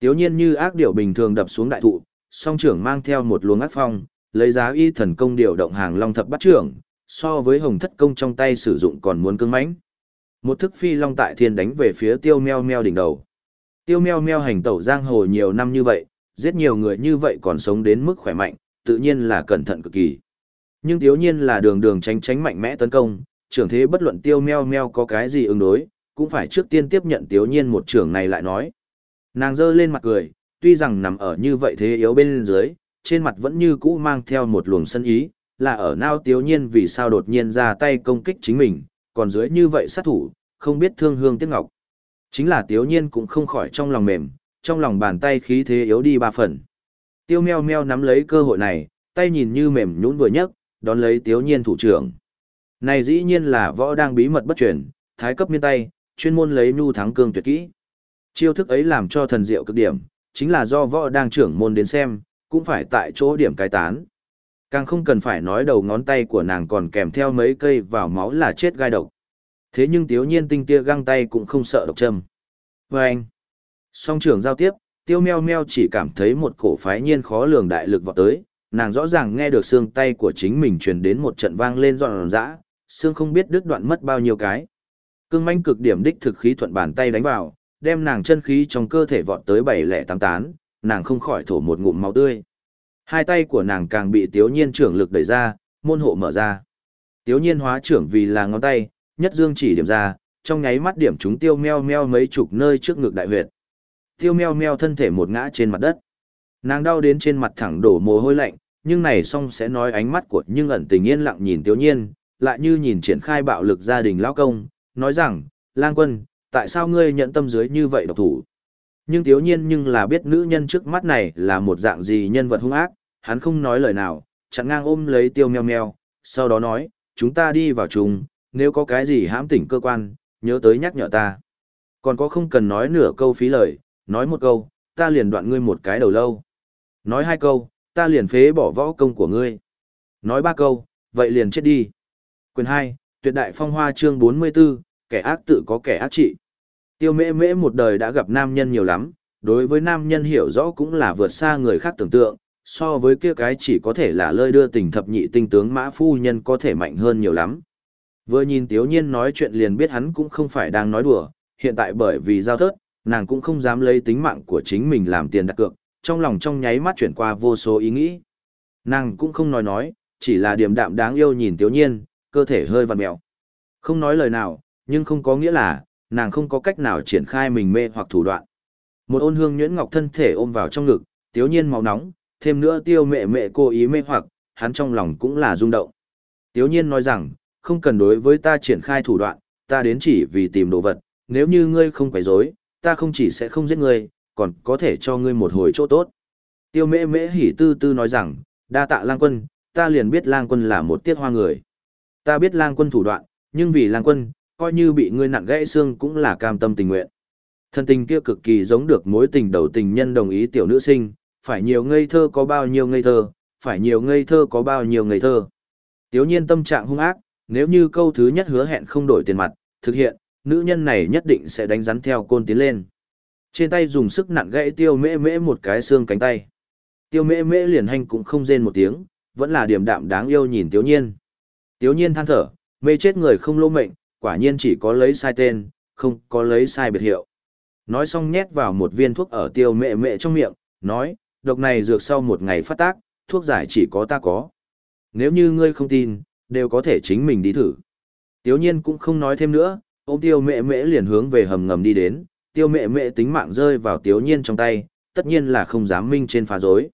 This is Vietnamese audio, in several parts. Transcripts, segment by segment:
Tiếu nhiên như ác điểu bình thường đập xuống đại thụ, song trưởng mang theo một luồng ác phong, lấy giá y thần công điều động hàng long thập bắt trưởng, so với hồng thất công trong tay sử dụng còn muốn cứng mãnh. Một thức phi long tại thiên đánh về phía tiêu meo meo đỉnh đầu. Tiêu meo meo hành tẩu giang hồ nhiều năm như vậy, giết nhiều người như vậy còn sống đến mức khỏe mạnh, tự nhiên là cẩn thận cực kỳ. Nhưng tiếu nhiên là đường đường tránh tránh mạnh mẽ tấn công, trưởng thế bất luận tiêu meo meo có cái gì ứng đối, cũng phải trước tiên tiếp nhận tiếu nhiên một trưởng này lại nói. Nàng giơ lên mặt cười, tuy rằng nằm ở như vậy thế yếu bên dưới, trên mặt vẫn như cũ mang theo một luồng sân ý, là ở nao tiếu nhiên vì sao đột nhiên ra tay công kích chính mình, còn dưới như vậy sát thủ, không biết thương hương tiếc ngọc. Chính là tiếu nhiên cũng không khỏi trong lòng mềm, trong lòng bàn tay khí thế yếu đi ba phần. Tiêu meo meo nắm lấy cơ hội này, tay nhìn như mềm nhũn vừa nhấc, đón lấy tiếu nhiên thủ trưởng. Này dĩ nhiên là võ đang bí mật bất truyền, thái cấp miên tay, chuyên môn lấy nhu thắng cương tuyệt kỹ. Chiêu thức ấy làm cho thần diệu cực điểm, chính là do võ đang trưởng môn đến xem, cũng phải tại chỗ điểm cái tán. Càng không cần phải nói đầu ngón tay của nàng còn kèm theo mấy cây vào máu là chết gai độc. Thế nhưng tiếu nhiên tinh tia găng tay cũng không sợ độc châm. Và anh, song trưởng giao tiếp, tiêu meo meo chỉ cảm thấy một cổ phái nhiên khó lường đại lực vọt tới, nàng rõ ràng nghe được xương tay của chính mình truyền đến một trận vang lên dọn dã, xương không biết đứt đoạn mất bao nhiêu cái. Cương manh cực điểm đích thực khí thuận bàn tay đánh vào, đem nàng chân khí trong cơ thể vọt tới bảy lẻ tám tán, nàng không khỏi thổ một ngụm máu tươi. Hai tay của nàng càng bị tiếu nhiên trưởng lực đẩy ra, môn hộ mở ra. Tiếu nhiên hóa trưởng vì là ngón tay, nhất dương chỉ điểm ra, trong nháy mắt điểm chúng tiêu meo meo mấy chục nơi trước ngực đại huyệt. Tiêu meo meo thân thể một ngã trên mặt đất. Nàng đau đến trên mặt thẳng đổ mồ hôi lạnh, nhưng này xong sẽ nói ánh mắt của nhưng ẩn tình yên lặng nhìn tiếu nhiên, lại như nhìn triển khai bạo lực gia đình lao công, nói rằng, lang quân, tại sao ngươi nhận tâm dưới như vậy độc thủ? Nhưng thiếu nhiên nhưng là biết nữ nhân trước mắt này là một dạng gì nhân vật hung ác, hắn không nói lời nào, chặn ngang ôm lấy tiêu meo meo, sau đó nói, chúng ta đi vào chung, nếu có cái gì hãm tỉnh cơ quan, nhớ tới nhắc nhở ta. Còn có không cần nói nửa câu phí lời, nói một câu, ta liền đoạn ngươi một cái đầu lâu. Nói hai câu, ta liền phế bỏ võ công của ngươi. Nói ba câu, vậy liền chết đi. Quyền 2, tuyệt đại phong hoa chương 44, kẻ ác tự có kẻ ác trị. Tiêu mễ mễ một đời đã gặp nam nhân nhiều lắm, đối với nam nhân hiểu rõ cũng là vượt xa người khác tưởng tượng, so với kia cái chỉ có thể là lơi đưa tình thập nhị tinh tướng mã phu nhân có thể mạnh hơn nhiều lắm. Vừa nhìn Tiếu Nhiên nói chuyện liền biết hắn cũng không phải đang nói đùa, hiện tại bởi vì giao thớt, nàng cũng không dám lấy tính mạng của chính mình làm tiền đặt cược, trong lòng trong nháy mắt chuyển qua vô số ý nghĩ. Nàng cũng không nói nói, chỉ là điềm đạm đáng yêu nhìn Tiếu Nhiên, cơ thể hơi vặn mèo. Không nói lời nào, nhưng không có nghĩa là, nàng không có cách nào triển khai mình mê hoặc thủ đoạn. Một ôn hương nhuyễn ngọc thân thể ôm vào trong ngực, Tiếu Nhiên máu nóng, thêm nữa tiêu mẹ mẹ cô ý mê hoặc, hắn trong lòng cũng là rung động. Tiếu Nhiên nói rằng, không cần đối với ta triển khai thủ đoạn, ta đến chỉ vì tìm đồ vật, nếu như ngươi không quấy rối, ta không chỉ sẽ không giết ngươi, còn có thể cho ngươi một hồi chỗ tốt. Tiêu mễ mễ hỉ tư tư nói rằng, đa tạ lang quân, ta liền biết lang quân là một tiết hoa người. Ta biết lang quân thủ đoạn, nhưng vì lang quân, coi như bị ngươi nặng gãy xương cũng là cam tâm tình nguyện. Thân tình kia cực kỳ giống được mối tình đầu tình nhân đồng ý tiểu nữ sinh, phải nhiều ngây thơ có bao nhiêu ngây thơ, phải nhiều ngây thơ có bao nhiêu ngây thơ. Tiếu nhiên tâm trạng hung ác, nếu như câu thứ nhất hứa hẹn không đổi tiền mặt, thực hiện, nữ nhân này nhất định sẽ đánh rắn theo côn tiến lên. Trên tay dùng sức nặng gãy tiêu mễ mễ một cái xương cánh tay. Tiêu mễ mễ liền hành cũng không rên một tiếng, vẫn là điểm đạm đáng yêu nhìn tiếu nhiên. Tiếu nhiên than thở, mê chết người không lô mệnh, quả nhiên chỉ có lấy sai tên, không có lấy sai biệt hiệu. Nói xong nhét vào một viên thuốc ở tiêu mẹ mẹ trong miệng, nói, độc này dược sau một ngày phát tác, thuốc giải chỉ có ta có. Nếu như ngươi không tin, đều có thể chính mình đi thử. Tiếu nhiên cũng không nói thêm nữa, ôm tiêu mẹ mẹ liền hướng về hầm ngầm đi đến, tiêu mẹ mẹ tính mạng rơi vào tiếu nhiên trong tay, tất nhiên là không dám minh trên phá dối.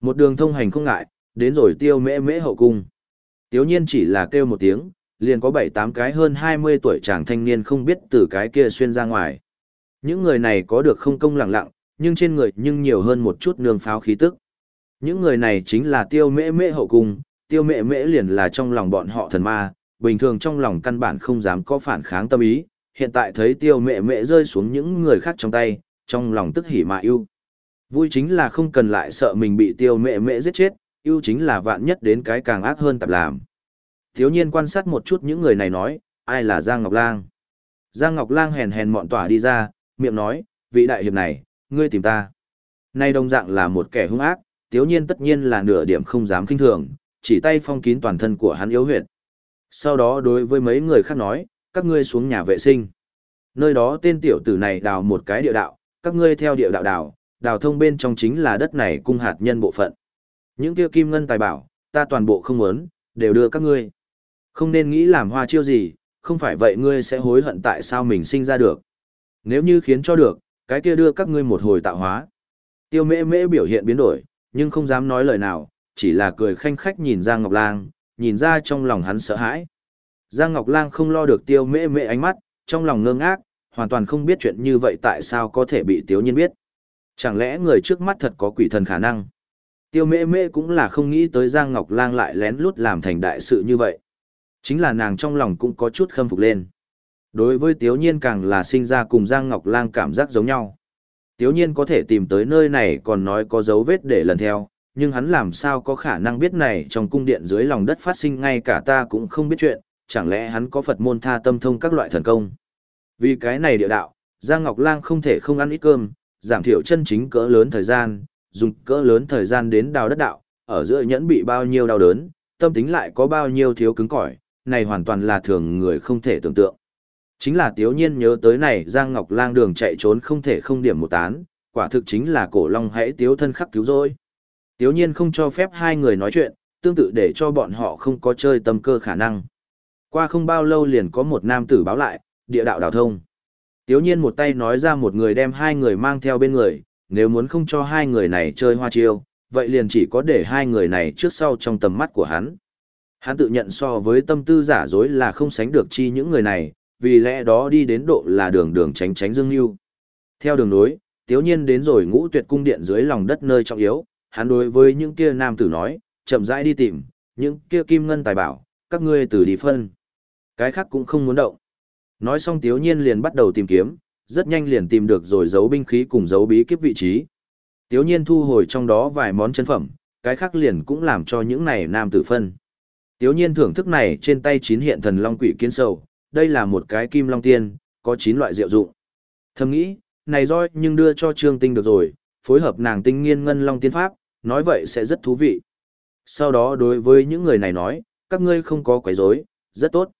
Một đường thông hành không ngại, đến rồi tiêu mẹ mẹ hậu cung. Tiếu nhiên chỉ là kêu một tiếng, liền có bảy tám cái hơn 20 tuổi chàng thanh niên không biết từ cái kia xuyên ra ngoài. Những người này có được không công lặng lặng, nhưng trên người nhưng nhiều hơn một chút nương pháo khí tức. Những người này chính là tiêu mễ mễ hậu cung, tiêu mễ mễ liền là trong lòng bọn họ thần ma, bình thường trong lòng căn bản không dám có phản kháng tâm ý, hiện tại thấy tiêu mễ mễ rơi xuống những người khác trong tay, trong lòng tức hỉ mà yêu. Vui chính là không cần lại sợ mình bị tiêu mễ mễ giết chết, yêu chính là vạn nhất đến cái càng ác hơn tập làm. Thiếu nhiên quan sát một chút những người này nói, ai là Giang Ngọc Lang. Giang Ngọc Lang hèn hèn mọn tỏa đi ra, miệng nói, vị đại hiệp này, ngươi tìm ta. Nay đồng dạng là một kẻ hung ác, thiếu nhiên tất nhiên là nửa điểm không dám kinh thường, chỉ tay phong kín toàn thân của hắn yếu huyệt. Sau đó đối với mấy người khác nói, các ngươi xuống nhà vệ sinh. Nơi đó tên tiểu tử này đào một cái địa đạo, các ngươi theo địa đạo đào, đào thông bên trong chính là đất này cung hạt nhân bộ phận. Những kia kim ngân tài bảo, ta toàn bộ không muốn, đều đưa các ngươi. Không nên nghĩ làm hoa chiêu gì, không phải vậy ngươi sẽ hối hận tại sao mình sinh ra được. Nếu như khiến cho được, cái kia đưa các ngươi một hồi tạo hóa. Tiêu mễ mễ biểu hiện biến đổi, nhưng không dám nói lời nào, chỉ là cười khanh khách nhìn Giang Ngọc Lang, nhìn ra trong lòng hắn sợ hãi. Giang Ngọc Lang không lo được tiêu mễ mễ ánh mắt, trong lòng ngơ ngác, hoàn toàn không biết chuyện như vậy tại sao có thể bị Tiếu Nhiên biết. Chẳng lẽ người trước mắt thật có quỷ thần khả năng? Tiêu mễ mễ cũng là không nghĩ tới Giang Ngọc Lang lại lén lút làm thành đại sự như vậy. Chính là nàng trong lòng cũng có chút khâm phục lên. Đối với Tiếu Nhiên càng là sinh ra cùng Giang Ngọc Lang cảm giác giống nhau. Tiếu Nhiên có thể tìm tới nơi này còn nói có dấu vết để lần theo, nhưng hắn làm sao có khả năng biết này trong cung điện dưới lòng đất phát sinh ngay cả ta cũng không biết chuyện, chẳng lẽ hắn có Phật môn tha tâm thông các loại thần công. Vì cái này địa đạo, Giang Ngọc Lang không thể không ăn ít cơm, giảm thiểu chân chính cỡ lớn thời gian, dùng cỡ lớn thời gian đến đào đất đạo, ở giữa nhẫn bị bao nhiêu đau đớn, tâm tính lại có bao nhiêu thiếu cứng cỏi, này hoàn toàn là thường người không thể tưởng tượng. Chính là tiếu nhiên nhớ tới này Giang Ngọc Lang đường chạy trốn không thể không điểm một tán, quả thực chính là cổ long hãy tiếu thân khắc cứu rồi. Tiếu nhiên không cho phép hai người nói chuyện, tương tự để cho bọn họ không có chơi tâm cơ khả năng. Qua không bao lâu liền có một nam tử báo lại, địa đạo đào thông. Tiếu nhiên một tay nói ra một người đem hai người mang theo bên người, nếu muốn không cho hai người này chơi hoa chiêu, vậy liền chỉ có để hai người này trước sau trong tầm mắt của hắn. Hắn tự nhận so với tâm tư giả dối là không sánh được chi những người này, vì lẽ đó đi đến độ là đường đường tránh tránh dương lưu. Theo đường nối, tiếu nhiên đến rồi ngũ tuyệt cung điện dưới lòng đất nơi trọng yếu, hắn đối với những kia nam tử nói, chậm rãi đi tìm, những kia kim ngân tài bảo, các ngươi từ đi phân. Cái khác cũng không muốn động. Nói xong tiếu nhiên liền bắt đầu tìm kiếm, rất nhanh liền tìm được rồi giấu binh khí cùng giấu bí kíp vị trí. Tiếu nhiên thu hồi trong đó vài món chân phẩm, cái khác liền cũng làm cho những này nam tử phân. Tiếu nhiên thưởng thức này trên tay chín hiện thần long quỷ kiến sầu, đây là một cái kim long tiên, có chín loại diệu dụng. Thầm nghĩ, này roi nhưng đưa cho trương tinh được rồi, phối hợp nàng tinh nghiên ngân long tiên pháp, nói vậy sẽ rất thú vị. Sau đó đối với những người này nói, các ngươi không có quấy rối, rất tốt.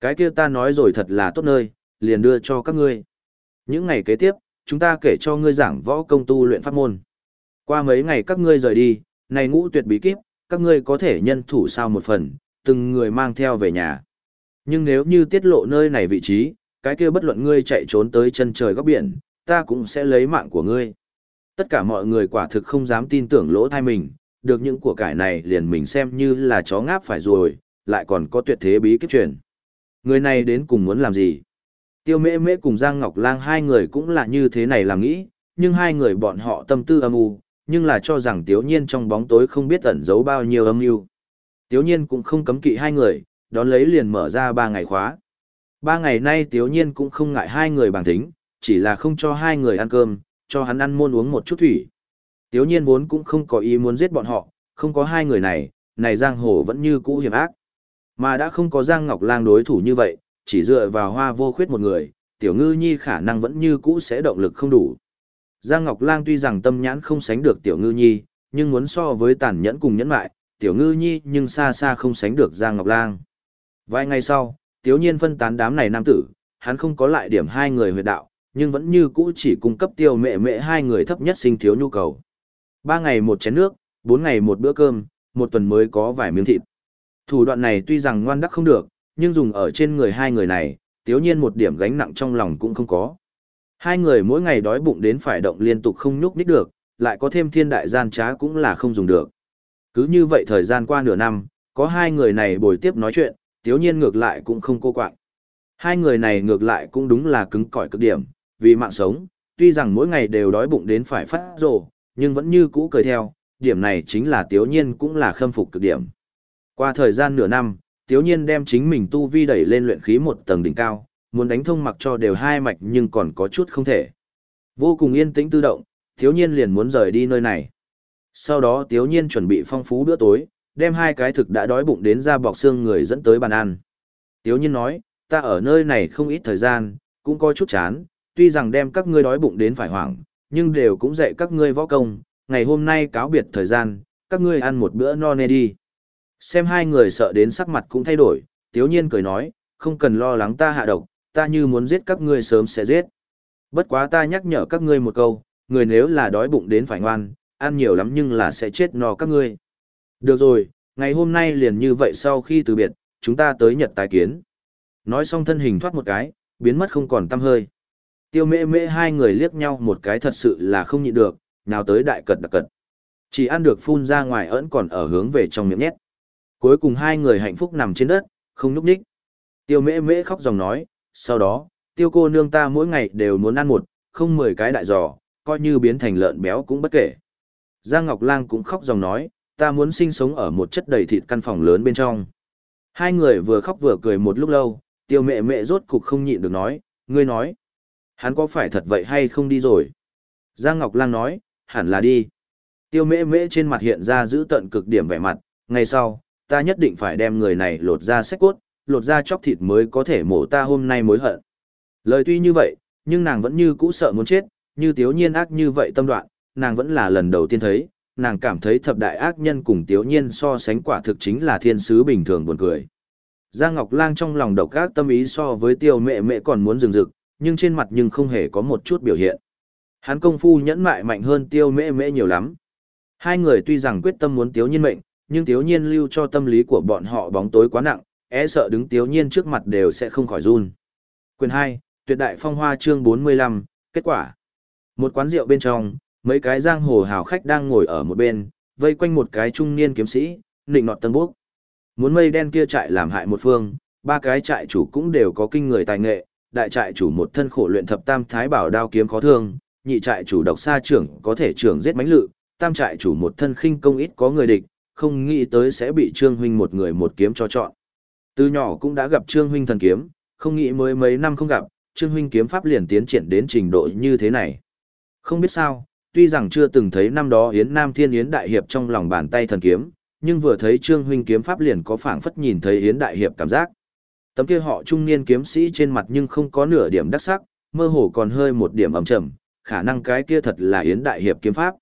Cái kia ta nói rồi thật là tốt nơi, liền đưa cho các ngươi. Những ngày kế tiếp, chúng ta kể cho ngươi giảng võ công tu luyện pháp môn. Qua mấy ngày các ngươi rời đi, này ngũ tuyệt bí kíp, các ngươi có thể nhân thủ sao một phần, từng người mang theo về nhà. Nhưng nếu như tiết lộ nơi này vị trí, cái kia bất luận ngươi chạy trốn tới chân trời góc biển, ta cũng sẽ lấy mạng của ngươi. Tất cả mọi người quả thực không dám tin tưởng lỗ thai mình, được những của cải này liền mình xem như là chó ngáp phải rồi, lại còn có tuyệt thế bí kíp truyền. Người này đến cùng muốn làm gì? Tiêu mễ mễ cùng Giang Ngọc Lang hai người cũng là như thế này làm nghĩ, nhưng hai người bọn họ tâm tư âm u, nhưng là cho rằng Tiếu Nhiên trong bóng tối không biết ẩn giấu bao nhiêu âm mưu. Tiếu Nhiên cũng không cấm kỵ hai người, đón lấy liền mở ra ba ngày khóa. Ba ngày nay Tiếu Nhiên cũng không ngại hai người bằng thính, chỉ là không cho hai người ăn cơm, cho hắn ăn môn uống một chút thủy. Tiếu Nhiên vốn cũng không có ý muốn giết bọn họ, không có hai người này, này Giang Hồ vẫn như cũ hiểm ác. Mà đã không có Giang Ngọc Lang đối thủ như vậy, chỉ dựa vào hoa vô khuyết một người, tiểu ngư nhi khả năng vẫn như cũ sẽ động lực không đủ. Giang Ngọc Lang tuy rằng tâm nhãn không sánh được tiểu ngư nhi, nhưng muốn so với tàn nhẫn cùng nhẫn lại, tiểu ngư nhi nhưng xa xa không sánh được Giang Ngọc Lang. Vài ngày sau, tiếu nhiên phân tán đám này nam tử, hắn không có lại điểm hai người huyệt đạo, nhưng vẫn như cũ chỉ cung cấp tiêu mẹ mẹ hai người thấp nhất sinh thiếu nhu cầu. Ba ngày một chén nước, bốn ngày một bữa cơm, một tuần mới có vài miếng thịt. Thủ đoạn này tuy rằng ngoan đắc không được, nhưng dùng ở trên người hai người này, tiếu nhiên một điểm gánh nặng trong lòng cũng không có. Hai người mỗi ngày đói bụng đến phải động liên tục không nhúc nít được, lại có thêm thiên đại gian trá cũng là không dùng được. Cứ như vậy thời gian qua nửa năm, có hai người này bồi tiếp nói chuyện, tiếu nhiên ngược lại cũng không cô quạng. Hai người này ngược lại cũng đúng là cứng cỏi cực điểm, vì mạng sống, tuy rằng mỗi ngày đều đói bụng đến phải phát rồ, nhưng vẫn như cũ cười theo, điểm này chính là tiếu nhiên cũng là khâm phục cực điểm. Qua thời gian nửa năm, tiếu nhiên đem chính mình tu vi đẩy lên luyện khí một tầng đỉnh cao, muốn đánh thông mặc cho đều hai mạch nhưng còn có chút không thể. Vô cùng yên tĩnh tự động, thiếu nhiên liền muốn rời đi nơi này. Sau đó thiếu nhiên chuẩn bị phong phú bữa tối, đem hai cái thực đã đói bụng đến ra bọc xương người dẫn tới bàn ăn. Tiếu nhiên nói, ta ở nơi này không ít thời gian, cũng có chút chán, tuy rằng đem các ngươi đói bụng đến phải hoảng, nhưng đều cũng dạy các ngươi võ công, ngày hôm nay cáo biệt thời gian, các ngươi ăn một bữa no nê đi. Xem hai người sợ đến sắc mặt cũng thay đổi, tiếu nhiên cười nói, không cần lo lắng ta hạ độc, ta như muốn giết các ngươi sớm sẽ giết. Bất quá ta nhắc nhở các ngươi một câu, người nếu là đói bụng đến phải ngoan, ăn nhiều lắm nhưng là sẽ chết no các ngươi. Được rồi, ngày hôm nay liền như vậy sau khi từ biệt, chúng ta tới Nhật tài kiến. Nói xong thân hình thoát một cái, biến mất không còn tăm hơi. Tiêu mễ mễ hai người liếc nhau một cái thật sự là không nhịn được, nào tới đại cật đặc cật. Chỉ ăn được phun ra ngoài ẩn còn ở hướng về trong miệng nhét. Cuối cùng hai người hạnh phúc nằm trên đất, không núp đích. Tiêu mễ mễ khóc dòng nói, sau đó, tiêu cô nương ta mỗi ngày đều muốn ăn một, không mười cái đại giò, coi như biến thành lợn béo cũng bất kể. Giang Ngọc Lang cũng khóc dòng nói, ta muốn sinh sống ở một chất đầy thịt căn phòng lớn bên trong. Hai người vừa khóc vừa cười một lúc lâu, tiêu mẹ mẹ rốt cục không nhịn được nói, ngươi nói, hắn có phải thật vậy hay không đi rồi? Giang Ngọc Lang nói, hẳn là đi. Tiêu mẹ mẹ trên mặt hiện ra giữ tận cực điểm vẻ mặt, ngày sau, ta nhất định phải đem người này lột ra sách cốt, lột ra chóc thịt mới có thể mổ ta hôm nay mối hận. Lời tuy như vậy, nhưng nàng vẫn như cũ sợ muốn chết, như tiếu nhiên ác như vậy tâm đoạn, nàng vẫn là lần đầu tiên thấy, nàng cảm thấy thập đại ác nhân cùng tiếu nhiên so sánh quả thực chính là thiên sứ bình thường buồn cười. Giang Ngọc Lang trong lòng độc ác tâm ý so với tiêu mẹ mẹ còn muốn rừng rực, nhưng trên mặt nhưng không hề có một chút biểu hiện. Hắn công phu nhẫn mại mạnh hơn tiêu mẹ mẹ nhiều lắm. Hai người tuy rằng quyết tâm muốn tiếu nhiên mệnh, nhưng tiếu nhiên lưu cho tâm lý của bọn họ bóng tối quá nặng, e sợ đứng tiếu nhiên trước mặt đều sẽ không khỏi run. Quyền 2, Tuyệt đại phong hoa chương 45, kết quả. Một quán rượu bên trong, mấy cái giang hồ hào khách đang ngồi ở một bên, vây quanh một cái trung niên kiếm sĩ, nịnh nọt tân bốc. Muốn mây đen kia trại làm hại một phương, ba cái trại chủ cũng đều có kinh người tài nghệ, đại trại chủ một thân khổ luyện thập tam thái bảo đao kiếm khó thương, nhị trại chủ độc xa trưởng có thể trưởng giết mãnh lự, tam trại chủ một thân khinh công ít có người địch, không nghĩ tới sẽ bị Trương huynh một người một kiếm cho chọn. Từ nhỏ cũng đã gặp Trương huynh thần kiếm, không nghĩ mới mấy năm không gặp, Trương huynh kiếm pháp liền tiến triển đến trình độ như thế này. Không biết sao, tuy rằng chưa từng thấy năm đó Yến Nam Thiên Yến Đại Hiệp trong lòng bàn tay thần kiếm, nhưng vừa thấy Trương huynh kiếm pháp liền có phảng phất nhìn thấy Yến Đại Hiệp cảm giác. Tấm kia họ trung niên kiếm sĩ trên mặt nhưng không có nửa điểm đắc sắc, mơ hồ còn hơi một điểm ẩm trầm, khả năng cái kia thật là Yến Đại Hiệp kiếm pháp.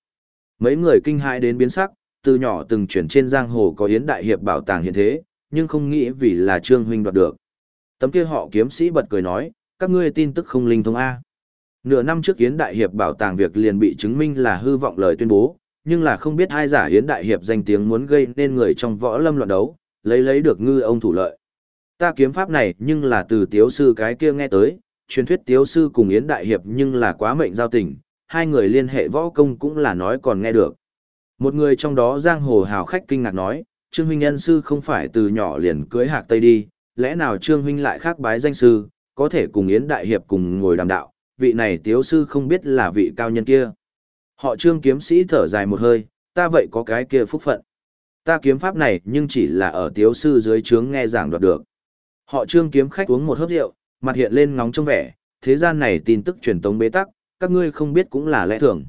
Mấy người kinh hãi đến biến sắc, từ nhỏ từng chuyển trên giang hồ có Yến Đại Hiệp bảo tàng hiện thế, nhưng không nghĩ vì là Trương huynh đoạt được. Tấm kia họ kiếm sĩ bật cười nói, các ngươi tin tức không linh thông A. Nửa năm trước Yến Đại Hiệp bảo tàng việc liền bị chứng minh là hư vọng lời tuyên bố, nhưng là không biết hai giả Yến Đại Hiệp danh tiếng muốn gây nên người trong võ lâm loạn đấu, lấy lấy được ngư ông thủ lợi. Ta kiếm pháp này nhưng là từ tiếu sư cái kia nghe tới, truyền thuyết tiếu sư cùng Yến Đại Hiệp nhưng là quá mệnh giao tình, hai người liên hệ võ công cũng là nói còn nghe được. Một người trong đó giang hồ hào khách kinh ngạc nói, Trương Huynh Nhân Sư không phải từ nhỏ liền cưới hạc Tây đi, lẽ nào Trương Huynh lại khác bái danh sư, có thể cùng Yến Đại Hiệp cùng ngồi đàm đạo, vị này tiếu sư không biết là vị cao nhân kia. Họ trương kiếm sĩ thở dài một hơi, ta vậy có cái kia phúc phận. Ta kiếm pháp này nhưng chỉ là ở tiếu sư dưới trướng nghe giảng đoạt được. Họ trương kiếm khách uống một hớp rượu, mặt hiện lên ngóng trong vẻ, thế gian này tin tức truyền tống bế tắc, các ngươi không biết cũng là lẽ thường.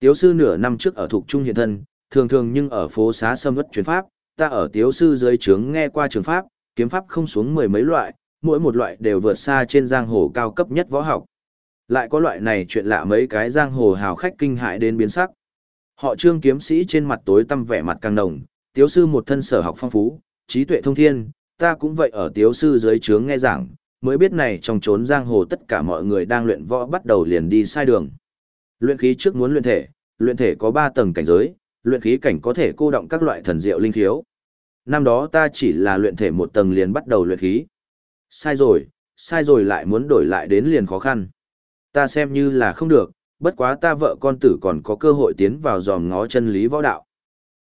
Tiếu sư nửa năm trước ở thuộc trung hiện thân, thường thường nhưng ở phố xá sâm ất truyền pháp, ta ở tiếu sư dưới trướng nghe qua trường pháp, kiếm pháp không xuống mười mấy loại, mỗi một loại đều vượt xa trên giang hồ cao cấp nhất võ học. Lại có loại này chuyện lạ mấy cái giang hồ hào khách kinh hại đến biến sắc. Họ trương kiếm sĩ trên mặt tối tăm vẻ mặt càng nồng, tiếu sư một thân sở học phong phú, trí tuệ thông thiên, ta cũng vậy ở tiếu sư dưới trướng nghe giảng, mới biết này trong chốn giang hồ tất cả mọi người đang luyện võ bắt đầu liền đi sai đường. Luyện khí trước muốn luyện thể, luyện thể có 3 tầng cảnh giới, luyện khí cảnh có thể cô động các loại thần diệu linh khiếu. Năm đó ta chỉ là luyện thể một tầng liền bắt đầu luyện khí. Sai rồi, sai rồi lại muốn đổi lại đến liền khó khăn. Ta xem như là không được, bất quá ta vợ con tử còn có cơ hội tiến vào dòm ngó chân lý võ đạo.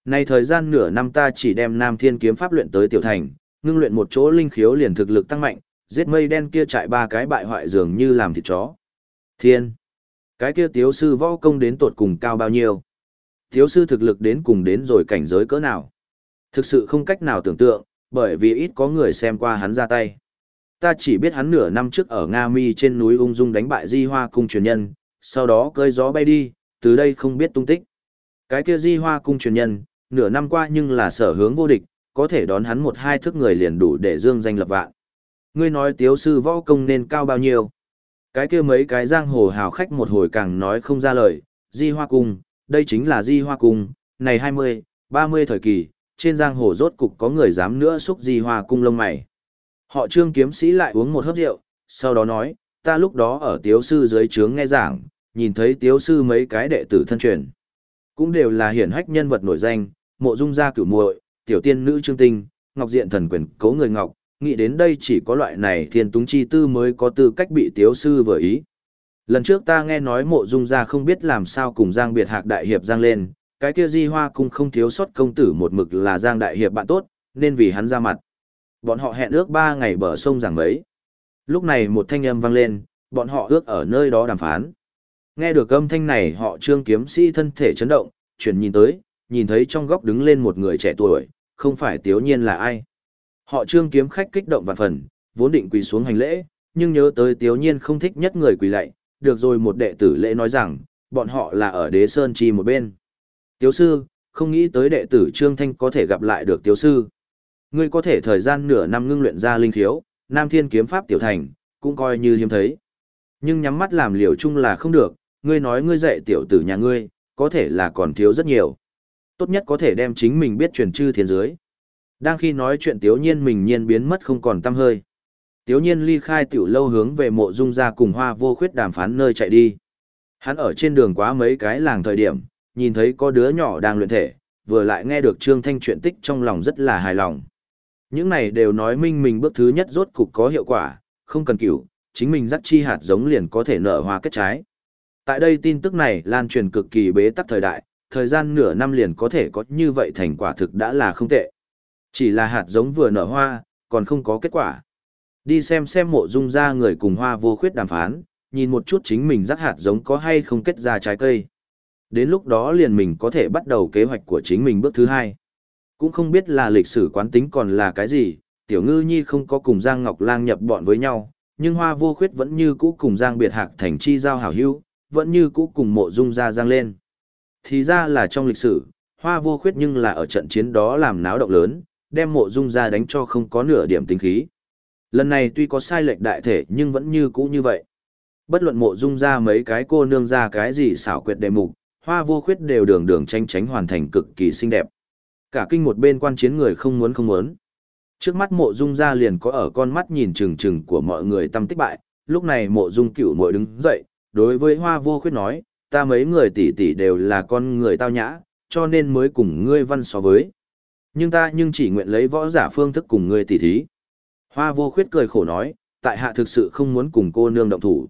Nay thời gian nửa năm ta chỉ đem Nam Thiên kiếm pháp luyện tới tiểu thành, ngưng luyện một chỗ linh khiếu liền thực lực tăng mạnh, giết mây đen kia chạy ba cái bại hoại dường như làm thịt chó. Thiên, cái kia tiếu sư võ công đến tột cùng cao bao nhiêu? Thiếu sư thực lực đến cùng đến rồi cảnh giới cỡ nào? Thực sự không cách nào tưởng tượng, bởi vì ít có người xem qua hắn ra tay. Ta chỉ biết hắn nửa năm trước ở Nga Mi trên núi ung dung đánh bại Di Hoa cung truyền nhân, sau đó cơi gió bay đi, từ đây không biết tung tích. Cái kia Di Hoa cung truyền nhân, nửa năm qua nhưng là sở hướng vô địch, có thể đón hắn một hai thức người liền đủ để dương danh lập vạn. Ngươi nói tiếu sư võ công nên cao bao nhiêu? Cái kia mấy cái giang hồ hào khách một hồi càng nói không ra lời, Di Hoa Cung, đây chính là Di Hoa Cung, này 20, 30 thời kỳ, trên giang hồ rốt cục có người dám nữa xúc Di Hoa Cung lông mày. Họ trương kiếm sĩ lại uống một hớp rượu, sau đó nói, ta lúc đó ở tiếu sư dưới trướng nghe giảng, nhìn thấy tiếu sư mấy cái đệ tử thân truyền. Cũng đều là hiển hách nhân vật nổi danh, mộ dung gia cửu muội, tiểu tiên nữ trương tinh, ngọc diện thần quyền cấu người ngọc, nghĩ đến đây chỉ có loại này thiên túng chi tư mới có tư cách bị tiếu sư vừa ý. Lần trước ta nghe nói mộ dung gia không biết làm sao cùng Giang Biệt Hạc Đại Hiệp Giang lên, cái kia di hoa cung không thiếu sót công tử một mực là Giang Đại Hiệp bạn tốt, nên vì hắn ra mặt. Bọn họ hẹn ước ba ngày bờ sông giảng mấy. Lúc này một thanh âm vang lên, bọn họ ước ở nơi đó đàm phán. Nghe được âm thanh này họ trương kiếm sĩ thân thể chấn động, chuyển nhìn tới, nhìn thấy trong góc đứng lên một người trẻ tuổi, không phải tiếu nhiên là ai. Họ trương kiếm khách kích động vạn phần, vốn định quỳ xuống hành lễ, nhưng nhớ tới tiếu nhiên không thích nhất người quỳ lạy, được rồi một đệ tử lễ nói rằng, bọn họ là ở đế sơn chi một bên. Tiếu sư, không nghĩ tới đệ tử Trương Thanh có thể gặp lại được tiếu sư. Ngươi có thể thời gian nửa năm ngưng luyện ra linh khiếu, Nam Thiên kiếm pháp tiểu thành, cũng coi như hiếm thấy. Nhưng nhắm mắt làm liều chung là không được, ngươi nói ngươi dạy tiểu tử nhà ngươi, có thể là còn thiếu rất nhiều. Tốt nhất có thể đem chính mình biết truyền chư thiên giới. Đang khi nói chuyện tiếu nhiên mình nhiên biến mất không còn tâm hơi. Tiếu nhiên ly khai tiểu lâu hướng về mộ dung ra cùng hoa vô khuyết đàm phán nơi chạy đi. Hắn ở trên đường quá mấy cái làng thời điểm, nhìn thấy có đứa nhỏ đang luyện thể, vừa lại nghe được Trương Thanh chuyện tích trong lòng rất là hài lòng. Những này đều nói minh mình bước thứ nhất rốt cục có hiệu quả, không cần cửu, chính mình dắt chi hạt giống liền có thể nở hoa kết trái. Tại đây tin tức này lan truyền cực kỳ bế tắc thời đại, thời gian nửa năm liền có thể có như vậy thành quả thực đã là không tệ. Chỉ là hạt giống vừa nở hoa, còn không có kết quả. Đi xem xem mộ dung ra người cùng hoa vô khuyết đàm phán, nhìn một chút chính mình rắc hạt giống có hay không kết ra trái cây. Đến lúc đó liền mình có thể bắt đầu kế hoạch của chính mình bước thứ hai. Cũng không biết là lịch sử quán tính còn là cái gì, tiểu ngư nhi không có cùng Giang Ngọc Lang nhập bọn với nhau, nhưng hoa vô khuyết vẫn như cũ cùng Giang biệt hạc thành chi giao hảo hữu, vẫn như cũ cùng mộ dung ra giang lên. Thì ra là trong lịch sử, hoa vô khuyết nhưng là ở trận chiến đó làm náo động lớn, đem mộ dung ra đánh cho không có nửa điểm tính khí. Lần này tuy có sai lệch đại thể nhưng vẫn như cũ như vậy. Bất luận mộ dung ra mấy cái cô nương ra cái gì xảo quyệt đề mục, hoa vô khuyết đều đường đường tranh tránh hoàn thành cực kỳ xinh đẹp. Cả kinh một bên quan chiến người không muốn không muốn. Trước mắt mộ dung ra liền có ở con mắt nhìn trừng trừng của mọi người tâm tích bại, lúc này mộ dung cửu mội đứng dậy, đối với hoa vô khuyết nói, ta mấy người tỷ tỷ đều là con người tao nhã, cho nên mới cùng ngươi văn so với. Nhưng ta nhưng chỉ nguyện lấy võ giả phương thức cùng ngươi tỷ thí. Hoa vô khuyết cười khổ nói, tại hạ thực sự không muốn cùng cô nương động thủ.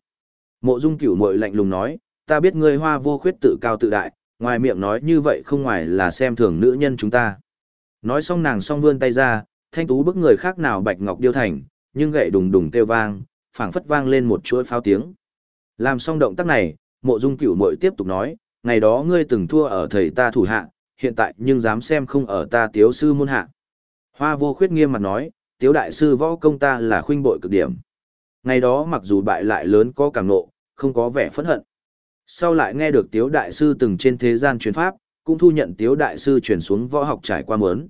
Mộ dung cửu mội lạnh lùng nói, ta biết ngươi hoa vô khuyết tự cao tự đại, ngoài miệng nói như vậy không ngoài là xem thường nữ nhân chúng ta. Nói xong nàng song vươn tay ra, thanh tú bức người khác nào bạch ngọc điêu thành, nhưng gậy đùng đùng kêu vang, phảng phất vang lên một chuỗi pháo tiếng. Làm xong động tác này, mộ dung cửu mội tiếp tục nói, ngày đó ngươi từng thua ở thầy ta thủ hạ, hiện tại nhưng dám xem không ở ta tiếu sư môn hạ. Hoa vô khuyết nghiêm mặt nói, tiếu đại sư võ công ta là khuynh bội cực điểm. Ngày đó mặc dù bại lại lớn có cảm nộ, không có vẻ phẫn hận. Sau lại nghe được tiếu đại sư từng trên thế gian truyền pháp, cũng thu nhận tiếu đại sư truyền xuống võ học trải qua mớn.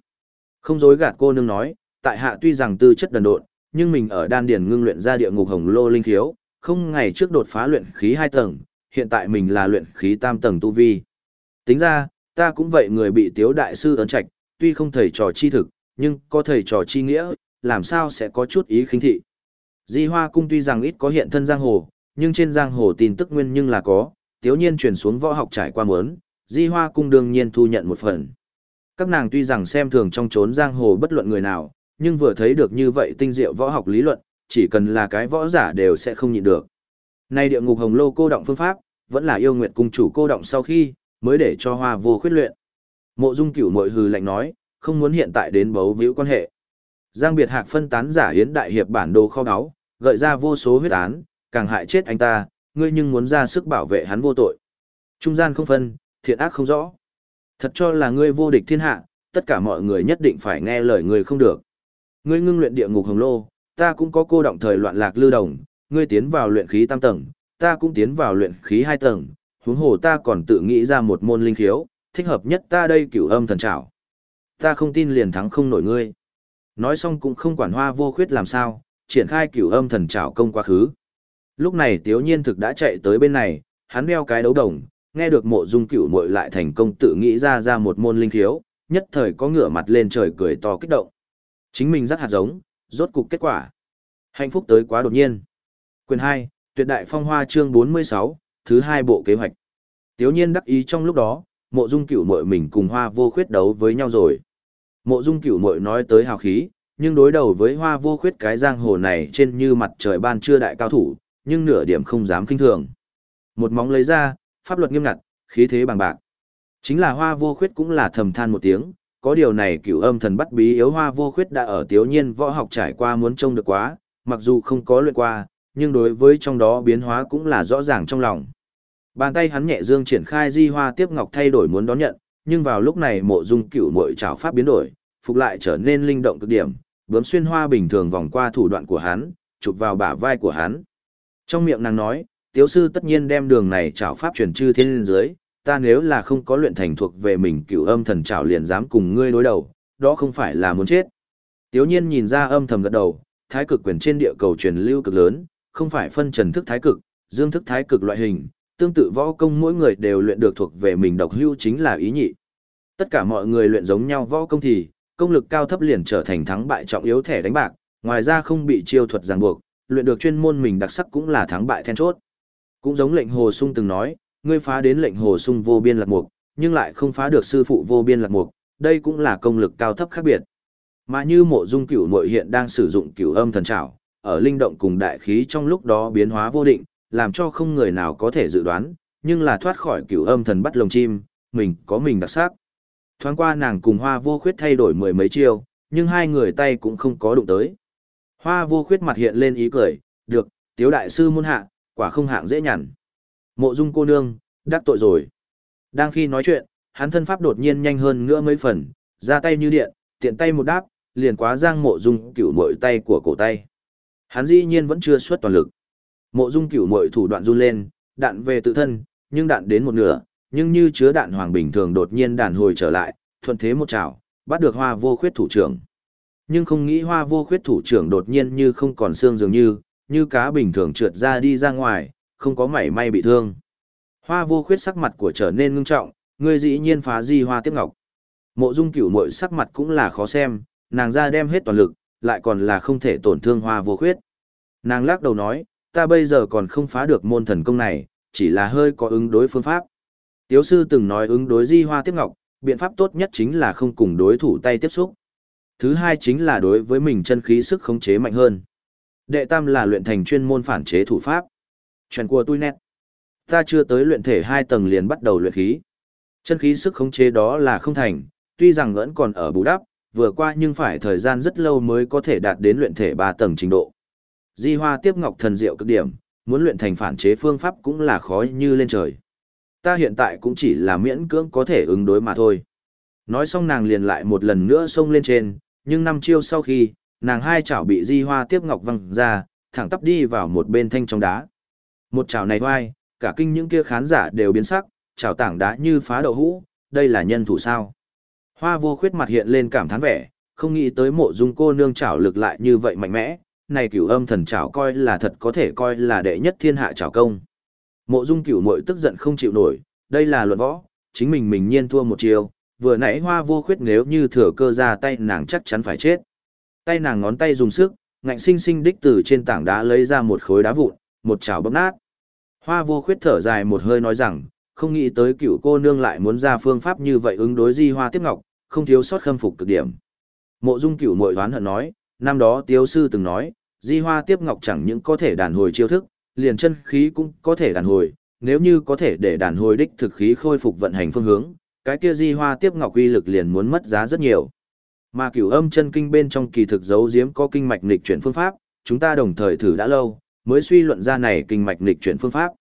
Không dối gạt cô nương nói, tại hạ tuy rằng tư chất đần độn, nhưng mình ở đan điền ngưng luyện ra địa ngục hồng lô linh khiếu, không ngày trước đột phá luyện khí hai tầng, hiện tại mình là luyện khí tam tầng tu vi. Tính ra, ta cũng vậy người bị tiếu đại sư ấn trạch, tuy không thầy trò chi thực, nhưng có thầy trò chi nghĩa, làm sao sẽ có chút ý khinh thị. Di Hoa Cung tuy rằng ít có hiện thân giang hồ, nhưng trên giang hồ tin tức nguyên nhưng là có, tiếu nhiên truyền xuống võ học trải qua mớn, Di Hoa Cung đương nhiên thu nhận một phần. Các nàng tuy rằng xem thường trong trốn giang hồ bất luận người nào, nhưng vừa thấy được như vậy tinh diệu võ học lý luận, chỉ cần là cái võ giả đều sẽ không nhịn được. Nay địa ngục hồng lô cô động phương pháp, vẫn là yêu nguyện cung chủ cô động sau khi, mới để cho hoa vô khuyết luyện. Mộ dung cửu mội hừ lạnh nói, không muốn hiện tại đến bấu víu quan hệ. Giang biệt hạc phân tán giả hiến đại hiệp bản đồ kho đáo, gợi ra vô số huyết án, càng hại chết anh ta, ngươi nhưng muốn ra sức bảo vệ hắn vô tội. Trung gian không phân, thiện ác không rõ. Thật cho là ngươi vô địch thiên hạ, tất cả mọi người nhất định phải nghe lời ngươi không được. Ngươi ngưng luyện địa ngục hồng lô, ta cũng có cô động thời loạn lạc lưu đồng, ngươi tiến vào luyện khí tam tầng, ta cũng tiến vào luyện khí hai tầng, huống hồ ta còn tự nghĩ ra một môn linh khiếu, thích hợp nhất ta đây cửu âm thần trảo. Ta không tin liền thắng không nổi ngươi. Nói xong cũng không quản hoa vô khuyết làm sao, triển khai cửu âm thần trảo công quá khứ. Lúc này Tiếu Nhiên thực đã chạy tới bên này, hắn đeo cái đấu đồng, nghe được mộ dung cửu muội lại thành công tự nghĩ ra ra một môn linh khiếu, nhất thời có ngửa mặt lên trời cười to kích động. Chính mình rất hạt giống, rốt cục kết quả. Hạnh phúc tới quá đột nhiên. Quyền 2, Tuyệt đại phong hoa chương 46, thứ hai bộ kế hoạch. Tiếu nhiên đắc ý trong lúc đó, mộ dung cửu muội mình cùng hoa vô khuyết đấu với nhau rồi. Mộ dung cửu muội nói tới hào khí, nhưng đối đầu với hoa vô khuyết cái giang hồ này trên như mặt trời ban trưa đại cao thủ, nhưng nửa điểm không dám kinh thường. Một móng lấy ra, pháp luật nghiêm ngặt, khí thế bằng bạc. Chính là hoa vô khuyết cũng là thầm than một tiếng, có điều này cửu âm thần bắt bí yếu hoa vô khuyết đã ở tiếu nhiên võ học trải qua muốn trông được quá, mặc dù không có luyện qua, nhưng đối với trong đó biến hóa cũng là rõ ràng trong lòng. Bàn tay hắn nhẹ dương triển khai di hoa tiếp ngọc thay đổi muốn đón nhận, nhưng vào lúc này mộ dung cửu mội trảo pháp biến đổi, phục lại trở nên linh động cực điểm, bướm xuyên hoa bình thường vòng qua thủ đoạn của hắn, chụp vào bả vai của hắn. Trong miệng nàng nói, tiếu sư tất nhiên đem đường này trảo pháp truyền chư thiên linh dưới, ta nếu là không có luyện thành thuộc về mình cửu âm thần trảo liền dám cùng ngươi đối đầu, đó không phải là muốn chết. Tiếu nhiên nhìn ra âm thầm gật đầu, thái cực quyền trên địa cầu truyền lưu cực lớn, không phải phân trần thức thái cực, dương thức thái cực loại hình, tương tự võ công mỗi người đều luyện được thuộc về mình độc hưu chính là ý nhị. Tất cả mọi người luyện giống nhau võ công thì, công lực cao thấp liền trở thành thắng bại trọng yếu thẻ đánh bạc, ngoài ra không bị chiêu thuật ràng buộc, luyện được chuyên môn mình đặc sắc cũng là thắng bại then chốt. Cũng giống lệnh Hồ Sung từng nói, ngươi phá đến lệnh Hồ Sung vô biên lạc mục, nhưng lại không phá được sư phụ vô biên lạc mục, đây cũng là công lực cao thấp khác biệt. Mà như mộ dung cửu muội hiện đang sử dụng cửu âm thần trảo, ở linh động cùng đại khí trong lúc đó biến hóa vô định, làm cho không người nào có thể dự đoán, nhưng là thoát khỏi cửu âm thần bắt lồng chim, mình có mình đặc sắc. Thoáng qua nàng cùng hoa vô khuyết thay đổi mười mấy chiêu, nhưng hai người tay cũng không có đụng tới. Hoa vô khuyết mặt hiện lên ý cười, được, tiếu đại sư muôn hạ, quả không hạng dễ nhằn. Mộ dung cô nương, đắc tội rồi. Đang khi nói chuyện, hắn thân pháp đột nhiên nhanh hơn nữa mấy phần, ra tay như điện, tiện tay một đáp, liền quá giang mộ dung cửu mội tay của cổ tay. Hắn dĩ nhiên vẫn chưa xuất toàn lực. Mộ dung cửu mội thủ đoạn run lên, đạn về tự thân, nhưng đạn đến một nửa, nhưng như chứa đạn hoàng bình thường đột nhiên đàn hồi trở lại, thuận thế một chảo, bắt được hoa vô khuyết thủ trưởng. Nhưng không nghĩ hoa vô khuyết thủ trưởng đột nhiên như không còn xương dường như, như cá bình thường trượt ra đi ra ngoài, không có mảy may bị thương. Hoa vô khuyết sắc mặt của trở nên ngưng trọng, người dĩ nhiên phá di hoa tiếp ngọc. Mộ dung cửu mội sắc mặt cũng là khó xem, nàng ra đem hết toàn lực, lại còn là không thể tổn thương hoa vô khuyết. Nàng lắc đầu nói, ta bây giờ còn không phá được môn thần công này, chỉ là hơi có ứng đối phương pháp. Tiếu sư từng nói ứng đối di hoa tiếp ngọc, biện pháp tốt nhất chính là không cùng đối thủ tay tiếp xúc. Thứ hai chính là đối với mình chân khí sức khống chế mạnh hơn. Đệ tam là luyện thành chuyên môn phản chế thủ pháp. Chuyện của tôi nét. Ta chưa tới luyện thể hai tầng liền bắt đầu luyện khí. Chân khí sức khống chế đó là không thành, tuy rằng vẫn còn ở bù đắp, vừa qua nhưng phải thời gian rất lâu mới có thể đạt đến luyện thể ba tầng trình độ. Di hoa tiếp ngọc thần diệu cực điểm, muốn luyện thành phản chế phương pháp cũng là khó như lên trời. Ta hiện tại cũng chỉ là miễn cưỡng có thể ứng đối mà thôi. Nói xong nàng liền lại một lần nữa xông lên trên, nhưng năm chiêu sau khi, nàng hai chảo bị di hoa tiếp ngọc văng ra, thẳng tắp đi vào một bên thanh trong đá. Một chảo này hoai, cả kinh những kia khán giả đều biến sắc, chảo tảng đá như phá đậu hũ, đây là nhân thủ sao. Hoa vô khuyết mặt hiện lên cảm thán vẻ, không nghĩ tới mộ dung cô nương chảo lực lại như vậy mạnh mẽ, này cửu âm thần chảo coi là thật có thể coi là đệ nhất thiên hạ chảo công. Mộ dung cửu mội tức giận không chịu nổi, đây là luận võ, chính mình mình nhiên thua một chiều, vừa nãy hoa vô khuyết nếu như thừa cơ ra tay nàng chắc chắn phải chết. Tay nàng ngón tay dùng sức, ngạnh sinh sinh đích từ trên tảng đá lấy ra một khối đá vụn, một chảo bóp nát. Hoa vô khuyết thở dài một hơi nói rằng, không nghĩ tới cựu cô nương lại muốn ra phương pháp như vậy ứng đối di hoa tiếp ngọc, không thiếu sót khâm phục cực điểm. Mộ dung cựu mội đoán hận nói, năm đó tiếu sư từng nói, di hoa tiếp ngọc chẳng những có thể đàn hồi chiêu thức, liền chân khí cũng có thể đàn hồi, nếu như có thể để đàn hồi đích thực khí khôi phục vận hành phương hướng, cái kia di hoa tiếp ngọc uy lực liền muốn mất giá rất nhiều. Mà cửu âm chân kinh bên trong kỳ thực giấu giếm có kinh mạch nghịch chuyển phương pháp, chúng ta đồng thời thử đã lâu, mới suy luận ra này kinh mạch nghịch chuyển phương pháp.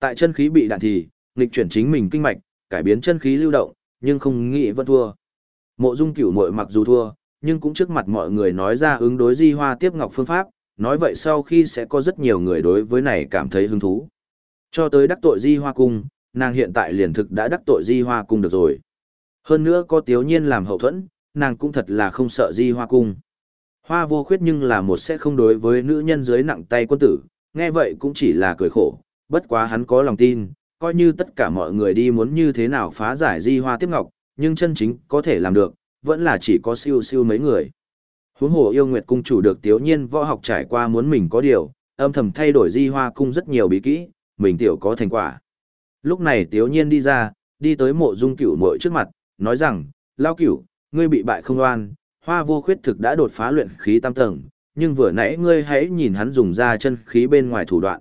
Tại chân khí bị đạn thì, nghịch chuyển chính mình kinh mạch, cải biến chân khí lưu động, nhưng không nghĩ vẫn thua. Mộ Dung Cửu muội mặc dù thua, nhưng cũng trước mặt mọi người nói ra ứng đối Di Hoa tiếp ngọc phương pháp, nói vậy sau khi sẽ có rất nhiều người đối với này cảm thấy hứng thú. Cho tới đắc tội Di Hoa cung, nàng hiện tại liền thực đã đắc tội Di Hoa cung được rồi. Hơn nữa có Tiếu Nhiên làm hậu thuẫn, nàng cũng thật là không sợ Di Hoa cung. Hoa vô khuyết nhưng là một sẽ không đối với nữ nhân dưới nặng tay quân tử, nghe vậy cũng chỉ là cười khổ, bất quá hắn có lòng tin, coi như tất cả mọi người đi muốn như thế nào phá giải di hoa tiếp ngọc, nhưng chân chính có thể làm được, vẫn là chỉ có siêu siêu mấy người. Huống hồ yêu nguyệt cung chủ được tiếu nhiên võ học trải qua muốn mình có điều, âm thầm thay đổi di hoa cung rất nhiều bí kỹ, mình tiểu có thành quả. Lúc này tiếu nhiên đi ra, đi tới mộ dung cửu mội trước mặt, nói rằng, lao cửu, ngươi bị bại không oan, hoa vô khuyết thực đã đột phá luyện khí tam tầng, nhưng vừa nãy ngươi hãy nhìn hắn dùng ra chân khí bên ngoài thủ đoạn.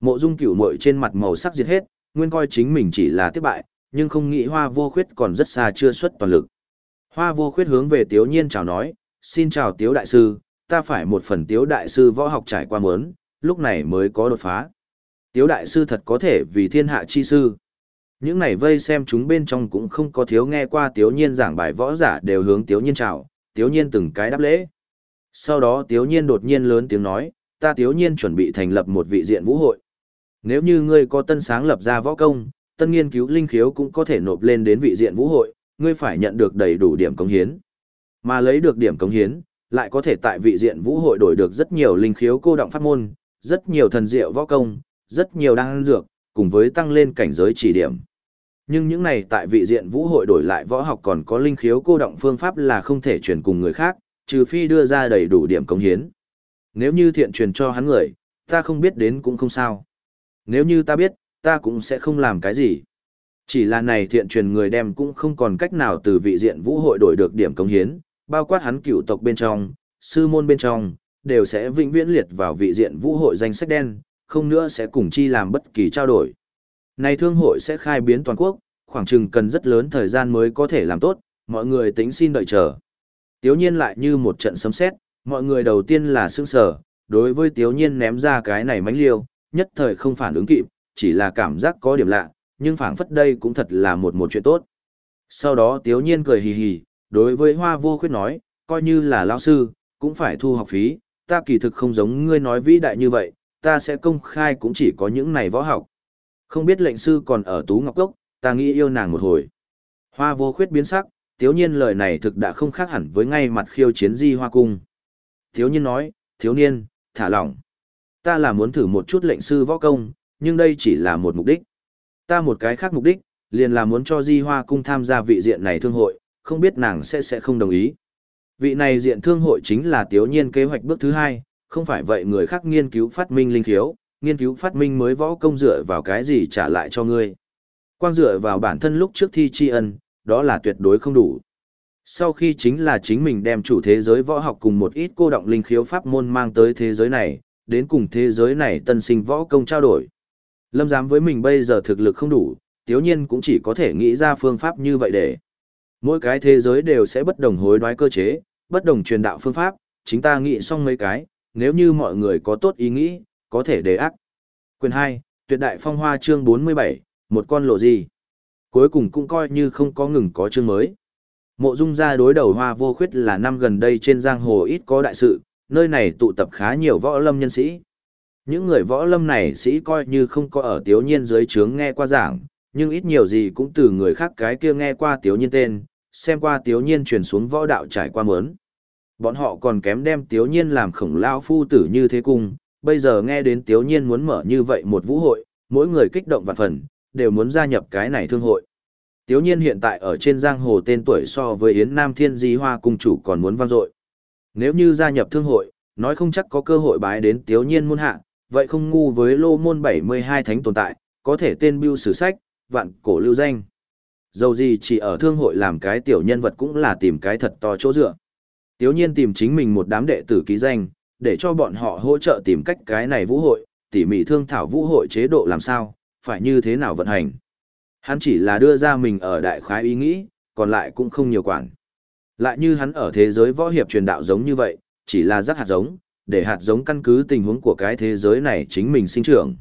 Mộ dung cửu mội trên mặt màu sắc diệt hết, nguyên coi chính mình chỉ là thất bại, nhưng không nghĩ hoa vô khuyết còn rất xa chưa xuất toàn lực. Hoa vô khuyết hướng về tiếu nhiên chào nói, xin chào tiếu đại sư, ta phải một phần tiếu đại sư võ học trải qua mớn, lúc này mới có đột phá. Tiếu đại sư thật có thể vì thiên hạ chi sư. Những này vây xem chúng bên trong cũng không có thiếu nghe qua tiếu nhiên giảng bài võ giả đều hướng tiếu nhiên chào, tiếu nhiên từng cái đáp lễ. Sau đó tiếu nhiên đột nhiên lớn tiếng nói, ta tiếu nhiên chuẩn bị thành lập một vị diện vũ hội. Nếu như ngươi có tân sáng lập ra võ công, tân nghiên cứu linh khiếu cũng có thể nộp lên đến vị diện vũ hội, ngươi phải nhận được đầy đủ điểm công hiến. Mà lấy được điểm cống hiến, lại có thể tại vị diện vũ hội đổi được rất nhiều linh khiếu cô động pháp môn, rất nhiều thần diệu võ công, rất nhiều đan dược, cùng với tăng lên cảnh giới chỉ điểm. Nhưng những này tại vị diện vũ hội đổi lại võ học còn có linh khiếu cô động phương pháp là không thể truyền cùng người khác, trừ phi đưa ra đầy đủ điểm cống hiến. Nếu như thiện truyền cho hắn người, ta không biết đến cũng không sao. Nếu như ta biết, ta cũng sẽ không làm cái gì. Chỉ là này thiện truyền người đem cũng không còn cách nào từ vị diện vũ hội đổi được điểm cống hiến, bao quát hắn cựu tộc bên trong, sư môn bên trong, đều sẽ vĩnh viễn liệt vào vị diện vũ hội danh sách đen, không nữa sẽ cùng chi làm bất kỳ trao đổi. Này thương hội sẽ khai biến toàn quốc, khoảng chừng cần rất lớn thời gian mới có thể làm tốt, mọi người tính xin đợi chờ. Tiếu nhiên lại như một trận sấm sét, mọi người đầu tiên là sững sờ, đối với tiếu nhiên ném ra cái này mánh liêu, nhất thời không phản ứng kịp, chỉ là cảm giác có điểm lạ, nhưng phảng phất đây cũng thật là một một chuyện tốt. Sau đó tiếu nhiên cười hì hì, đối với hoa vô khuyết nói, coi như là lão sư, cũng phải thu học phí, ta kỳ thực không giống ngươi nói vĩ đại như vậy, ta sẽ công khai cũng chỉ có những này võ học. Không biết lệnh sư còn ở Tú Ngọc Cốc, ta nghĩ yêu nàng một hồi. Hoa vô khuyết biến sắc, tiếu nhiên lời này thực đã không khác hẳn với ngay mặt khiêu chiến di hoa cung. Thiếu nhiên nói, thiếu niên, thả lỏng. Ta là muốn thử một chút lệnh sư võ công, nhưng đây chỉ là một mục đích. Ta một cái khác mục đích, liền là muốn cho di hoa cung tham gia vị diện này thương hội, không biết nàng sẽ sẽ không đồng ý. Vị này diện thương hội chính là tiểu nhiên kế hoạch bước thứ hai, không phải vậy người khác nghiên cứu phát minh linh khiếu, nghiên cứu phát minh mới võ công dựa vào cái gì trả lại cho ngươi. Quang dựa vào bản thân lúc trước thi tri ân, đó là tuyệt đối không đủ. Sau khi chính là chính mình đem chủ thế giới võ học cùng một ít cô động linh khiếu pháp môn mang tới thế giới này, đến cùng thế giới này tân sinh võ công trao đổi. Lâm giám với mình bây giờ thực lực không đủ, tiếu nhiên cũng chỉ có thể nghĩ ra phương pháp như vậy để. Mỗi cái thế giới đều sẽ bất đồng hối đoái cơ chế, bất đồng truyền đạo phương pháp, chính ta nghĩ xong mấy cái, nếu như mọi người có tốt ý nghĩ, có thể đề ác. Quyền 2, tuyệt đại phong hoa chương 47, một con lộ gì. Cuối cùng cũng coi như không có ngừng có chương mới. Mộ dung gia đối đầu hoa vô khuyết là năm gần đây trên giang hồ ít có đại sự, nơi này tụ tập khá nhiều võ lâm nhân sĩ. Những người võ lâm này sĩ coi như không có ở tiếu nhiên dưới trướng nghe qua giảng, nhưng ít nhiều gì cũng từ người khác cái kia nghe qua tiếu nhiên tên, xem qua tiếu nhiên truyền xuống võ đạo trải qua mớn. Bọn họ còn kém đem tiếu nhiên làm khổng lao phu tử như thế cung, bây giờ nghe đến tiếu nhiên muốn mở như vậy một vũ hội, mỗi người kích động vạn phần, đều muốn gia nhập cái này thương hội. Tiếu nhiên hiện tại ở trên giang hồ tên tuổi so với Yến Nam Thiên Di Hoa cung chủ còn muốn vang dội. Nếu như gia nhập thương hội, nói không chắc có cơ hội bái đến tiếu nhiên môn hạ, vậy không ngu với lô môn 72 thánh tồn tại, có thể tên bưu sử sách, vạn cổ lưu danh. Dầu gì chỉ ở thương hội làm cái tiểu nhân vật cũng là tìm cái thật to chỗ dựa. Tiếu nhiên tìm chính mình một đám đệ tử ký danh, để cho bọn họ hỗ trợ tìm cách cái này vũ hội, tỉ mỉ thương thảo vũ hội chế độ làm sao, phải như thế nào vận hành. Hắn chỉ là đưa ra mình ở đại khái ý nghĩ, còn lại cũng không nhiều quản. Lại như hắn ở thế giới võ hiệp truyền đạo giống như vậy, chỉ là rắc hạt giống, để hạt giống căn cứ tình huống của cái thế giới này chính mình sinh trưởng.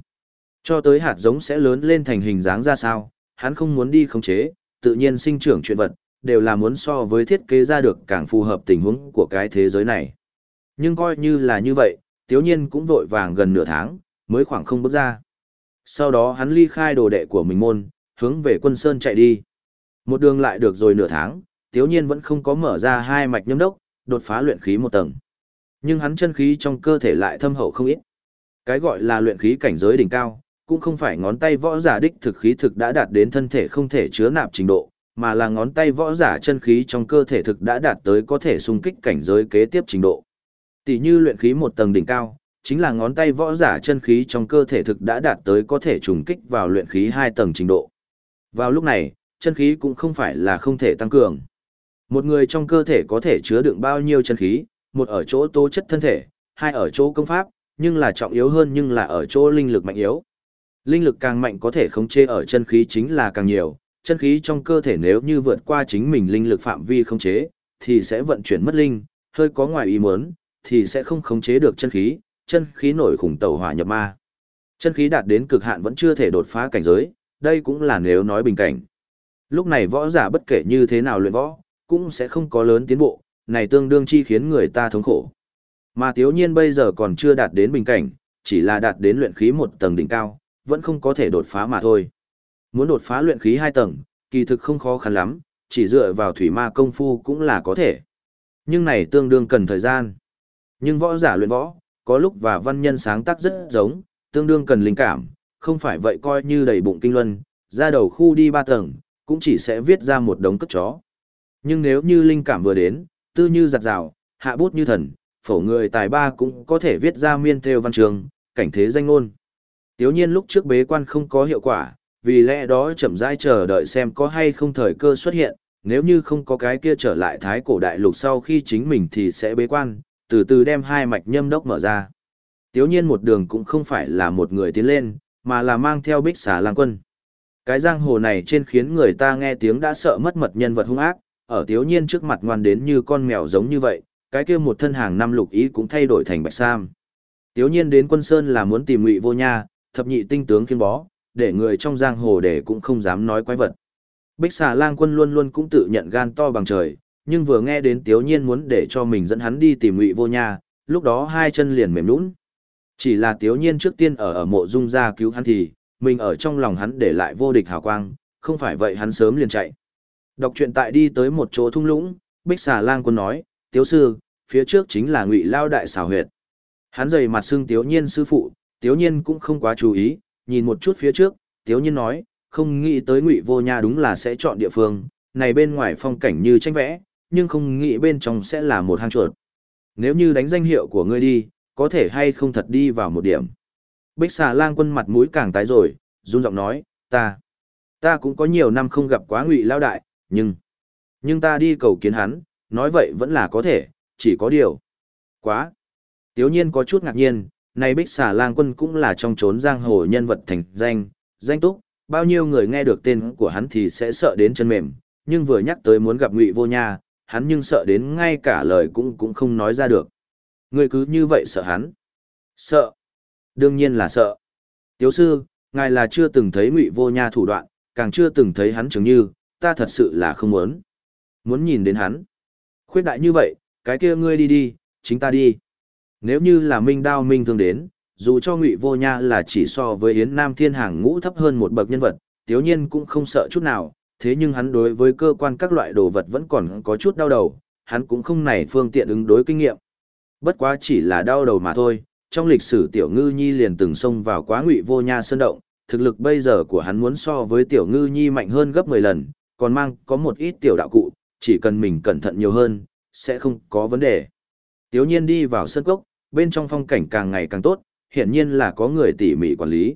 Cho tới hạt giống sẽ lớn lên thành hình dáng ra sao, hắn không muốn đi khống chế, tự nhiên sinh trưởng chuyện vật, đều là muốn so với thiết kế ra được càng phù hợp tình huống của cái thế giới này. Nhưng coi như là như vậy, tiếu nhiên cũng vội vàng gần nửa tháng, mới khoảng không bước ra. Sau đó hắn ly khai đồ đệ của mình môn, hướng về quân sơn chạy đi. Một đường lại được rồi nửa tháng, tiếu nhiên vẫn không có mở ra hai mạch nhâm đốc, đột phá luyện khí một tầng. Nhưng hắn chân khí trong cơ thể lại thâm hậu không ít. Cái gọi là luyện khí cảnh giới đỉnh cao, cũng không phải ngón tay võ giả đích thực khí thực đã đạt đến thân thể không thể chứa nạp trình độ, mà là ngón tay võ giả chân khí trong cơ thể thực đã đạt tới có thể xung kích cảnh giới kế tiếp trình độ. Tỷ như luyện khí một tầng đỉnh cao, chính là ngón tay võ giả chân khí trong cơ thể thực đã đạt tới có thể trùng kích vào luyện khí hai tầng trình độ. Vào lúc này, chân khí cũng không phải là không thể tăng cường. Một người trong cơ thể có thể chứa đựng bao nhiêu chân khí, một ở chỗ tố chất thân thể, hai ở chỗ công pháp, nhưng là trọng yếu hơn nhưng là ở chỗ linh lực mạnh yếu. Linh lực càng mạnh có thể khống chế ở chân khí chính là càng nhiều, chân khí trong cơ thể nếu như vượt qua chính mình linh lực phạm vi khống chế, thì sẽ vận chuyển mất linh, hơi có ngoài ý muốn, thì sẽ không khống chế được chân khí, chân khí nổi khủng tẩu hỏa nhập ma. Chân khí đạt đến cực hạn vẫn chưa thể đột phá cảnh giới, đây cũng là nếu nói bình cảnh. Lúc này võ giả bất kể như thế nào luyện võ, cũng sẽ không có lớn tiến bộ, này tương đương chi khiến người ta thống khổ. Mà tiếu nhiên bây giờ còn chưa đạt đến bình cảnh, chỉ là đạt đến luyện khí một tầng đỉnh cao, vẫn không có thể đột phá mà thôi. Muốn đột phá luyện khí hai tầng, kỳ thực không khó khăn lắm, chỉ dựa vào thủy ma công phu cũng là có thể. Nhưng này tương đương cần thời gian. Nhưng võ giả luyện võ, có lúc và văn nhân sáng tác rất giống, tương đương cần linh cảm, không phải vậy coi như đầy bụng kinh luân, ra đầu khu đi ba tầng, cũng chỉ sẽ viết ra một đống cất chó. Nhưng nếu như linh cảm vừa đến, tư như giặt rào, hạ bút như thần, phổ người tài ba cũng có thể viết ra miên theo văn trường, cảnh thế danh ngôn. Tiếu nhiên lúc trước bế quan không có hiệu quả, vì lẽ đó chậm rãi chờ đợi xem có hay không thời cơ xuất hiện, nếu như không có cái kia trở lại thái cổ đại lục sau khi chính mình thì sẽ bế quan, từ từ đem hai mạch nhâm đốc mở ra. Tiếu nhiên một đường cũng không phải là một người tiến lên, mà là mang theo bích xà lang quân. Cái giang hồ này trên khiến người ta nghe tiếng đã sợ mất mật nhân vật hung ác, ở tiếu nhiên trước mặt ngoan đến như con mèo giống như vậy, cái kia một thân hàng năm lục ý cũng thay đổi thành bạch sam. Tiếu nhiên đến quân sơn là muốn tìm ngụy vô nha, thập nhị tinh tướng kiên bó, để người trong giang hồ để cũng không dám nói quái vật. Bích xà lang quân luôn luôn cũng tự nhận gan to bằng trời, nhưng vừa nghe đến tiếu nhiên muốn để cho mình dẫn hắn đi tìm ngụy vô nha, lúc đó hai chân liền mềm nũng. Chỉ là tiếu nhiên trước tiên ở ở mộ dung ra cứu hắn thì, mình ở trong lòng hắn để lại vô địch hào quang, không phải vậy hắn sớm liền chạy. Đọc truyện tại đi tới một chỗ thung lũng, Bích xà lang quân nói, tiếu sư, phía trước chính là ngụy lao đại xào huyệt. Hắn dày mặt xưng tiếu nhiên sư phụ, tiếu nhiên cũng không quá chú ý, nhìn một chút phía trước, tiếu nhiên nói, không nghĩ tới ngụy vô nha đúng là sẽ chọn địa phương, này bên ngoài phong cảnh như tranh vẽ, nhưng không nghĩ bên trong sẽ là một hang chuột. Nếu như đánh danh hiệu của ngươi đi, có thể hay không thật đi vào một điểm. Bích xà lang quân mặt mũi càng tái rồi, run giọng nói, ta, ta cũng có nhiều năm không gặp quá ngụy lao đại, nhưng, nhưng ta đi cầu kiến hắn, nói vậy vẫn là có thể, chỉ có điều. Quá. Tiếu nhiên có chút ngạc nhiên, này bích xà lang quân cũng là trong trốn giang hồ nhân vật thành danh, danh túc, bao nhiêu người nghe được tên của hắn thì sẽ sợ đến chân mềm, nhưng vừa nhắc tới muốn gặp ngụy vô nha, hắn nhưng sợ đến ngay cả lời cũng cũng không nói ra được. Người cứ như vậy sợ hắn. Sợ. Đương nhiên là sợ. Tiếu sư, ngài là chưa từng thấy ngụy vô nha thủ đoạn, càng chưa từng thấy hắn chứng như, ta thật sự là không muốn. Muốn nhìn đến hắn. Khuyết đại như vậy, cái kia ngươi đi đi, chính ta đi. Nếu như là minh đao minh thương đến, dù cho ngụy vô nha là chỉ so với Yến Nam Thiên Hàng ngũ thấp hơn một bậc nhân vật, tiếu nhiên cũng không sợ chút nào, thế nhưng hắn đối với cơ quan các loại đồ vật vẫn còn có chút đau đầu, hắn cũng không nảy phương tiện ứng đối kinh nghiệm. Bất quá chỉ là đau đầu mà thôi, trong lịch sử tiểu ngư nhi liền từng xông vào quá ngụy vô nha sơn động, thực lực bây giờ của hắn muốn so với tiểu ngư nhi mạnh hơn gấp 10 lần, còn mang có một ít tiểu đạo cụ, chỉ cần mình cẩn thận nhiều hơn, sẽ không có vấn đề. Tiếu nhiên đi vào sân cốc, bên trong phong cảnh càng ngày càng tốt, hiển nhiên là có người tỉ mỉ quản lý.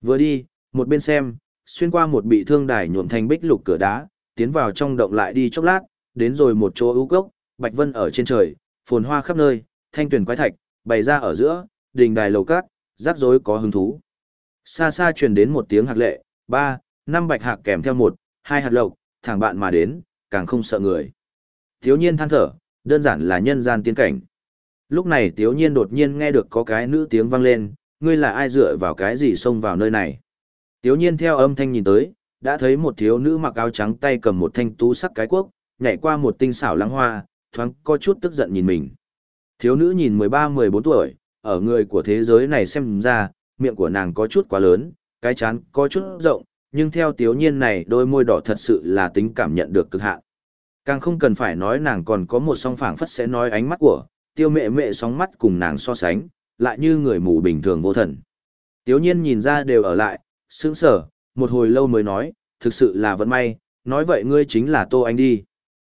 Vừa đi, một bên xem, xuyên qua một bị thương đài nhuộm thành bích lục cửa đá, tiến vào trong động lại đi chốc lát, đến rồi một chỗ ưu cốc, bạch vân ở trên trời, phồn hoa khắp nơi, thanh tuyển quái thạch, bày ra ở giữa, đình đài lầu cát, rắc rối có hứng thú. Xa xa truyền đến một tiếng hạt lệ, ba, năm bạch hạc kèm theo một, hai hạt lộc, thẳng bạn mà đến, càng không sợ người. Thiếu nhiên than thở, đơn giản là nhân gian tiên cảnh. Lúc này Tiếu Nhiên đột nhiên nghe được có cái nữ tiếng vang lên, ngươi là ai dựa vào cái gì xông vào nơi này. Tiếu Nhiên theo âm thanh nhìn tới, đã thấy một thiếu nữ mặc áo trắng tay cầm một thanh tú sắc cái quốc, nhảy qua một tinh xảo lăng hoa, thoáng có chút tức giận nhìn mình. Thiếu nữ nhìn 13-14 tuổi, ở người của thế giới này xem ra, miệng của nàng có chút quá lớn, cái chán có chút rộng, nhưng theo Tiếu Nhiên này đôi môi đỏ thật sự là tính cảm nhận được cực hạn. Càng không cần phải nói nàng còn có một song phảng phất sẽ nói ánh mắt của, tiêu mẹ mẹ sóng mắt cùng nàng so sánh, lại như người mù bình thường vô thần. Tiếu nhiên nhìn ra đều ở lại, sững sờ, một hồi lâu mới nói, thực sự là vận may, nói vậy ngươi chính là Tô Anh đi.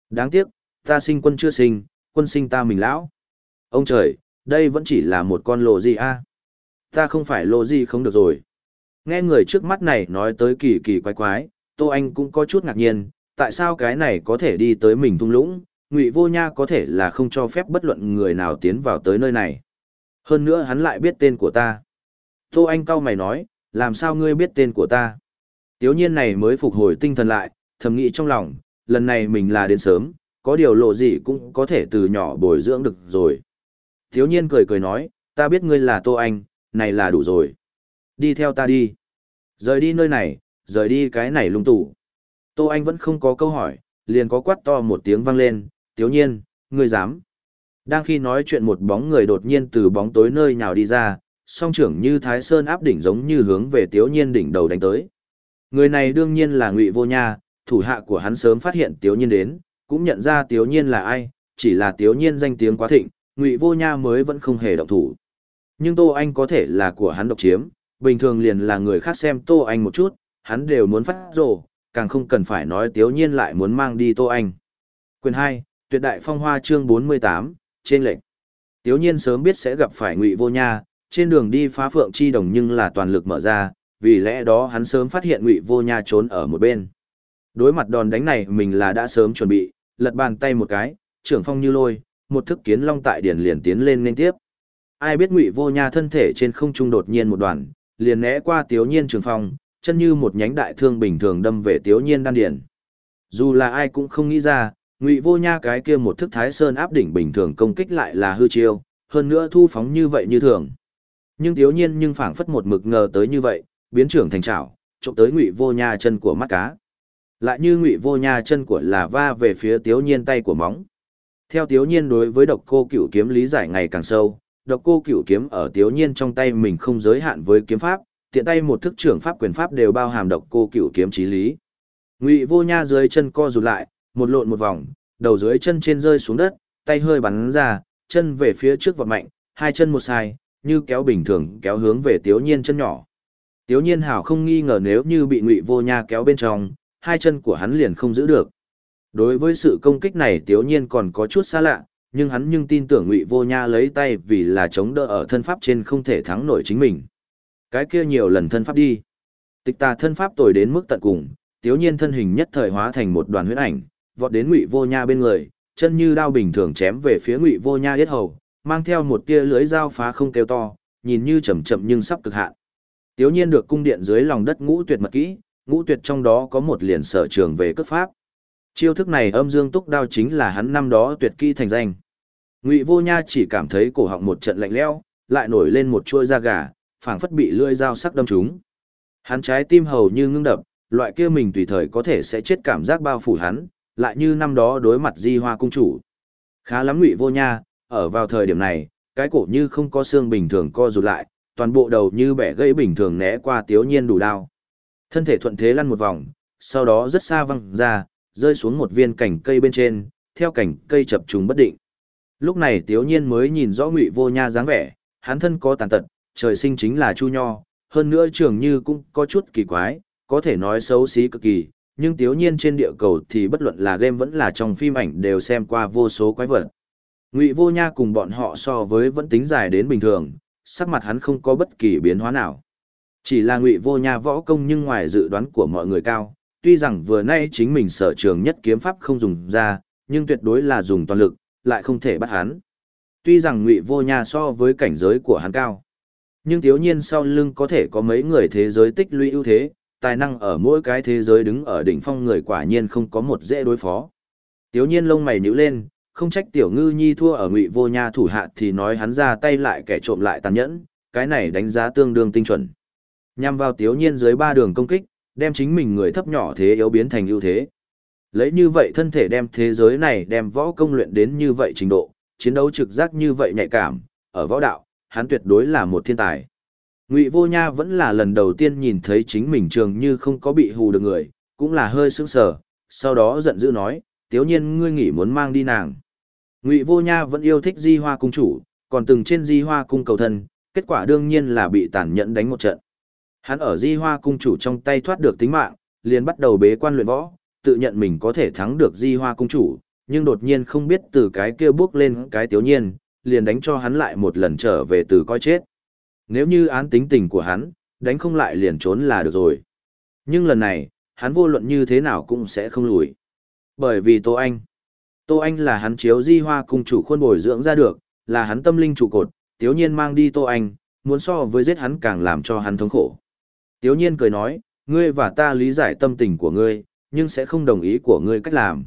Đáng tiếc, ta sinh quân chưa sinh, quân sinh ta mình lão. Ông trời, đây vẫn chỉ là một con lộ gì a? Ta không phải lộ gì không được rồi. Nghe người trước mắt này nói tới kỳ kỳ quái quái, Tô Anh cũng có chút ngạc nhiên, tại sao cái này có thể đi tới mình thung lũng, Ngụy Vô Nha có thể là không cho phép bất luận người nào tiến vào tới nơi này. Hơn nữa hắn lại biết tên của ta. Tô Anh cau mày nói, làm sao ngươi biết tên của ta? Tiếu nhiên này mới phục hồi tinh thần lại, thầm nghĩ trong lòng, lần này mình là đến sớm, có điều lộ gì cũng có thể từ nhỏ bồi dưỡng được rồi. Tiếu nhiên cười cười nói, ta biết ngươi là Tô Anh, này là đủ rồi. Đi theo ta đi. Rời đi nơi này, rời đi cái này lung tủ. Tô Anh vẫn không có câu hỏi, liền có quát to một tiếng vang lên, tiếu nhiên, ngươi dám. Đang khi nói chuyện một bóng người đột nhiên từ bóng tối nơi nhào đi ra, song trưởng như Thái Sơn áp đỉnh giống như hướng về tiếu nhiên đỉnh đầu đánh tới. Người này đương nhiên là Ngụy Vô Nha, thủ hạ của hắn sớm phát hiện tiếu nhiên đến, cũng nhận ra tiếu nhiên là ai, chỉ là tiếu nhiên danh tiếng quá thịnh, Ngụy Vô Nha mới vẫn không hề động thủ. Nhưng Tô Anh có thể là của hắn độc chiếm, bình thường liền là người khác xem Tô Anh một chút, hắn đều muốn phát rồ, càng không cần phải nói tiếu nhiên lại muốn mang đi Tô Anh. Quyền 2, Tuyệt đại phong hoa chương 48, trên lệnh. Tiếu nhiên sớm biết sẽ gặp phải Ngụy Vô Nha, trên đường đi phá phượng chi đồng nhưng là toàn lực mở ra, vì lẽ đó hắn sớm phát hiện Ngụy Vô Nha trốn ở một bên. Đối mặt đòn đánh này mình là đã sớm chuẩn bị, lật bàn tay một cái, trưởng phong như lôi, một thức kiến long tại điển liền tiến lên nên tiếp. Ai biết Ngụy Vô Nha thân thể trên không trung đột nhiên một đoàn, liền né qua Tiếu Nhiên trường phong, chân như một nhánh đại thương bình thường đâm về Tiếu Nhiên đan điển. Dù là ai cũng không nghĩ ra, Ngụy Vô Nha cái kia một thức Thái Sơn áp đỉnh bình thường công kích lại là hư chiêu, hơn nữa thu phóng như vậy như thường. Nhưng thiếu Nhiên nhưng phảng phất một mực ngờ tới như vậy, biến trưởng thành trảo, trộm tới Ngụy Vô Nha chân của mắt cá. Lại như Ngụy Vô Nha chân của là va về phía thiếu Nhiên tay của móng. Theo thiếu Nhiên đối với độc cô cửu kiếm lý giải ngày càng sâu, độc cô cửu kiếm ở thiếu Nhiên trong tay mình không giới hạn với kiếm pháp, tiện tay một thức trưởng pháp quyền pháp đều bao hàm độc cô cửu kiếm trí lý. Ngụy Vô Nha dưới chân co rụt lại, một lộn một vòng, đầu dưới chân trên rơi xuống đất, tay hơi bắn ra, chân về phía trước vọt mạnh, hai chân một sai, như kéo bình thường kéo hướng về Tiếu Nhiên chân nhỏ. Tiếu Nhiên hảo không nghi ngờ nếu như bị Ngụy Vô Nha kéo bên trong, hai chân của hắn liền không giữ được. Đối với sự công kích này Tiếu Nhiên còn có chút xa lạ, nhưng hắn nhưng tin tưởng Ngụy Vô Nha lấy tay vì là chống đỡ ở thân pháp trên không thể thắng nổi chính mình. Cái kia nhiều lần thân pháp đi. Tịch tà thân pháp tồi đến mức tận cùng, Tiếu Nhiên thân hình nhất thời hóa thành một đoàn huyết ảnh, vọt đến Ngụy Vô Nha bên người, chân như đao bình thường chém về phía Ngụy Vô Nha yết hầu, mang theo một tia lưới dao phá không kêu to, nhìn như chậm chậm nhưng sắp cực hạn. Tiếu Nhiên được cung điện dưới lòng đất ngũ tuyệt mật kỹ, ngũ tuyệt trong đó có một liền sở trường về cất pháp. Chiêu thức này âm dương túc đao chính là hắn năm đó tuyệt kỹ thành danh. Ngụy Vô Nha chỉ cảm thấy cổ họng một trận lạnh lẽo, lại nổi lên một chuôi da gà, phảng phất bị lưỡi dao sắc đâm trúng. Hắn trái tim hầu như ngưng đập, loại kia mình tùy thời có thể sẽ chết cảm giác bao phủ hắn, lại như năm đó đối mặt Di Hoa cung chủ. Khá lắm Ngụy Vô Nha, ở vào thời điểm này, cái cổ như không có xương bình thường co rụt lại, toàn bộ đầu như bẻ gãy bình thường né qua Tiếu Nhiên đủ đao. Thân thể thuận thế lăn một vòng, sau đó rất xa văng ra, rơi xuống một viên cành cây bên trên, theo cành cây chập trùng bất định. Lúc này Tiếu Nhiên mới nhìn rõ Ngụy Vô Nha dáng vẻ, hắn thân có tàn tật, trời sinh chính là Chu Nho, hơn nữa trường như cũng có chút kỳ quái, có thể nói xấu xí cực kỳ, nhưng Tiếu Nhiên trên địa cầu thì bất luận là game vẫn là trong phim ảnh đều xem qua vô số quái vật. Ngụy Vô Nha cùng bọn họ so với vẫn tính dài đến bình thường, sắc mặt hắn không có bất kỳ biến hóa nào. Chỉ là Ngụy Vô Nha võ công nhưng ngoài dự đoán của mọi người cao, tuy rằng vừa nay chính mình sở trường nhất kiếm pháp không dùng ra, nhưng tuyệt đối là dùng toàn lực, lại không thể bắt hắn. Tuy rằng Ngụy Vô Nha so với cảnh giới của hắn cao, nhưng thiếu nhiên sau lưng có thể có mấy người thế giới tích lũy ưu thế, tài năng ở mỗi cái thế giới đứng ở đỉnh phong người quả nhiên không có một dễ đối phó. Tiếu nhiên lông mày nhíu lên, không trách tiểu ngư nhi thua ở ngụy vô nha thủ hạ thì nói hắn ra tay lại kẻ trộm lại tàn nhẫn, cái này đánh giá tương đương tinh chuẩn. Nhằm vào tiếu nhiên dưới ba đường công kích, đem chính mình người thấp nhỏ thế yếu biến thành ưu thế. Lấy như vậy thân thể đem thế giới này đem võ công luyện đến như vậy trình độ, chiến đấu trực giác như vậy nhạy cảm, ở võ đạo, hắn tuyệt đối là một thiên tài. Ngụy Vô Nha vẫn là lần đầu tiên nhìn thấy chính mình trường như không có bị hù được người, cũng là hơi sững sờ, sau đó giận dữ nói, tiếu nhiên ngươi nghĩ muốn mang đi nàng. Ngụy Vô Nha vẫn yêu thích di hoa cung chủ, còn từng trên di hoa cung cầu thân, kết quả đương nhiên là bị tàn nhẫn đánh một trận. Hắn ở Di Hoa cung chủ trong tay thoát được tính mạng, liền bắt đầu bế quan luyện võ, tự nhận mình có thể thắng được Di Hoa cung chủ, nhưng đột nhiên không biết từ cái kia bước lên cái tiếu nhiên, liền đánh cho hắn lại một lần trở về từ coi chết. Nếu như án tính tình của hắn, đánh không lại liền trốn là được rồi. Nhưng lần này, hắn vô luận như thế nào cũng sẽ không lùi. Bởi vì Tô Anh, Tô Anh là hắn chiếu di hoa cung chủ khuôn bồi dưỡng ra được, là hắn tâm linh trụ cột, tiếu nhiên mang đi Tô Anh, muốn so với giết hắn càng làm cho hắn thống khổ. Tiếu nhiên cười nói, ngươi và ta lý giải tâm tình của ngươi, nhưng sẽ không đồng ý của ngươi cách làm.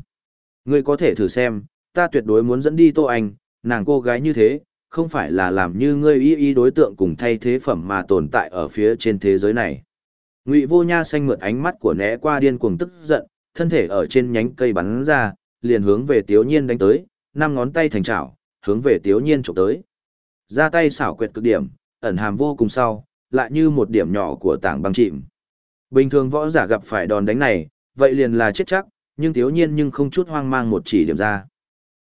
Ngươi có thể thử xem, ta tuyệt đối muốn dẫn đi Tô Anh, nàng cô gái như thế, không phải là làm như ngươi y y đối tượng cùng thay thế phẩm mà tồn tại ở phía trên thế giới này. Ngụy Vô Nha xanh mượt ánh mắt của né qua điên cuồng tức giận, thân thể ở trên nhánh cây bắn ra, liền hướng về Tiếu Nhiên đánh tới, năm ngón tay thành chảo, hướng về Tiếu Nhiên chụp tới. Ra tay xảo quyệt cực điểm, ẩn hàm vô cùng sau, lại như một điểm nhỏ của tảng băng chìm. Bình thường võ giả gặp phải đòn đánh này, vậy liền là chết chắc, nhưng Tiếu Nhiên nhưng không chút hoang mang một chỉ điểm ra.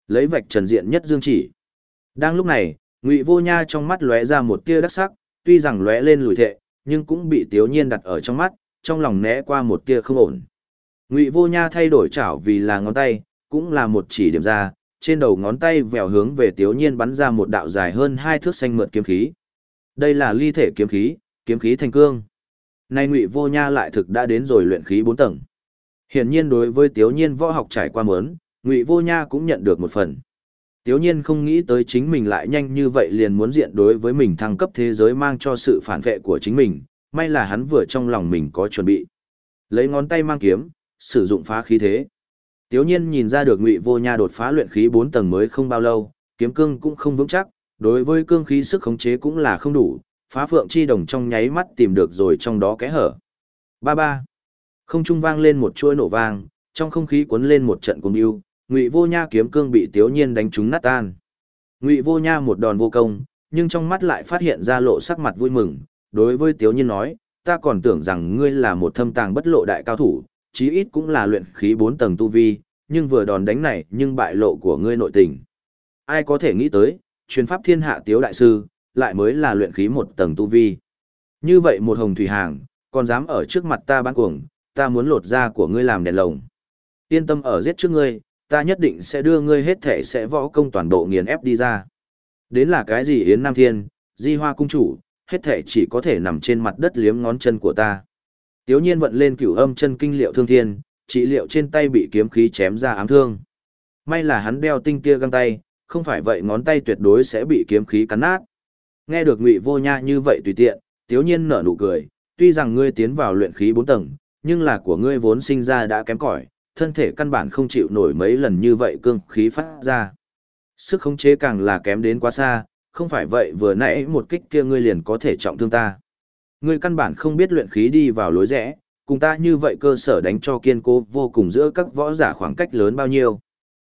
Lấy vạch trần diện nhất dương chỉ. Đang lúc này, Ngụy Vô Nha trong mắt lóe ra một tia đắc sắc, tuy rằng lóe lên lùi thệ, nhưng cũng bị Tiếu Nhiên đặt ở trong mắt, trong lòng né qua một tia không ổn. Ngụy Vô Nha thay đổi chảo vì là ngón tay, cũng là một chỉ điểm ra, trên đầu ngón tay vèo hướng về Tiếu Nhiên bắn ra một đạo dài hơn hai thước xanh mượt kiếm khí. Đây là ly thể kiếm khí, kiếm khí thành cương. Nay Ngụy Vô Nha lại thực đã đến rồi luyện khí bốn tầng. Hiển nhiên đối với Tiếu Nhiên võ học trải qua mớn, Ngụy Vô Nha cũng nhận được một phần. Tiếu nhiên không nghĩ tới chính mình lại nhanh như vậy liền muốn diện đối với mình thăng cấp thế giới mang cho sự phản vệ của chính mình, may là hắn vừa trong lòng mình có chuẩn bị. Lấy ngón tay mang kiếm, sử dụng phá khí thế. Tiếu nhiên nhìn ra được ngụy vô nha đột phá luyện khí 4 tầng mới không bao lâu, kiếm cương cũng không vững chắc, đối với cương khí sức khống chế cũng là không đủ, phá phượng chi đồng trong nháy mắt tìm được rồi trong đó kẽ hở. Ba ba. Không trung vang lên một chuỗi nổ vang, trong không khí cuốn lên một trận cuồng yêu, ngụy vô nha kiếm cương bị tiếu nhiên đánh trúng nát tan. Ngụy vô nha một đòn vô công, nhưng trong mắt lại phát hiện ra lộ sắc mặt vui mừng, đối với tiếu nhiên nói, ta còn tưởng rằng ngươi là một thâm tàng bất lộ đại cao thủ, chí ít cũng là luyện khí bốn tầng tu vi, nhưng vừa đòn đánh này nhưng bại lộ của ngươi nội tình. Ai có thể nghĩ tới, truyền pháp thiên hạ tiếu đại sư lại mới là luyện khí một tầng tu vi. Như vậy một hồng thủy hàng, còn dám ở trước mặt ta bán cuồng, ta muốn lột da của ngươi làm đèn lồng. Yên tâm ở giết trước ngươi ta nhất định sẽ đưa ngươi hết thể sẽ võ công toàn bộ nghiền ép đi ra. Đến là cái gì Yến Nam Thiên, Di Hoa Cung Chủ, hết thể chỉ có thể nằm trên mặt đất liếm ngón chân của ta. Tiếu nhiên vận lên cửu âm chân kinh liệu thương thiên, trị liệu trên tay bị kiếm khí chém ra ám thương. May là hắn đeo tinh tia găng tay, không phải vậy ngón tay tuyệt đối sẽ bị kiếm khí cắn nát. Nghe được Ngụy Vô Nha như vậy tùy tiện, Tiếu Nhiên nở nụ cười, tuy rằng ngươi tiến vào luyện khí 4 tầng, nhưng là của ngươi vốn sinh ra đã kém cỏi, thân thể căn bản không chịu nổi mấy lần như vậy cương khí phát ra. Sức khống chế càng là kém đến quá xa, không phải vậy vừa nãy một kích kia ngươi liền có thể trọng thương ta. Ngươi căn bản không biết luyện khí đi vào lối rẽ, cùng ta như vậy cơ sở đánh cho kiên cố vô cùng giữa các võ giả khoảng cách lớn bao nhiêu.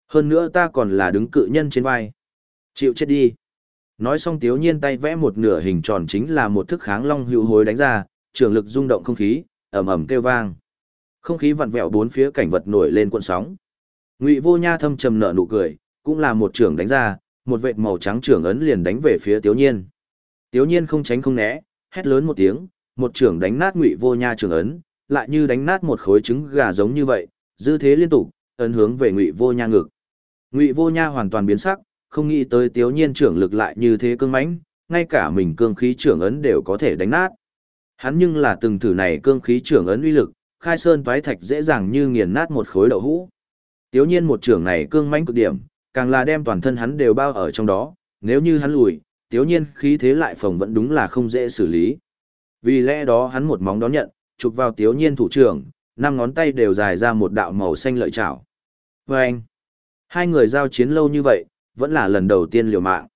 Hơn nữa ta còn là đứng cự nhân trên vai. Chịu chết đi. Nói xong tiếu nhiên tay vẽ một nửa hình tròn chính là một thức kháng long hữu hối đánh ra, trường lực rung động không khí, ầm ầm kêu vang. Không khí vặn vẹo bốn phía cảnh vật nổi lên cuộn sóng. Ngụy Vô Nha thâm trầm nở nụ cười, cũng là một trưởng đánh ra, một vệt màu trắng trưởng ấn liền đánh về phía Tiếu Nhiên. Tiếu Nhiên không tránh không né, hét lớn một tiếng, một trưởng đánh nát Ngụy Vô Nha trưởng ấn, lại như đánh nát một khối trứng gà giống như vậy, dư thế liên tục, ấn hướng về Ngụy Vô Nha ngực. Ngụy Vô Nha hoàn toàn biến sắc, không nghĩ tới Tiếu Nhiên trưởng lực lại như thế cương mãnh, ngay cả mình cương khí trưởng ấn đều có thể đánh nát. Hắn nhưng là từng thử này cương khí trưởng ấn uy lực, khai sơn toái thạch dễ dàng như nghiền nát một khối đậu hũ. Tiếu nhiên một trưởng này cương mãnh cực điểm, càng là đem toàn thân hắn đều bao ở trong đó, nếu như hắn lùi, tiếu nhiên khí thế lại phòng vẫn đúng là không dễ xử lý. Vì lẽ đó hắn một móng đón nhận, chụp vào tiếu nhiên thủ trưởng, năm ngón tay đều dài ra một đạo màu xanh lợi chảo. Vâng! anh, hai người giao chiến lâu như vậy, vẫn là lần đầu tiên liều mạng.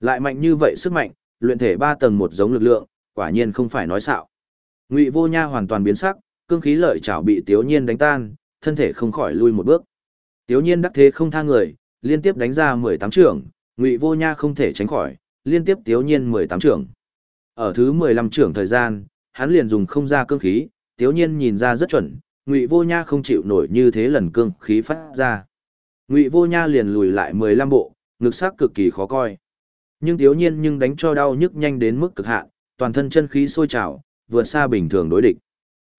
Lại mạnh như vậy sức mạnh, luyện thể ba tầng một giống lực lượng, quả nhiên không phải nói xạo. Ngụy Vô Nha hoàn toàn biến sắc, cương khí lợi chảo bị Tiếu Nhiên đánh tan, thân thể không khỏi lui một bước. Tiếu Nhiên đắc thế không tha người, liên tiếp đánh ra 18 trưởng, Ngụy Vô Nha không thể tránh khỏi, liên tiếp Tiếu Nhiên 18 trưởng. Ở thứ 15 trưởng thời gian, hắn liền dùng không ra cương khí, Tiếu Nhiên nhìn ra rất chuẩn, Ngụy Vô Nha không chịu nổi như thế lần cương khí phát ra. Ngụy Vô Nha liền lùi lại 15 bộ, ngực sắc cực kỳ khó coi. Nhưng Tiếu Nhiên nhưng đánh cho đau nhức nhanh đến mức cực hạn, toàn thân chân khí sôi trào, vượt xa bình thường đối địch.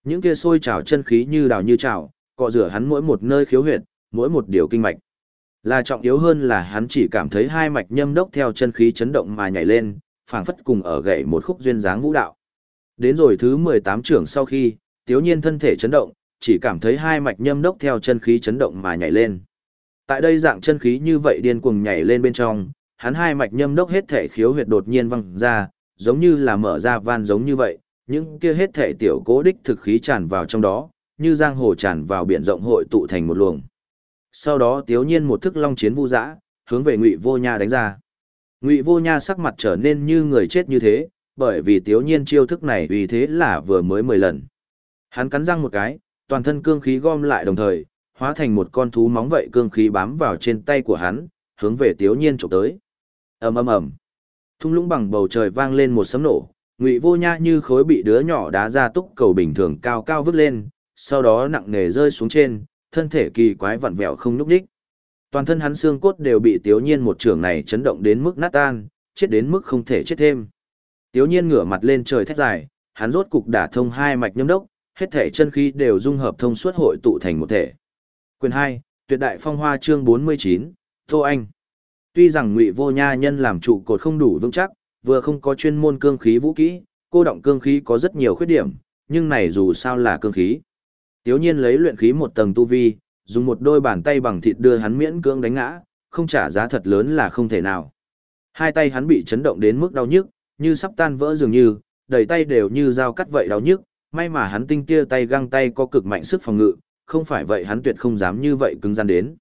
Những kia sôi trào chân khí như đào như trào, cọ rửa hắn mỗi một nơi khiếu huyệt, mỗi một điều kinh mạch. Là trọng yếu hơn là hắn chỉ cảm thấy hai mạch nhâm đốc theo chân khí chấn động mà nhảy lên, phảng phất cùng ở gậy một khúc duyên dáng vũ đạo. Đến rồi thứ 18 trưởng sau khi, Tiếu Nhiên thân thể chấn động, chỉ cảm thấy hai mạch nhâm đốc theo chân khí chấn động mà nhảy lên. Tại đây dạng chân khí như vậy điên cuồng nhảy lên bên trong, hắn hai mạch nhâm đốc hết thể khiếu huyệt đột nhiên văng ra, giống như là mở ra van giống như vậy, những kia hết thể tiểu cố đích thực khí tràn vào trong đó, như giang hồ tràn vào biển rộng hội tụ thành một luồng. Sau đó Tiếu Nhiên một thức long chiến vu dã, hướng về Ngụy Vô Nha đánh ra. Ngụy Vô Nha sắc mặt trở nên như người chết như thế, bởi vì Tiếu Nhiên chiêu thức này vì thế là vừa mới 10 lần. Hắn cắn răng một cái, toàn thân cương khí gom lại đồng thời, hóa thành một con thú móng vậy cương khí bám vào trên tay của hắn, hướng về Tiếu Nhiên chụp tới. Ầm ầm ầm. Thung lũng bằng bầu trời vang lên một sấm nổ, Ngụy Vô Nha như khối bị đứa nhỏ đá ra túc cầu bình thường cao cao vứt lên, sau đó nặng nề rơi xuống trên, thân thể kỳ quái vặn vẹo không nhúc nhích. Toàn thân hắn xương cốt đều bị Tiếu Nhiên một trường này chấn động đến mức nát tan, chết đến mức không thể chết thêm. Tiếu Nhiên ngửa mặt lên trời thét dài, hắn rốt cục đả thông hai mạch nhâm đốc, hết thể chân khí đều dung hợp thông suốt hội tụ thành một thể. Quyền hai, Tuyệt đại phong hoa chương 49, Tô Anh. Tuy rằng Ngụy Vô Nha nhân làm trụ cột không đủ vững chắc, vừa không có chuyên môn cương khí vũ kỹ, cô động cương khí có rất nhiều khuyết điểm, nhưng này dù sao là cương khí. Tiếu nhiên lấy luyện khí một tầng tu vi, dùng một đôi bàn tay bằng thịt đưa hắn miễn cưỡng đánh ngã, không trả giá thật lớn là không thể nào. Hai tay hắn bị chấn động đến mức đau nhức, như sắp tan vỡ dường như, đầy tay đều như dao cắt vậy đau nhức, may mà hắn tinh kia tay găng tay có cực mạnh sức phòng ngự, không phải vậy hắn tuyệt không dám như vậy cứng gian đến.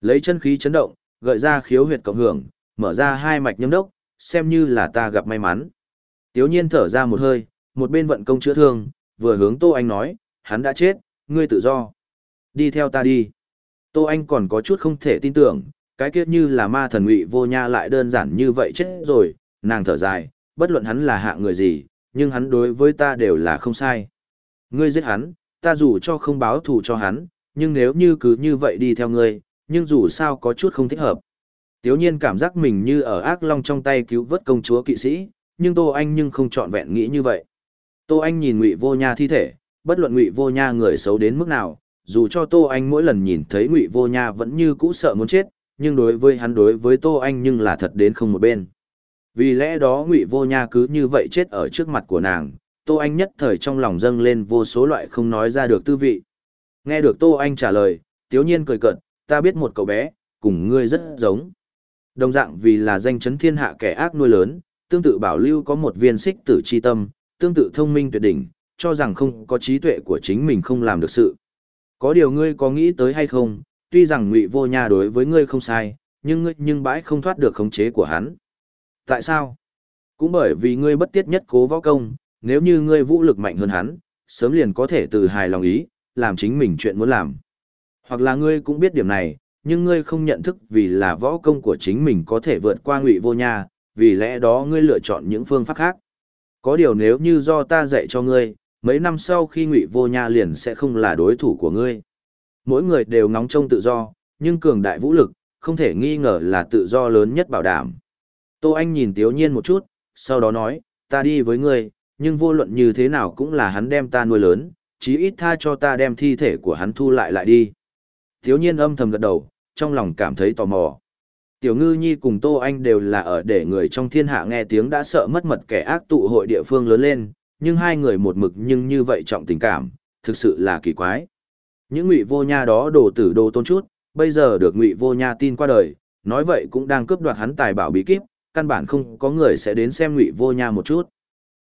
Lấy chân khí chấn động, gợi ra khiếu huyệt cộng hưởng, mở ra hai mạch nhâm đốc, xem như là ta gặp may mắn. Tiếu nhiên thở ra một hơi, một bên vận công chữa thương, vừa hướng Tô Anh nói, hắn đã chết, ngươi tự do. Đi theo ta đi. Tô Anh còn có chút không thể tin tưởng, cái kiếp như là ma thần ngụy vô nha lại đơn giản như vậy chết rồi, nàng thở dài, bất luận hắn là hạ người gì, nhưng hắn đối với ta đều là không sai. Ngươi giết hắn, ta dù cho không báo thù cho hắn, nhưng nếu như cứ như vậy đi theo ngươi, nhưng dù sao có chút không thích hợp. Tiếu nhiên cảm giác mình như ở ác long trong tay cứu vớt công chúa kỵ sĩ, nhưng Tô Anh nhưng không trọn vẹn nghĩ như vậy. Tô Anh nhìn Ngụy Vô Nha thi thể, bất luận Ngụy Vô Nha người xấu đến mức nào, dù cho Tô Anh mỗi lần nhìn thấy Ngụy Vô Nha vẫn như cũ sợ muốn chết, nhưng đối với hắn đối với Tô Anh nhưng là thật đến không một bên. Vì lẽ đó Ngụy Vô Nha cứ như vậy chết ở trước mặt của nàng, Tô Anh nhất thời trong lòng dâng lên vô số loại không nói ra được tư vị. Nghe được Tô Anh trả lời, Tiếu Nhiên cười cợt, ta biết một cậu bé, cùng ngươi rất giống. Đồng dạng vì là danh chấn thiên hạ kẻ ác nuôi lớn, tương tự bảo lưu có một viên xích tử chi tâm, tương tự thông minh tuyệt đỉnh, cho rằng không có trí tuệ của chính mình không làm được sự. Có điều ngươi có nghĩ tới hay không, tuy rằng ngụy vô nha đối với ngươi không sai, nhưng ngươi nhưng bãi không thoát được khống chế của hắn. Tại sao? Cũng bởi vì ngươi bất tiết nhất cố võ công, nếu như ngươi vũ lực mạnh hơn hắn, sớm liền có thể từ hài lòng ý, làm chính mình chuyện muốn làm. Hoặc là ngươi cũng biết điểm này, nhưng ngươi không nhận thức vì là võ công của chính mình có thể vượt qua ngụy vô nha, vì lẽ đó ngươi lựa chọn những phương pháp khác. Có điều nếu như do ta dạy cho ngươi, mấy năm sau khi ngụy vô nha liền sẽ không là đối thủ của ngươi. Mỗi người đều ngóng trông tự do, nhưng cường đại vũ lực, không thể nghi ngờ là tự do lớn nhất bảo đảm. Tô Anh nhìn Tiếu Nhiên một chút, sau đó nói, ta đi với ngươi, nhưng vô luận như thế nào cũng là hắn đem ta nuôi lớn, chí ít tha cho ta đem thi thể của hắn thu lại lại đi. Tiếu Nhiên âm thầm gật đầu, trong lòng cảm thấy tò mò. Tiểu Ngư Nhi cùng Tô Anh đều là ở để người trong thiên hạ nghe tiếng đã sợ mất mật kẻ ác tụ hội địa phương lớn lên, nhưng hai người một mực nhưng như vậy trọng tình cảm, thực sự là kỳ quái. Những ngụy vô nha đó đồ tử đồ tôn chút, bây giờ được ngụy vô nha tin qua đời, nói vậy cũng đang cướp đoạt hắn tài bảo bí kíp, căn bản không có người sẽ đến xem ngụy vô nha một chút.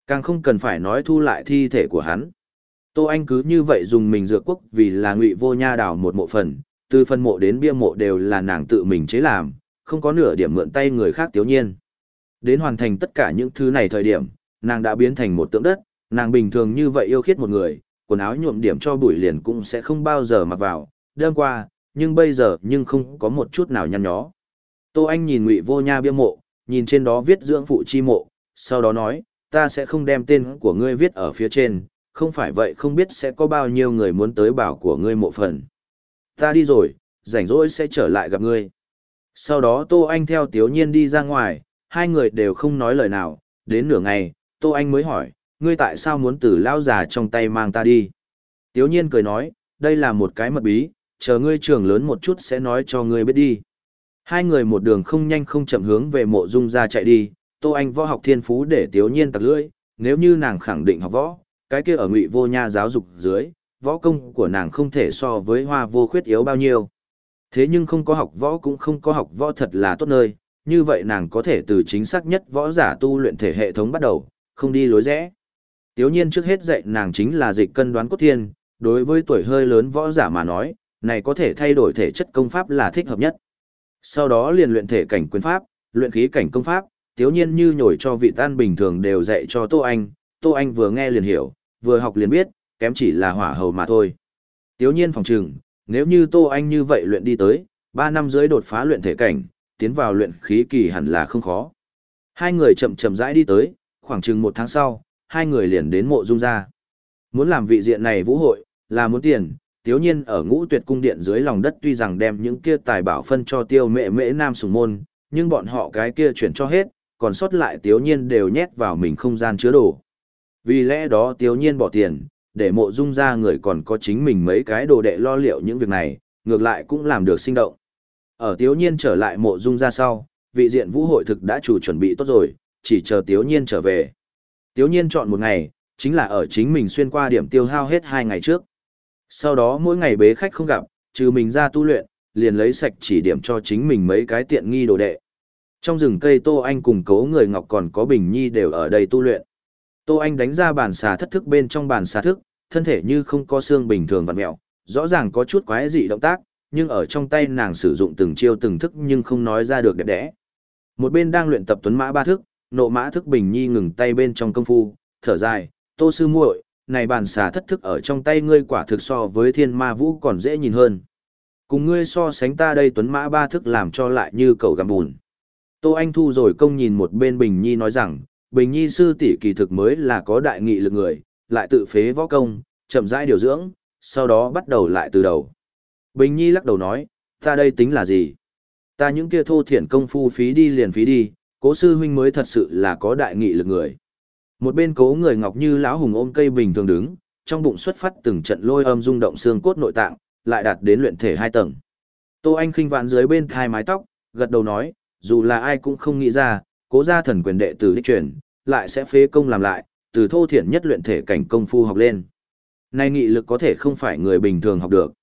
Càng không cần phải nói thu lại thi thể của hắn. Tô Anh cứ như vậy dùng mình dược quốc vì là ngụy vô nha đào một mộ phần, từ phần mộ đến bia mộ đều là nàng tự mình chế làm, không có nửa điểm mượn tay người khác tiểu nhiên. Đến hoàn thành tất cả những thứ này thời điểm, nàng đã biến thành một tượng đất, nàng bình thường như vậy yêu khiết một người, quần áo nhuộm điểm cho bụi liền cũng sẽ không bao giờ mặc vào, đêm qua, nhưng bây giờ nhưng không có một chút nào nhăn nhó. Tô Anh nhìn Ngụy Vô Nha bia mộ, nhìn trên đó viết dưỡng phụ chi mộ, sau đó nói, ta sẽ không đem tên của ngươi viết ở phía trên, không phải vậy không biết sẽ có bao nhiêu người muốn tới bảo của ngươi mộ phần. Ta đi rồi, rảnh rỗi sẽ trở lại gặp ngươi. Sau đó Tô Anh theo Tiếu Nhiên đi ra ngoài, Hai người đều không nói lời nào, đến nửa ngày, Tô Anh mới hỏi, ngươi tại sao muốn từ lao già trong tay mang ta đi? Tiếu nhiên cười nói, đây là một cái mật bí, chờ ngươi trưởng lớn một chút sẽ nói cho ngươi biết đi. Hai người một đường không nhanh không chậm hướng về mộ dung ra chạy đi, Tô Anh võ học thiên phú để tiếu nhiên tặc lưỡi, nếu như nàng khẳng định học võ, cái kia ở ngụy vô nha giáo dục dưới, võ công của nàng không thể so với hoa vô khuyết yếu bao nhiêu. Thế nhưng không có học võ cũng không có học võ thật là tốt nơi, như vậy nàng có thể từ chính xác nhất võ giả tu luyện thể hệ thống bắt đầu, không đi lối rẽ. Tiếu nhiên trước hết dạy nàng chính là dịch cân đoán cốt thiên, đối với tuổi hơi lớn võ giả mà nói, này có thể thay đổi thể chất công pháp là thích hợp nhất. Sau đó liền luyện thể cảnh quyền pháp, luyện khí cảnh công pháp, tiếu nhiên như nhồi cho vị tan bình thường đều dạy cho Tô Anh, Tô Anh vừa nghe liền hiểu, vừa học liền biết, kém chỉ là hỏa hầu mà thôi. Tiếu nhiên phòng trừng, nếu như Tô Anh như vậy luyện đi tới, 3 năm dưới đột phá luyện thể cảnh, tiến vào luyện khí kỳ hẳn là không khó. Hai người chậm chậm rãi đi tới, khoảng chừng một tháng sau, hai người liền đến mộ dung ra. Muốn làm vị diện này vũ hội, là muốn tiền, tiếu nhiên ở ngũ tuyệt cung điện dưới lòng đất tuy rằng đem những kia tài bảo phân cho tiêu mệ mễ nam sùng môn, nhưng bọn họ cái kia chuyển cho hết, còn sót lại tiếu nhiên đều nhét vào mình không gian chứa đồ. Vì lẽ đó tiếu nhiên bỏ tiền, để mộ dung ra người còn có chính mình mấy cái đồ đệ lo liệu những việc này, ngược lại cũng làm được sinh động. Ở tiếu nhiên trở lại mộ dung ra sau, vị diện vũ hội thực đã chủ chuẩn bị tốt rồi, chỉ chờ tiếu nhiên trở về. Tiếu nhiên chọn một ngày, chính là ở chính mình xuyên qua điểm tiêu hao hết hai ngày trước. Sau đó mỗi ngày bế khách không gặp, trừ mình ra tu luyện, liền lấy sạch chỉ điểm cho chính mình mấy cái tiện nghi đồ đệ. Trong rừng cây Tô Anh cùng cố người Ngọc còn có Bình Nhi đều ở đây tu luyện. Tô Anh đánh ra bàn xà thất thức bên trong bàn xà thức, thân thể như không có xương bình thường vặn mẹo, rõ ràng có chút quái dị động tác, nhưng ở trong tay nàng sử dụng từng chiêu từng thức nhưng không nói ra được đẹp đẽ. Một bên đang luyện tập tuấn mã ba thức, nộ mã thức Bình Nhi ngừng tay bên trong công phu, thở dài, "Tô sư muội, này bàn xà thất thức ở trong tay ngươi quả thực so với thiên ma vũ còn dễ nhìn hơn. Cùng ngươi so sánh ta đây tuấn mã ba thức làm cho lại như cầu gặm bùn." Tô Anh Thu rồi công nhìn một bên Bình Nhi nói rằng, Bình Nhi sư tỷ kỳ thực mới là có đại nghị lực người, lại tự phế võ công, chậm rãi điều dưỡng, sau đó bắt đầu lại từ đầu. Bình Nhi lắc đầu nói, ta đây tính là gì? Ta những kia thô thiển công phu phí đi liền phí đi, cố sư huynh mới thật sự là có đại nghị lực người. Một bên cố người ngọc như lão hùng ôm cây bình thường đứng, trong bụng xuất phát từng trận lôi âm rung động xương cốt nội tạng, lại đạt đến luyện thể hai tầng. Tô Anh khinh vạn dưới bên thai mái tóc, gật đầu nói, dù là ai cũng không nghĩ ra, cố gia thần quyền đệ tử đích truyền, lại sẽ phế công làm lại, từ thô thiển nhất luyện thể cảnh công phu học lên. Nay nghị lực có thể không phải người bình thường học được.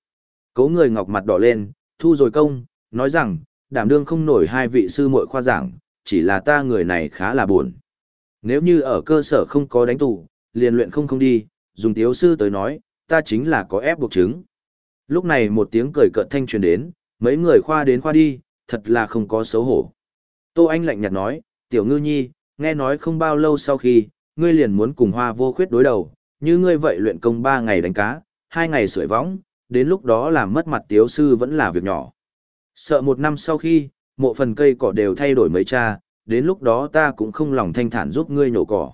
Cố người ngọc mặt đỏ lên, thu rồi công, nói rằng, đảm đương không nổi hai vị sư muội khoa giảng, chỉ là ta người này khá là buồn. Nếu như ở cơ sở không có đánh tù, liền luyện không không đi, dùng tiếu sư tới nói, ta chính là có ép buộc chứng. Lúc này một tiếng cười cợt thanh truyền đến, mấy người khoa đến khoa đi, thật là không có xấu hổ. Tô Anh lạnh nhạt nói, tiểu ngư nhi, nghe nói không bao lâu sau khi, ngươi liền muốn cùng hoa vô khuyết đối đầu, như ngươi vậy luyện công ba ngày đánh cá, hai ngày sưởi võng, đến lúc đó làm mất mặt tiếu sư vẫn là việc nhỏ. Sợ một năm sau khi, mộ phần cây cỏ đều thay đổi mấy cha, đến lúc đó ta cũng không lòng thanh thản giúp ngươi nhổ cỏ.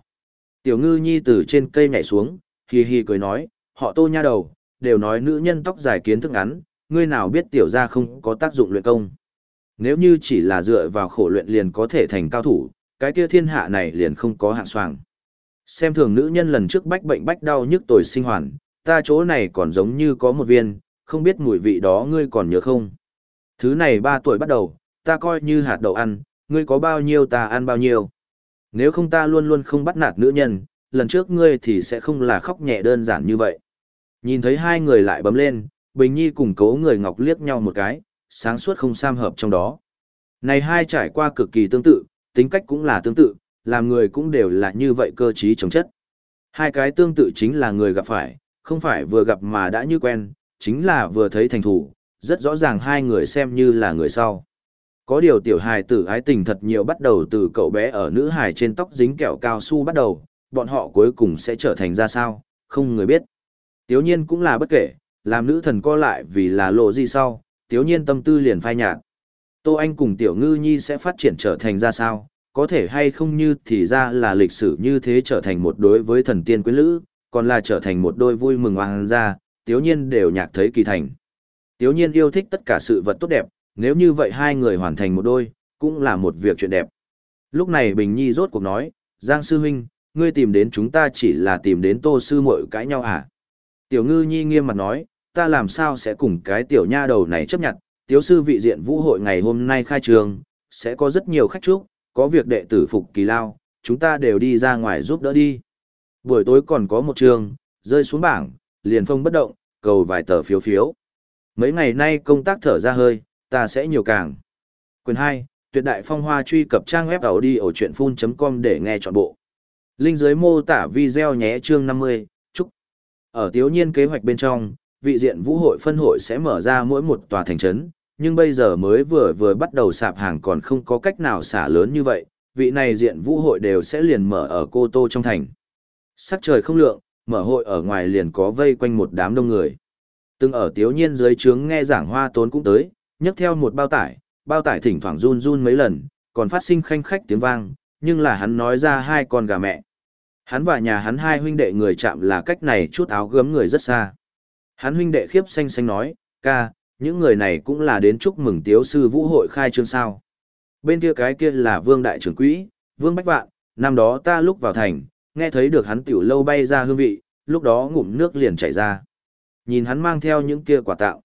Tiểu ngư nhi từ trên cây nhảy xuống, hì hì cười nói, họ tô nha đầu, đều nói nữ nhân tóc dài kiến thức ngắn, ngươi nào biết tiểu ra không có tác dụng luyện công. Nếu như chỉ là dựa vào khổ luyện liền có thể thành cao thủ, cái kia thiên hạ này liền không có hạng soàng. Xem thường nữ nhân lần trước bách bệnh bách đau nhức tồi sinh hoàn, ta chỗ này còn giống như có một viên, không biết mùi vị đó ngươi còn nhớ không? Thứ này ba tuổi bắt đầu, ta coi như hạt đậu ăn, ngươi có bao nhiêu ta ăn bao nhiêu. Nếu không ta luôn luôn không bắt nạt nữ nhân, lần trước ngươi thì sẽ không là khóc nhẹ đơn giản như vậy. Nhìn thấy hai người lại bấm lên, Bình Nhi cùng cố người Ngọc liếc nhau một cái, sáng suốt không sam hợp trong đó. Này hai trải qua cực kỳ tương tự, tính cách cũng là tương tự, làm người cũng đều là như vậy cơ trí chống chất. Hai cái tương tự chính là người gặp phải, không phải vừa gặp mà đã như quen, chính là vừa thấy thành thủ, rất rõ ràng hai người xem như là người sau. Có điều tiểu hài tử ái tình thật nhiều bắt đầu từ cậu bé ở nữ hài trên tóc dính kẹo cao su bắt đầu, bọn họ cuối cùng sẽ trở thành ra sao, không người biết. Tiếu nhiên cũng là bất kể, làm nữ thần co lại vì là lộ gì sau, tiếu nhiên tâm tư liền phai nhạt. Tô Anh cùng tiểu ngư nhi sẽ phát triển trở thành ra sao, có thể hay không như thì ra là lịch sử như thế trở thành một đối với thần tiên quyến lữ, còn là trở thành một đôi vui mừng hoàng gia, tiếu nhiên đều nhạc thấy kỳ thành. Tiếu nhiên yêu thích tất cả sự vật tốt đẹp, nếu như vậy hai người hoàn thành một đôi, cũng là một việc chuyện đẹp. Lúc này Bình Nhi rốt cuộc nói, Giang Sư Huynh, ngươi tìm đến chúng ta chỉ là tìm đến tô sư muội cãi nhau à? Tiểu ngư nhi nghiêm mặt nói, ta làm sao sẽ cùng cái tiểu nha đầu này chấp nhận, tiếu sư vị diện vũ hội ngày hôm nay khai trường, sẽ có rất nhiều khách chúc, có việc đệ tử phục kỳ lao, chúng ta đều đi ra ngoài giúp đỡ đi. Buổi tối còn có một trường, rơi xuống bảng, liền phong bất động, cầu vài tờ phiếu phiếu. Mấy ngày nay công tác thở ra hơi, ta sẽ nhiều càng. Quyền 2, tuyệt đại phong hoa truy cập trang web đầu đi ở chuyện full.com để nghe trọn bộ. Linh dưới mô tả video nhé chương 50, chúc. Ở tiếu nhiên kế hoạch bên trong, vị diện vũ hội phân hội sẽ mở ra mỗi một tòa thành trấn, nhưng bây giờ mới vừa vừa bắt đầu sạp hàng còn không có cách nào xả lớn như vậy, vị này diện vũ hội đều sẽ liền mở ở Cô Tô trong thành. Sắc trời không lượng, mở hội ở ngoài liền có vây quanh một đám đông người. Từng ở tiếu nhiên dưới trướng nghe giảng hoa tốn cũng tới, nhấc theo một bao tải, bao tải thỉnh thoảng run run mấy lần, còn phát sinh khanh khách tiếng vang, nhưng là hắn nói ra hai con gà mẹ. Hắn và nhà hắn hai huynh đệ người chạm là cách này chút áo gớm người rất xa. Hắn huynh đệ khiếp xanh xanh nói, ca, những người này cũng là đến chúc mừng tiếu sư vũ hội khai trương sao. Bên kia cái kia là vương đại trưởng quỹ, vương bách vạn, năm đó ta lúc vào thành, nghe thấy được hắn tiểu lâu bay ra hương vị, lúc đó ngụm nước liền chảy ra. Nhìn hắn mang theo những kia quả tạo.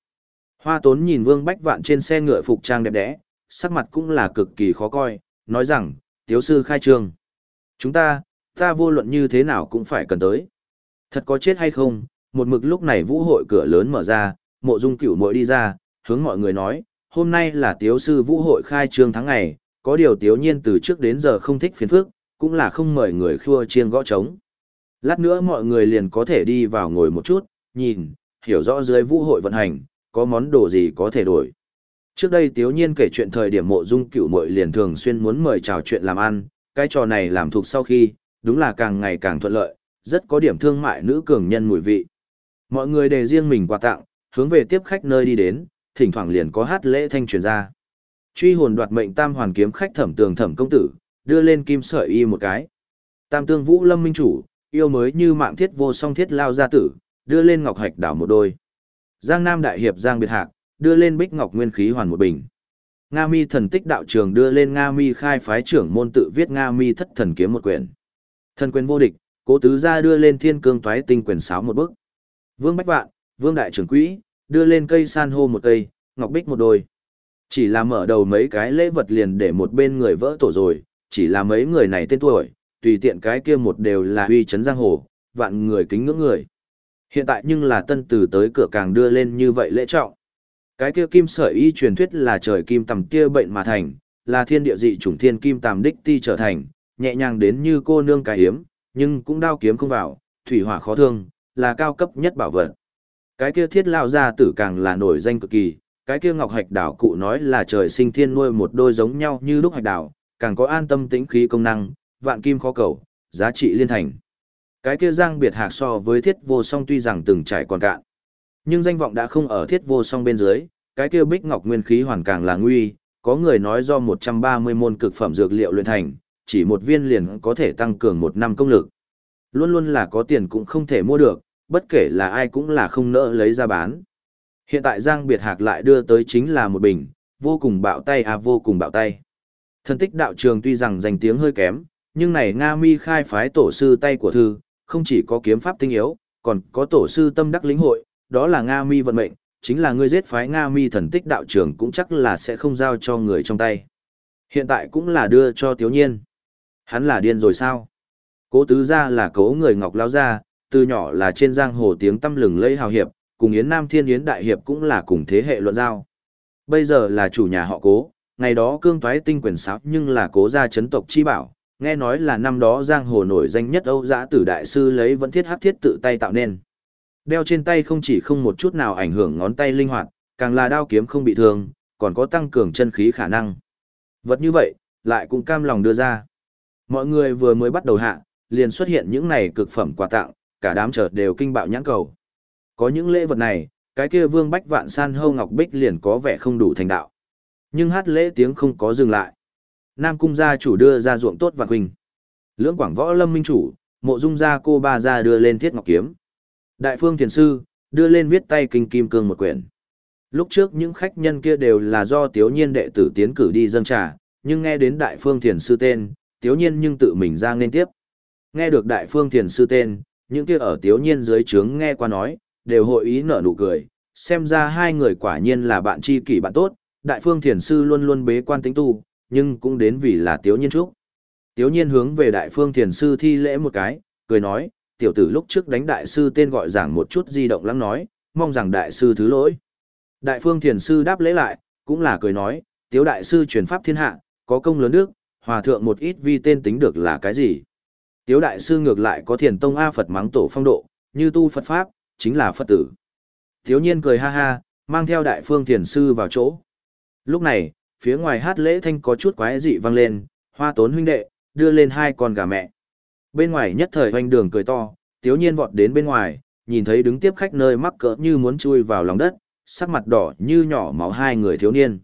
Hoa tốn nhìn vương bách vạn trên xe ngựa phục trang đẹp đẽ, sắc mặt cũng là cực kỳ khó coi, nói rằng, tiếu sư khai trương. Chúng ta, ta vô luận như thế nào cũng phải cần tới. Thật có chết hay không, một mực lúc này vũ hội cửa lớn mở ra, mộ dung cửu mội đi ra, hướng mọi người nói, hôm nay là tiếu sư vũ hội khai trương tháng ngày, có điều tiếu nhiên từ trước đến giờ không thích phiền phức, cũng là không mời người khua chiêng gõ trống. Lát nữa mọi người liền có thể đi vào ngồi một chút, nhìn, hiểu rõ dưới vũ hội vận hành, có món đồ gì có thể đổi. Trước đây tiếu nhiên kể chuyện thời điểm mộ dung cửu mội liền thường xuyên muốn mời chào chuyện làm ăn, cái trò này làm thuộc sau khi, đúng là càng ngày càng thuận lợi, rất có điểm thương mại nữ cường nhân mùi vị. Mọi người đề riêng mình quà tặng, hướng về tiếp khách nơi đi đến, thỉnh thoảng liền có hát lễ thanh truyền ra. Truy hồn đoạt mệnh tam hoàn kiếm khách thẩm tường thẩm công tử, đưa lên kim sợi y một cái. Tam tương vũ lâm minh chủ, yêu mới như mạng thiết vô song thiết lao gia tử, đưa lên ngọc hạch đảo một đôi. Giang Nam đại hiệp Giang Biệt Hạc, đưa lên bích ngọc nguyên khí hoàn một bình. Nga Mi thần tích đạo trường đưa lên Nga Mi khai phái trưởng môn tự viết Nga Mi thất thần kiếm một quyển. Thần quyền vô địch, cố tứ gia đưa lên thiên cương toái tinh quyền sáo một bức. Vương Bách Vạn, Vương Đại trưởng quỹ, đưa lên cây san hô một cây, ngọc bích một đôi. Chỉ là mở đầu mấy cái lễ vật liền để một bên người vỡ tổ rồi, chỉ là mấy người này tên tuổi, tùy tiện cái kia một đều là uy chấn giang hồ, vạn người kính ngưỡng người. Hiện tại nhưng là tân từ tới cửa càng đưa lên như vậy lễ trọng. Cái kia kim sợi y truyền thuyết là trời kim tầm kia bệnh mà thành, là thiên địa dị chủng thiên kim tầm đích ti trở thành, nhẹ nhàng đến như cô nương cái hiếm, nhưng cũng đao kiếm không vào, thủy hỏa khó thương, là cao cấp nhất bảo vật. Cái kia thiết lao ra tử càng là nổi danh cực kỳ, cái kia ngọc hạch đảo cụ nói là trời sinh thiên nuôi một đôi giống nhau như lúc hạch đảo, càng có an tâm tĩnh khí công năng, vạn kim khó cầu, giá trị liên thành. Cái kia giang biệt hạc so với thiết vô song tuy rằng từng trải còn cạn, nhưng danh vọng đã không ở thiết vô song bên dưới, cái kia bích ngọc nguyên khí hoàn càng là nguy, có người nói do 130 môn cực phẩm dược liệu luyện thành, chỉ một viên liền có thể tăng cường một năm công lực. Luôn luôn là có tiền cũng không thể mua được, bất kể là ai cũng là không nỡ lấy ra bán. Hiện tại Giang Biệt Hạc lại đưa tới chính là một bình, vô cùng bạo tay à vô cùng bạo tay. Thần tích đạo trường tuy rằng danh tiếng hơi kém, nhưng này Nga mi khai phái tổ sư tay của thư, không chỉ có kiếm pháp tinh yếu, còn có tổ sư tâm đắc lĩnh hội, đó là Nga mi vận mệnh, chính là người giết phái Nga mi thần tích đạo trường cũng chắc là sẽ không giao cho người trong tay. Hiện tại cũng là đưa cho Tiếu Nhiên. Hắn là điên rồi sao? Cố tứ gia là cố người ngọc lao gia, từ nhỏ là trên giang hồ tiếng tâm lừng lẫy hào hiệp, cùng Yến Nam Thiên Yến Đại Hiệp cũng là cùng thế hệ luận giao. Bây giờ là chủ nhà họ cố, ngày đó cương toái tinh quyền sáo nhưng là cố gia chấn tộc chi bảo, nghe nói là năm đó giang hồ nổi danh nhất Âu giã tử đại sư lấy vẫn thiết hắc thiết tự tay tạo nên. Đeo trên tay không chỉ không một chút nào ảnh hưởng ngón tay linh hoạt, càng là đao kiếm không bị thương, còn có tăng cường chân khí khả năng. Vật như vậy, lại cũng cam lòng đưa ra. Mọi người vừa mới bắt đầu hạ, liền xuất hiện những này cực phẩm quà tặng, cả đám chợt đều kinh bạo nhãn cầu. Có những lễ vật này, cái kia vương bách vạn san hâu ngọc bích liền có vẻ không đủ thành đạo. Nhưng hát lễ tiếng không có dừng lại. Nam cung gia chủ đưa ra ruộng tốt và huynh. Lưỡng quảng võ lâm minh chủ, mộ dung gia cô ba gia đưa lên thiết ngọc kiếm. Đại phương thiền sư, đưa lên viết tay kinh kim cương một quyển. Lúc trước những khách nhân kia đều là do tiếu nhiên đệ tử tiến cử đi dâng trà, nhưng nghe đến đại phương thiền sư tên, tiếu nhiên nhưng tự mình ra nên tiếp. Nghe được đại phương thiền sư tên, những kia ở tiếu nhiên dưới trướng nghe qua nói, đều hội ý nở nụ cười, xem ra hai người quả nhiên là bạn tri kỷ bạn tốt, đại phương thiền sư luôn luôn bế quan tính tu, nhưng cũng đến vì là tiếu nhiên trúc. Tiếu nhiên hướng về đại phương thiền sư thi lễ một cái, cười nói, tiểu tử lúc trước đánh đại sư tên gọi giảng một chút di động lắng nói, mong rằng đại sư thứ lỗi. Đại phương thiền sư đáp lễ lại, cũng là cười nói, tiếu đại sư truyền pháp thiên hạ, có công lớn đức, hòa thượng một ít vi tên tính được là cái gì. Tiếu đại sư ngược lại có thiền tông A Phật mắng tổ phong độ, như tu Phật Pháp, chính là Phật tử. Tiếu nhiên cười ha ha, mang theo đại phương thiền sư vào chỗ. Lúc này, phía ngoài hát lễ thanh có chút quái dị vang lên, hoa tốn huynh đệ, đưa lên hai con gà mẹ. Bên ngoài nhất thời hoành đường cười to, tiếu nhiên vọt đến bên ngoài, nhìn thấy đứng tiếp khách nơi mắc cỡ như muốn chui vào lòng đất, sắc mặt đỏ như nhỏ máu hai người thiếu niên.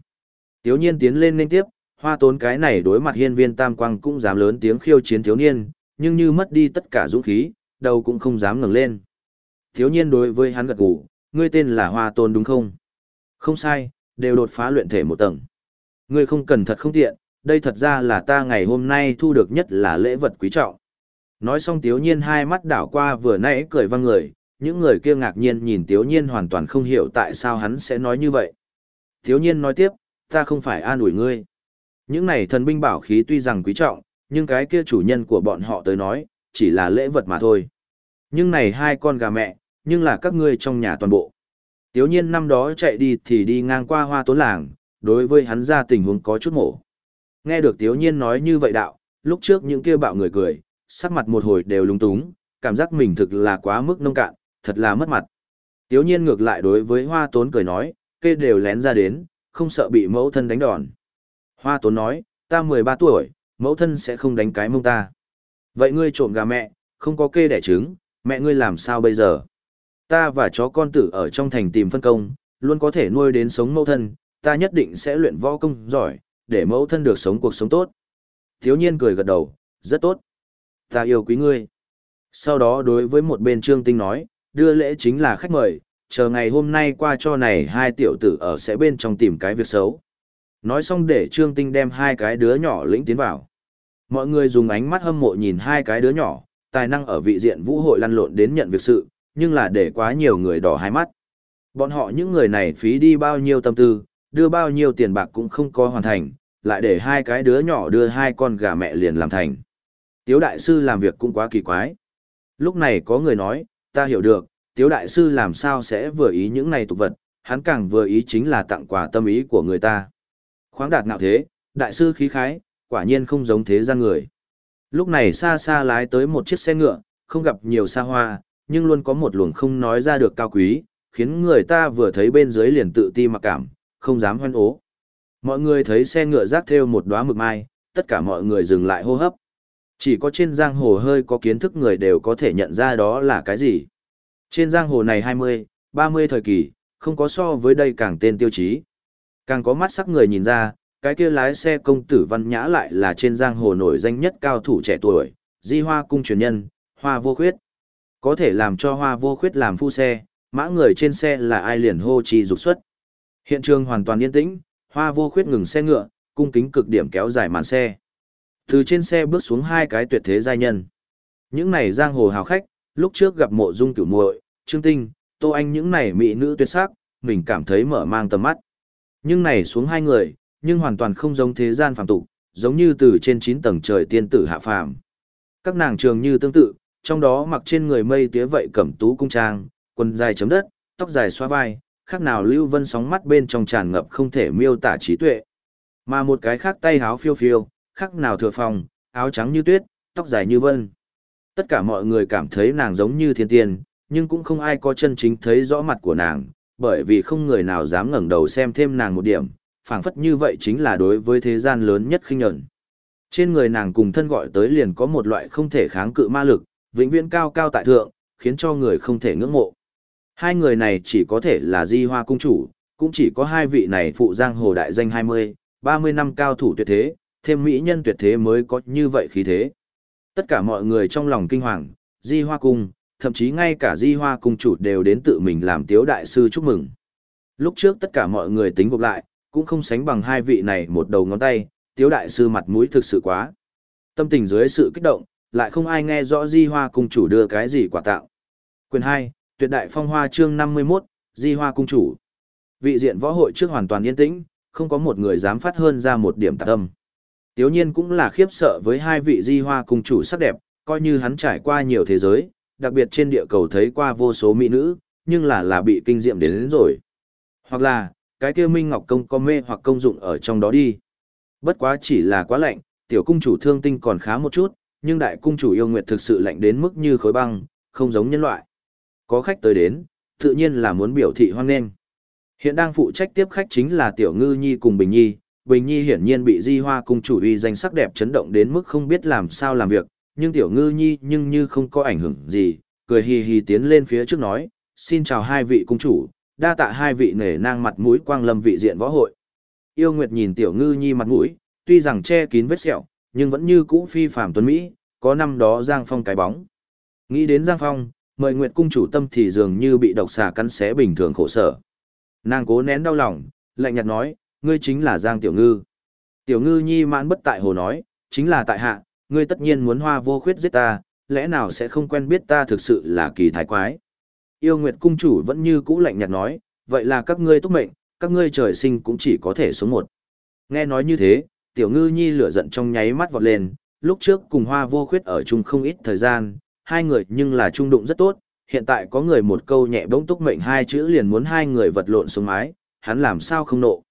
Tiếu nhiên tiến lên nên tiếp, hoa tốn cái này đối mặt hiên viên tam quang cũng dám lớn tiếng khiêu chiến thiếu niên, nhưng như mất đi tất cả dũng khí, đầu cũng không dám ngẩng lên. Thiếu nhiên đối với hắn gật gù, ngươi tên là hoa tôn đúng không? Không sai, đều đột phá luyện thể một tầng. Ngươi không cần thật không tiện, đây thật ra là ta ngày hôm nay thu được nhất là lễ vật quý trọng. Nói xong tiếu nhiên hai mắt đảo qua vừa nãy cười văng người, những người kia ngạc nhiên nhìn tiếu nhiên hoàn toàn không hiểu tại sao hắn sẽ nói như vậy. Tiếu nhiên nói tiếp, ta không phải an ủi ngươi. Những này thần binh bảo khí tuy rằng quý trọng, nhưng cái kia chủ nhân của bọn họ tới nói, chỉ là lễ vật mà thôi. Nhưng này hai con gà mẹ, nhưng là các ngươi trong nhà toàn bộ. Tiếu nhiên năm đó chạy đi thì đi ngang qua hoa tốn làng, đối với hắn ra tình huống có chút mổ. Nghe được tiếu nhiên nói như vậy đạo, lúc trước những kia bạo người cười, sắc mặt một hồi đều lung túng, cảm giác mình thực là quá mức nông cạn, thật là mất mặt. Tiếu nhiên ngược lại đối với hoa tốn cười nói, kê đều lén ra đến, không sợ bị mẫu thân đánh đòn. Hoa tốn nói, ta 13 tuổi, mẫu thân sẽ không đánh cái mông ta. Vậy ngươi trộm gà mẹ, không có kê đẻ trứng, mẹ ngươi làm sao bây giờ? Ta và chó con tử ở trong thành tìm phân công, luôn có thể nuôi đến sống mẫu thân, ta nhất định sẽ luyện võ công giỏi, để mẫu thân được sống cuộc sống tốt. Thiếu nhiên cười gật đầu, rất tốt. Ta yêu quý ngươi. Sau đó đối với một bên trương tinh nói, đưa lễ chính là khách mời, chờ ngày hôm nay qua cho này hai tiểu tử ở sẽ bên trong tìm cái việc xấu. Nói xong để trương tinh đem hai cái đứa nhỏ lĩnh tiến vào. Mọi người dùng ánh mắt hâm mộ nhìn hai cái đứa nhỏ, tài năng ở vị diện vũ hội lăn lộn đến nhận việc sự, nhưng là để quá nhiều người đỏ hai mắt. Bọn họ những người này phí đi bao nhiêu tâm tư, đưa bao nhiêu tiền bạc cũng không có hoàn thành, lại để hai cái đứa nhỏ đưa hai con gà mẹ liền làm thành. Tiếu đại sư làm việc cũng quá kỳ quái. Lúc này có người nói, ta hiểu được, tiếu đại sư làm sao sẽ vừa ý những này tục vật, hắn càng vừa ý chính là tặng quà tâm ý của người ta. Khoáng đạt ngạo thế, đại sư khí khái, quả nhiên không giống thế gian người. Lúc này xa xa lái tới một chiếc xe ngựa, không gặp nhiều xa hoa, nhưng luôn có một luồng không nói ra được cao quý, khiến người ta vừa thấy bên dưới liền tự ti mặc cảm, không dám hoan ố. Mọi người thấy xe ngựa rác theo một đóa mực mai, tất cả mọi người dừng lại hô hấp. Chỉ có trên giang hồ hơi có kiến thức người đều có thể nhận ra đó là cái gì. Trên giang hồ này 20, 30 thời kỳ, không có so với đây càng tên tiêu chí. Càng có mắt sắc người nhìn ra, cái kia lái xe công tử văn nhã lại là trên giang hồ nổi danh nhất cao thủ trẻ tuổi, di hoa cung truyền nhân, hoa vô khuyết. Có thể làm cho hoa vô khuyết làm phu xe, mã người trên xe là ai liền hô chi dục xuất. Hiện trường hoàn toàn yên tĩnh, hoa vô khuyết ngừng xe ngựa, cung kính cực điểm kéo dài màn xe. Từ trên xe bước xuống hai cái tuyệt thế giai nhân. Những này giang hồ hào khách, lúc trước gặp mộ dung cửu muội, trương tinh, tô anh những này mỹ nữ tuyệt sắc, mình cảm thấy mở mang tầm mắt. Nhưng này xuống hai người, nhưng hoàn toàn không giống thế gian phàm tục, giống như từ trên chín tầng trời tiên tử hạ phàm. Các nàng trường như tương tự, trong đó mặc trên người mây tía vậy cẩm tú cung trang, quần dài chấm đất, tóc dài xoa vai, khác nào lưu vân sóng mắt bên trong tràn ngập không thể miêu tả trí tuệ. Mà một cái khác tay háo phiêu phiêu, khác nào thừa phòng, áo trắng như tuyết, tóc dài như vân. Tất cả mọi người cảm thấy nàng giống như thiên tiên, nhưng cũng không ai có chân chính thấy rõ mặt của nàng, bởi vì không người nào dám ngẩng đầu xem thêm nàng một điểm, phảng phất như vậy chính là đối với thế gian lớn nhất khinh nhẫn. Trên người nàng cùng thân gọi tới liền có một loại không thể kháng cự ma lực, vĩnh viễn cao cao tại thượng, khiến cho người không thể ngưỡng mộ. Hai người này chỉ có thể là di hoa cung chủ, cũng chỉ có hai vị này phụ giang hồ đại danh 20, 30 năm cao thủ tuyệt thế, thêm mỹ nhân tuyệt thế mới có như vậy khí thế. Tất cả mọi người trong lòng kinh hoàng, di hoa cung, thậm chí ngay cả di hoa cung chủ đều đến tự mình làm tiếu đại sư chúc mừng. Lúc trước tất cả mọi người tính gộp lại, cũng không sánh bằng hai vị này một đầu ngón tay, tiếu đại sư mặt mũi thực sự quá. Tâm tình dưới sự kích động, lại không ai nghe rõ Di Hoa cung chủ đưa cái gì quả tạo. Quyền 2, Tuyệt đại phong hoa chương 51, Di Hoa cung chủ. Vị diện võ hội trước hoàn toàn yên tĩnh, không có một người dám phát hơn ra một điểm tạc âm. Tiếu nhiên cũng là khiếp sợ với hai vị Di Hoa cung chủ sắc đẹp, coi như hắn trải qua nhiều thế giới, đặc biệt trên địa cầu thấy qua vô số mỹ nữ, nhưng là là bị kinh diệm đến, đến rồi. Hoặc là, cái kia Minh Ngọc Công có mê hoặc công dụng ở trong đó đi. Bất quá chỉ là quá lạnh, tiểu cung chủ thương tinh còn khá một chút, nhưng đại cung chủ yêu nguyệt thực sự lạnh đến mức như khối băng, không giống nhân loại. Có khách tới đến, tự nhiên là muốn biểu thị hoan nghênh. Hiện đang phụ trách tiếp khách chính là Tiểu Ngư Nhi cùng Bình Nhi. Bình Nhi hiển nhiên bị Di Hoa cung chủ uy danh sắc đẹp chấn động đến mức không biết làm sao làm việc, nhưng Tiểu Ngư Nhi nhưng như không có ảnh hưởng gì, cười hì hì tiến lên phía trước nói, xin chào hai vị cung chủ, đa tạ hai vị nể nang mặt mũi quang lâm vị diện võ hội. Yêu Nguyệt nhìn Tiểu Ngư Nhi mặt mũi, tuy rằng che kín vết sẹo, nhưng vẫn như cũ phi phàm tuấn Mỹ, có năm đó Giang Phong cái bóng. Nghĩ đến Giang Phong, mời Nguyệt cung chủ tâm thì dường như bị độc xà cắn xé bình thường khổ sở. Nàng cố nén đau lòng, lạnh nhạt nói, ngươi chính là Giang Tiểu Ngư. Tiểu Ngư nhi mãn bất tại hồ nói, chính là tại hạ, ngươi tất nhiên muốn hoa vô khuyết giết ta, lẽ nào sẽ không quen biết ta thực sự là kỳ thái quái. Yêu Nguyệt cung chủ vẫn như cũ lạnh nhạt nói, vậy là các ngươi túc mệnh, các ngươi trời sinh cũng chỉ có thể số một. Nghe nói như thế, Tiểu Ngư nhi lửa giận trong nháy mắt vọt lên, lúc trước cùng hoa vô khuyết ở chung không ít thời gian, hai người nhưng là trung đụng rất tốt, hiện tại có người một câu nhẹ bỗng túc mệnh hai chữ liền muốn hai người vật lộn xuống mái, hắn làm sao không nộ.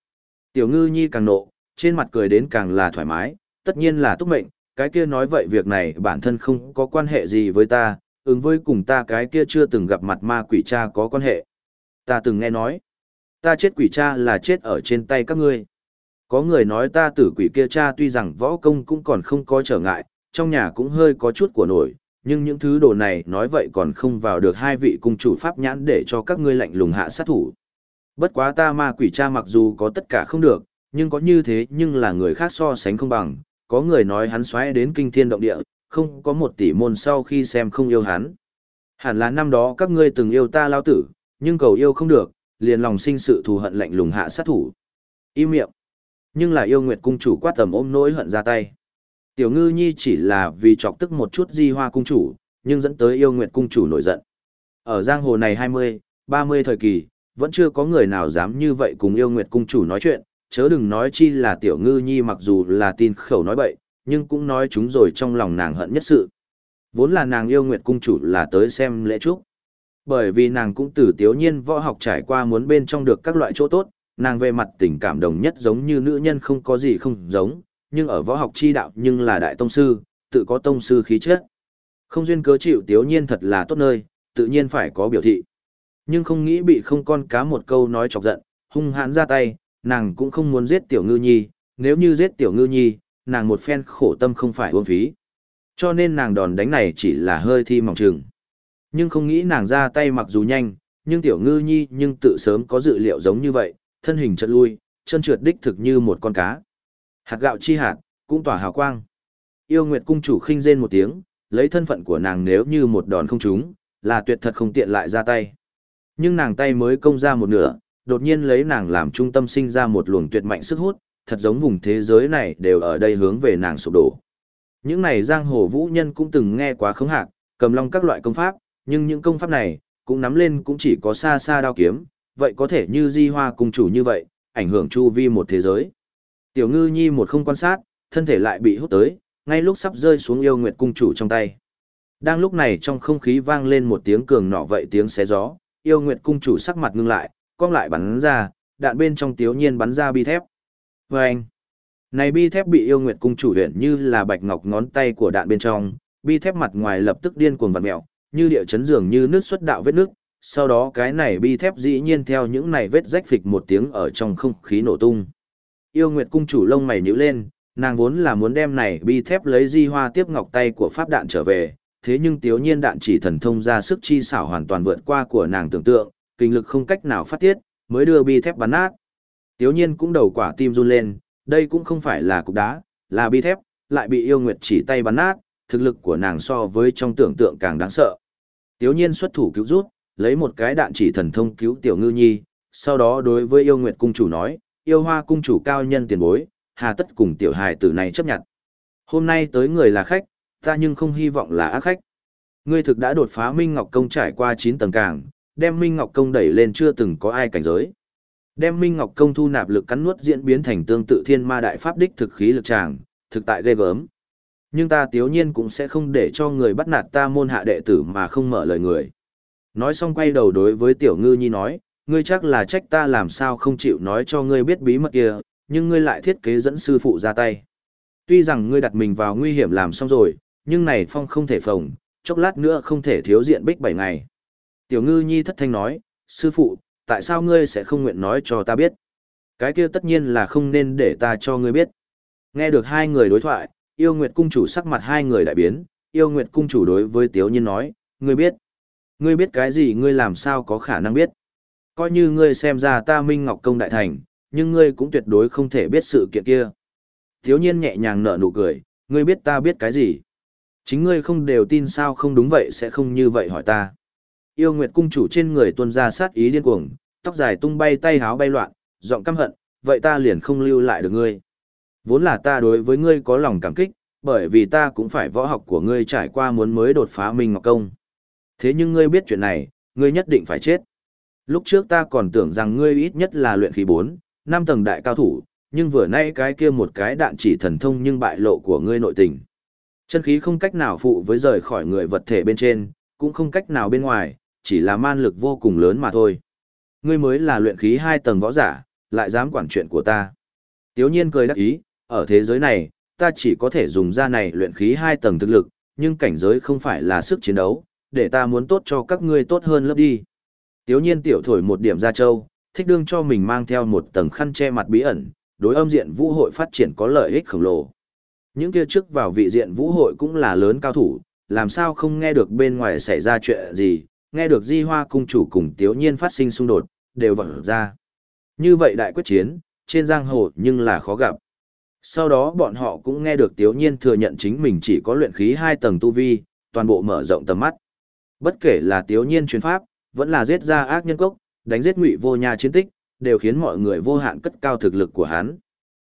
Tiểu ngư nhi càng nộ, trên mặt cười đến càng là thoải mái, tất nhiên là túc mệnh, cái kia nói vậy việc này bản thân không có quan hệ gì với ta, ứng với cùng ta cái kia chưa từng gặp mặt ma quỷ cha có quan hệ. Ta từng nghe nói, ta chết quỷ cha là chết ở trên tay các ngươi. Có người nói ta tử quỷ kia cha tuy rằng võ công cũng còn không có trở ngại, trong nhà cũng hơi có chút của nổi, nhưng những thứ đồ này nói vậy còn không vào được hai vị cung chủ pháp nhãn để cho các ngươi lạnh lùng hạ sát thủ. Bất quá ta ma quỷ cha mặc dù có tất cả không được, nhưng có như thế nhưng là người khác so sánh không bằng, có người nói hắn xoáy đến kinh thiên động địa, không có một tỷ môn sau khi xem không yêu hắn. Hẳn là năm đó các ngươi từng yêu ta lao tử, nhưng cầu yêu không được, liền lòng sinh sự thù hận lạnh lùng hạ sát thủ. Im miệng. Nhưng là yêu nguyệt cung chủ quát tầm ôm nỗi hận ra tay. Tiểu ngư nhi chỉ là vì chọc tức một chút di hoa cung chủ, nhưng dẫn tới yêu nguyệt cung chủ nổi giận. Ở giang hồ này 20, 30 thời kỳ, vẫn chưa có người nào dám như vậy cùng yêu nguyệt cung chủ nói chuyện, chớ đừng nói chi là tiểu ngư nhi mặc dù là tin khẩu nói bậy, nhưng cũng nói chúng rồi trong lòng nàng hận nhất sự. Vốn là nàng yêu nguyệt cung chủ là tới xem lễ chúc. Bởi vì nàng cũng từ tiếu nhiên võ học trải qua muốn bên trong được các loại chỗ tốt, nàng về mặt tình cảm đồng nhất giống như nữ nhân không có gì không giống, nhưng ở võ học chi đạo nhưng là đại tông sư, tự có tông sư khí chất. Không duyên cớ chịu tiếu nhiên thật là tốt nơi, tự nhiên phải có biểu thị. Nhưng không nghĩ bị không con cá một câu nói chọc giận, hung hãn ra tay, nàng cũng không muốn giết tiểu ngư nhi, nếu như giết tiểu ngư nhi, nàng một phen khổ tâm không phải uổng phí. Cho nên nàng đòn đánh này chỉ là hơi thi mỏng trường. Nhưng không nghĩ nàng ra tay mặc dù nhanh, nhưng tiểu ngư nhi nhưng tự sớm có dự liệu giống như vậy, thân hình chợt lui, chân trượt đích thực như một con cá. Hạt gạo chi hạt, cũng tỏa hào quang. Yêu Nguyệt cung chủ khinh rên một tiếng, lấy thân phận của nàng nếu như một đòn không trúng, là tuyệt thật không tiện lại ra tay. Nhưng nàng tay mới công ra một nửa, đột nhiên lấy nàng làm trung tâm sinh ra một luồng tuyệt mạnh sức hút, thật giống vùng thế giới này đều ở đây hướng về nàng sụp đổ. Những này giang hồ vũ nhân cũng từng nghe quá khống hạc, cầm long các loại công pháp, nhưng những công pháp này, cũng nắm lên cũng chỉ có xa xa đao kiếm, vậy có thể như di hoa cung chủ như vậy, ảnh hưởng chu vi một thế giới. Tiểu ngư nhi một không quan sát, thân thể lại bị hút tới, ngay lúc sắp rơi xuống yêu nguyệt cung chủ trong tay. Đang lúc này trong không khí vang lên một tiếng cường nọ vậy tiếng xé gió, yêu nguyệt cung chủ sắc mặt ngưng lại, cong lại bắn ra, đạn bên trong tiếu nhiên bắn ra bi thép. Và anh, này bi thép bị yêu nguyệt cung chủ huyện như là bạch ngọc ngón tay của đạn bên trong, bi thép mặt ngoài lập tức điên cuồng vặn mèo, như địa chấn dường như nước xuất đạo vết nước, sau đó cái này bi thép dĩ nhiên theo những này vết rách phịch một tiếng ở trong không khí nổ tung. Yêu Nguyệt cung chủ lông mày nhíu lên, nàng vốn là muốn đem này bi thép lấy di hoa tiếp ngọc tay của pháp đạn trở về, thế nhưng tiếu nhiên đạn chỉ thần thông ra sức chi xảo hoàn toàn vượt qua của nàng tưởng tượng, kinh lực không cách nào phát tiết, mới đưa bi thép bắn nát. Tiếu nhiên cũng đầu quả tim run lên, đây cũng không phải là cục đá, là bi thép, lại bị yêu nguyệt chỉ tay bắn nát, thực lực của nàng so với trong tưởng tượng càng đáng sợ. Tiếu nhiên xuất thủ cứu rút, lấy một cái đạn chỉ thần thông cứu tiểu ngư nhi, sau đó đối với yêu nguyệt cung chủ nói, yêu hoa cung chủ cao nhân tiền bối, hà tất cùng tiểu hài tử này chấp nhận. Hôm nay tới người là khách, ta nhưng không hy vọng là ác khách. Ngươi thực đã đột phá Minh Ngọc Công trải qua 9 tầng càng, đem Minh Ngọc Công đẩy lên chưa từng có ai cảnh giới. Đem Minh Ngọc Công thu nạp lực cắn nuốt diễn biến thành tương tự thiên ma đại pháp đích thực khí lực tràng, thực tại ghê gớm. Nhưng ta tiếu nhiên cũng sẽ không để cho người bắt nạt ta môn hạ đệ tử mà không mở lời người. Nói xong quay đầu đối với tiểu ngư nhi nói, ngươi chắc là trách ta làm sao không chịu nói cho ngươi biết bí mật kia, nhưng ngươi lại thiết kế dẫn sư phụ ra tay. Tuy rằng ngươi đặt mình vào nguy hiểm làm xong rồi, nhưng này phong không thể phòng, chốc lát nữa không thể thiếu diện bích bảy ngày. Tiểu ngư nhi thất thanh nói, sư phụ, tại sao ngươi sẽ không nguyện nói cho ta biết? Cái kia tất nhiên là không nên để ta cho ngươi biết. Nghe được hai người đối thoại, yêu nguyệt cung chủ sắc mặt hai người đại biến, yêu nguyệt cung chủ đối với tiếu nhiên nói, ngươi biết. Ngươi biết cái gì ngươi làm sao có khả năng biết. Coi như ngươi xem ra ta minh ngọc công đại thành, nhưng ngươi cũng tuyệt đối không thể biết sự kiện kia. Tiếu nhiên nhẹ nhàng nở nụ cười, ngươi biết ta biết cái gì. Chính ngươi không đều tin sao không đúng vậy sẽ không như vậy hỏi ta. Yêu Nguyệt cung chủ trên người tuôn ra sát ý điên cuồng, tóc dài tung bay tay háo bay loạn, giọng căm hận, vậy ta liền không lưu lại được ngươi. Vốn là ta đối với ngươi có lòng cảm kích, bởi vì ta cũng phải võ học của ngươi trải qua muốn mới đột phá Minh Ngọc Công. Thế nhưng ngươi biết chuyện này, ngươi nhất định phải chết. Lúc trước ta còn tưởng rằng ngươi ít nhất là luyện khí 4, 5 tầng đại cao thủ, nhưng vừa nay cái kia một cái đạn chỉ thần thông nhưng bại lộ của ngươi nội tình. Chân khí không cách nào phụ với rời khỏi người vật thể bên trên, cũng không cách nào bên ngoài, chỉ là man lực vô cùng lớn mà thôi. Ngươi mới là luyện khí hai tầng võ giả, lại dám quản chuyện của ta. Tiếu nhiên cười đắc ý, ở thế giới này, ta chỉ có thể dùng ra này luyện khí hai tầng thực lực, nhưng cảnh giới không phải là sức chiến đấu, để ta muốn tốt cho các ngươi tốt hơn lớp đi. Tiếu nhiên tiểu thổi một điểm ra châu, thích đương cho mình mang theo một tầng khăn che mặt bí ẩn, đối âm diện vũ hội phát triển có lợi ích khổng lồ. Những kia trước vào vị diện vũ hội cũng là lớn cao thủ, làm sao không nghe được bên ngoài xảy ra chuyện gì, nghe được di hoa cung chủ cùng tiếu nhiên phát sinh xung đột, đều vỡ ra. Như vậy đại quyết chiến, trên giang hồ nhưng là khó gặp. Sau đó bọn họ cũng nghe được tiếu nhiên thừa nhận chính mình chỉ có luyện khí hai tầng tu vi, toàn bộ mở rộng tầm mắt. Bất kể là tiếu nhiên truyền pháp, vẫn là giết ra ác nhân cốc, đánh giết ngụy vô nhà chiến tích, đều khiến mọi người vô hạn cất cao thực lực của hắn.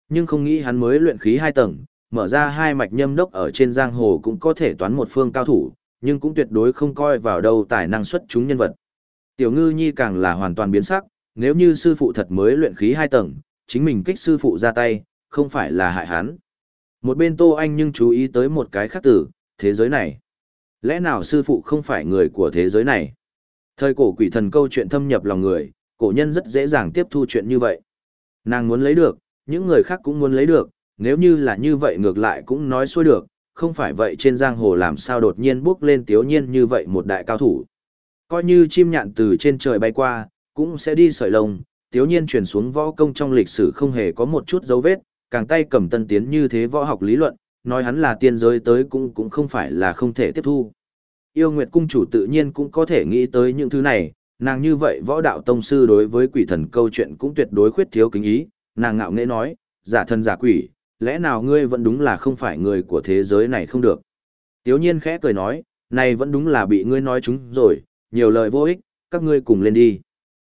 Nhưng không nghĩ hắn mới luyện khí hai tầng, mở ra hai mạch nhâm đốc ở trên giang hồ cũng có thể toán một phương cao thủ, nhưng cũng tuyệt đối không coi vào đâu tài năng xuất chúng nhân vật. Tiểu ngư nhi càng là hoàn toàn biến sắc, nếu như sư phụ thật mới luyện khí hai tầng, chính mình kích sư phụ ra tay, không phải là hại hắn. Một bên Tô Anh nhưng chú ý tới một cái khác tử, thế giới này. Lẽ nào sư phụ không phải người của thế giới này? Thời cổ quỷ thần câu chuyện thâm nhập lòng người, cổ nhân rất dễ dàng tiếp thu chuyện như vậy. Nàng muốn lấy được, những người khác cũng muốn lấy được, nếu như là như vậy ngược lại cũng nói xuôi được, không phải vậy trên giang hồ làm sao đột nhiên bước lên tiếu nhiên như vậy một đại cao thủ. Coi như chim nhạn từ trên trời bay qua, cũng sẽ đi sợi lông, tiếu nhiên truyền xuống võ công trong lịch sử không hề có một chút dấu vết, càng tay cầm tân tiến như thế võ học lý luận, nói hắn là tiên giới tới cũng cũng không phải là không thể tiếp thu. Yêu Nguyệt Cung chủ tự nhiên cũng có thể nghĩ tới những thứ này, nàng như vậy võ đạo tông sư đối với quỷ thần câu chuyện cũng tuyệt đối khuyết thiếu kính ý, nàng ngạo nghễ nói, giả thân giả quỷ, lẽ nào ngươi vẫn đúng là không phải người của thế giới này không được. Tiếu nhiên khẽ cười nói, này vẫn đúng là bị ngươi nói chúng rồi, nhiều lời vô ích, các ngươi cùng lên đi.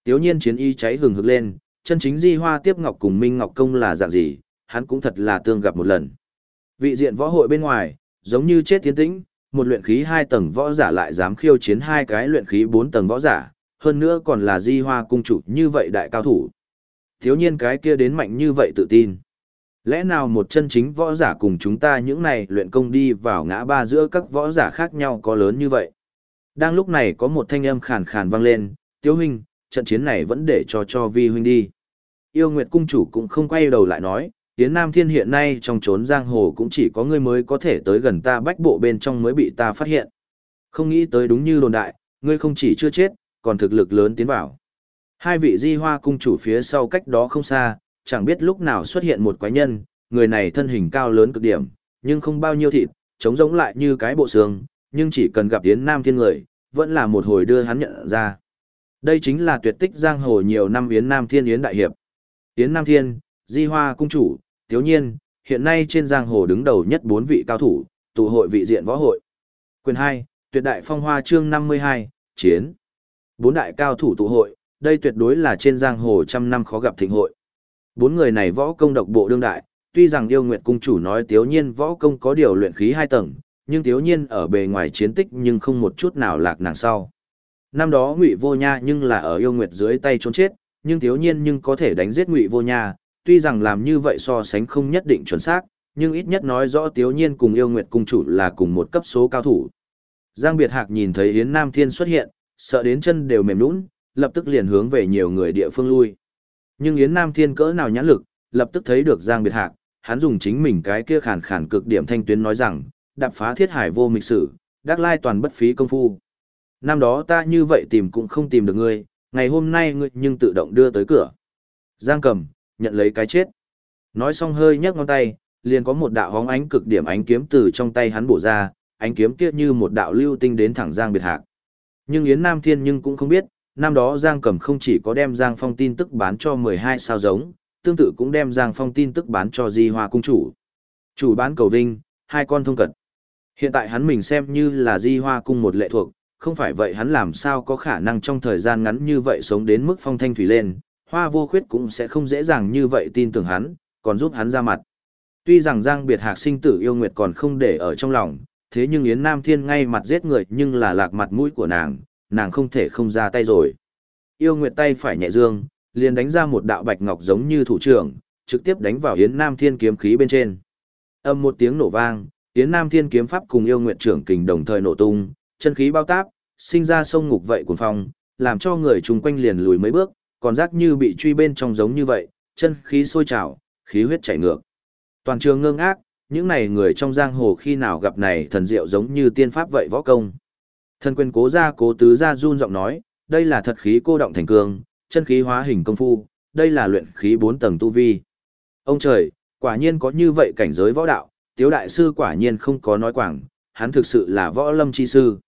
Tiếu nhiên chiến y cháy hừng hực lên, chân chính di hoa tiếp ngọc cùng Minh Ngọc Công là dạng gì, hắn cũng thật là tương gặp một lần. Vị diện võ hội bên ngoài, giống như chết tiến tĩnh, một luyện khí hai tầng võ giả lại dám khiêu chiến hai cái luyện khí bốn tầng võ giả, hơn nữa còn là di hoa cung chủ như vậy đại cao thủ. Thiếu nhiên cái kia đến mạnh như vậy tự tin. Lẽ nào một chân chính võ giả cùng chúng ta những này luyện công đi vào ngã ba giữa các võ giả khác nhau có lớn như vậy? Đang lúc này có một thanh âm khàn khàn vang lên, Tiếu huynh, trận chiến này vẫn để cho cho vi huynh đi. Yêu Nguyệt cung chủ cũng không quay đầu lại nói, Tiến Nam Thiên hiện nay trong trốn giang hồ cũng chỉ có ngươi mới có thể tới gần ta bách bộ bên trong mới bị ta phát hiện. Không nghĩ tới đúng như đồn đại, ngươi không chỉ chưa chết, còn thực lực lớn tiến vào. Hai vị di hoa cung chủ phía sau cách đó không xa, chẳng biết lúc nào xuất hiện một quái nhân, người này thân hình cao lớn cực điểm, nhưng không bao nhiêu thịt, trống giống lại như cái bộ xương, nhưng chỉ cần gặp Yến Nam Thiên người, vẫn là một hồi đưa hắn nhận ra. Đây chính là tuyệt tích giang hồ nhiều năm Yến Nam Thiên Yến Đại Hiệp. Yến Nam Thiên, Di Hoa Cung Chủ, Tiếu Nhiên, hiện nay trên giang hồ đứng đầu nhất bốn vị cao thủ, tụ hội vị diện võ hội. Quyền 2, Tuyệt Đại Phong Hoa chương 52, Chiến. Bốn đại cao thủ tụ hội, đây tuyệt đối là trên giang hồ trăm năm khó gặp thịnh hội. Bốn người này võ công độc bộ đương đại, tuy rằng yêu nguyệt cung chủ nói tiếu nhiên võ công có điều luyện khí hai tầng, nhưng tiếu nhiên ở bề ngoài chiến tích nhưng không một chút nào lạc nàng sau. Năm đó ngụy vô nha nhưng là ở yêu nguyệt dưới tay trốn chết, nhưng tiếu nhiên nhưng có thể đánh giết ngụy vô nha, tuy rằng làm như vậy so sánh không nhất định chuẩn xác, nhưng ít nhất nói rõ tiếu nhiên cùng yêu nguyệt cung chủ là cùng một cấp số cao thủ. Giang Biệt Hạc nhìn thấy Yến Nam Thiên xuất hiện, sợ đến chân đều mềm nhũn, lập tức liền hướng về nhiều người địa phương lui. Nhưng Yến Nam Thiên cỡ nào nhãn lực, lập tức thấy được Giang Biệt Hạc, hắn dùng chính mình cái kia khàn khàn cực điểm thanh tuyến nói rằng, đạp phá thiết hải vô mịch sử, đắc lai toàn bất phí công phu. Năm đó ta như vậy tìm cũng không tìm được ngươi, ngày hôm nay ngươi nhưng tự động đưa tới cửa. Giang cầm, nhận lấy cái chết. Nói xong hơi nhấc ngón tay, liền có một đạo hóng ánh cực điểm ánh kiếm từ trong tay hắn bổ ra, ánh kiếm kia như một đạo lưu tinh đến thẳng Giang Biệt Hạc. Nhưng Yến Nam Thiên nhưng cũng không biết, năm đó Giang Cầm không chỉ có đem Giang Phong tin tức bán cho 12 sao giống, tương tự cũng đem Giang Phong tin tức bán cho Di Hoa cung chủ. Chủ bán cầu vinh, hai con thông cật. Hiện tại hắn mình xem như là Di Hoa cung một lệ thuộc, không phải vậy hắn làm sao có khả năng trong thời gian ngắn như vậy sống đến mức phong thanh thủy lên, hoa vô khuyết cũng sẽ không dễ dàng như vậy tin tưởng hắn, còn giúp hắn ra mặt. Tuy rằng Giang Biệt Hạc sinh tử yêu nguyệt còn không để ở trong lòng, thế nhưng Yến Nam Thiên ngay mặt giết người nhưng là lạc mặt mũi của nàng, nàng không thể không ra tay rồi. Yêu nguyệt tay phải nhẹ dương, liền đánh ra một đạo bạch ngọc giống như thủ trưởng, trực tiếp đánh vào Yến Nam Thiên kiếm khí bên trên. Âm một tiếng nổ vang, Yến Nam Thiên kiếm pháp cùng yêu nguyệt trưởng kình đồng thời nổ tung, chân khí bao táp, sinh ra sông ngục vậy cuồng phong, làm cho người chung quanh liền lùi mấy bước, còn giác như bị truy bên trong giống như vậy, chân khí sôi trào, khí huyết chảy ngược. Toàn trường ngơ ngác, những này người trong giang hồ khi nào gặp này thần diệu giống như tiên pháp vậy võ công. Thần quyền cố gia cố tứ gia run giọng nói, đây là thật khí cô động thành cương, chân khí hóa hình công phu, đây là luyện khí bốn tầng tu vi. Ông trời, quả nhiên có như vậy cảnh giới võ đạo, tiếu đại sư quả nhiên không có nói quảng, hắn thực sự là võ lâm chi sư.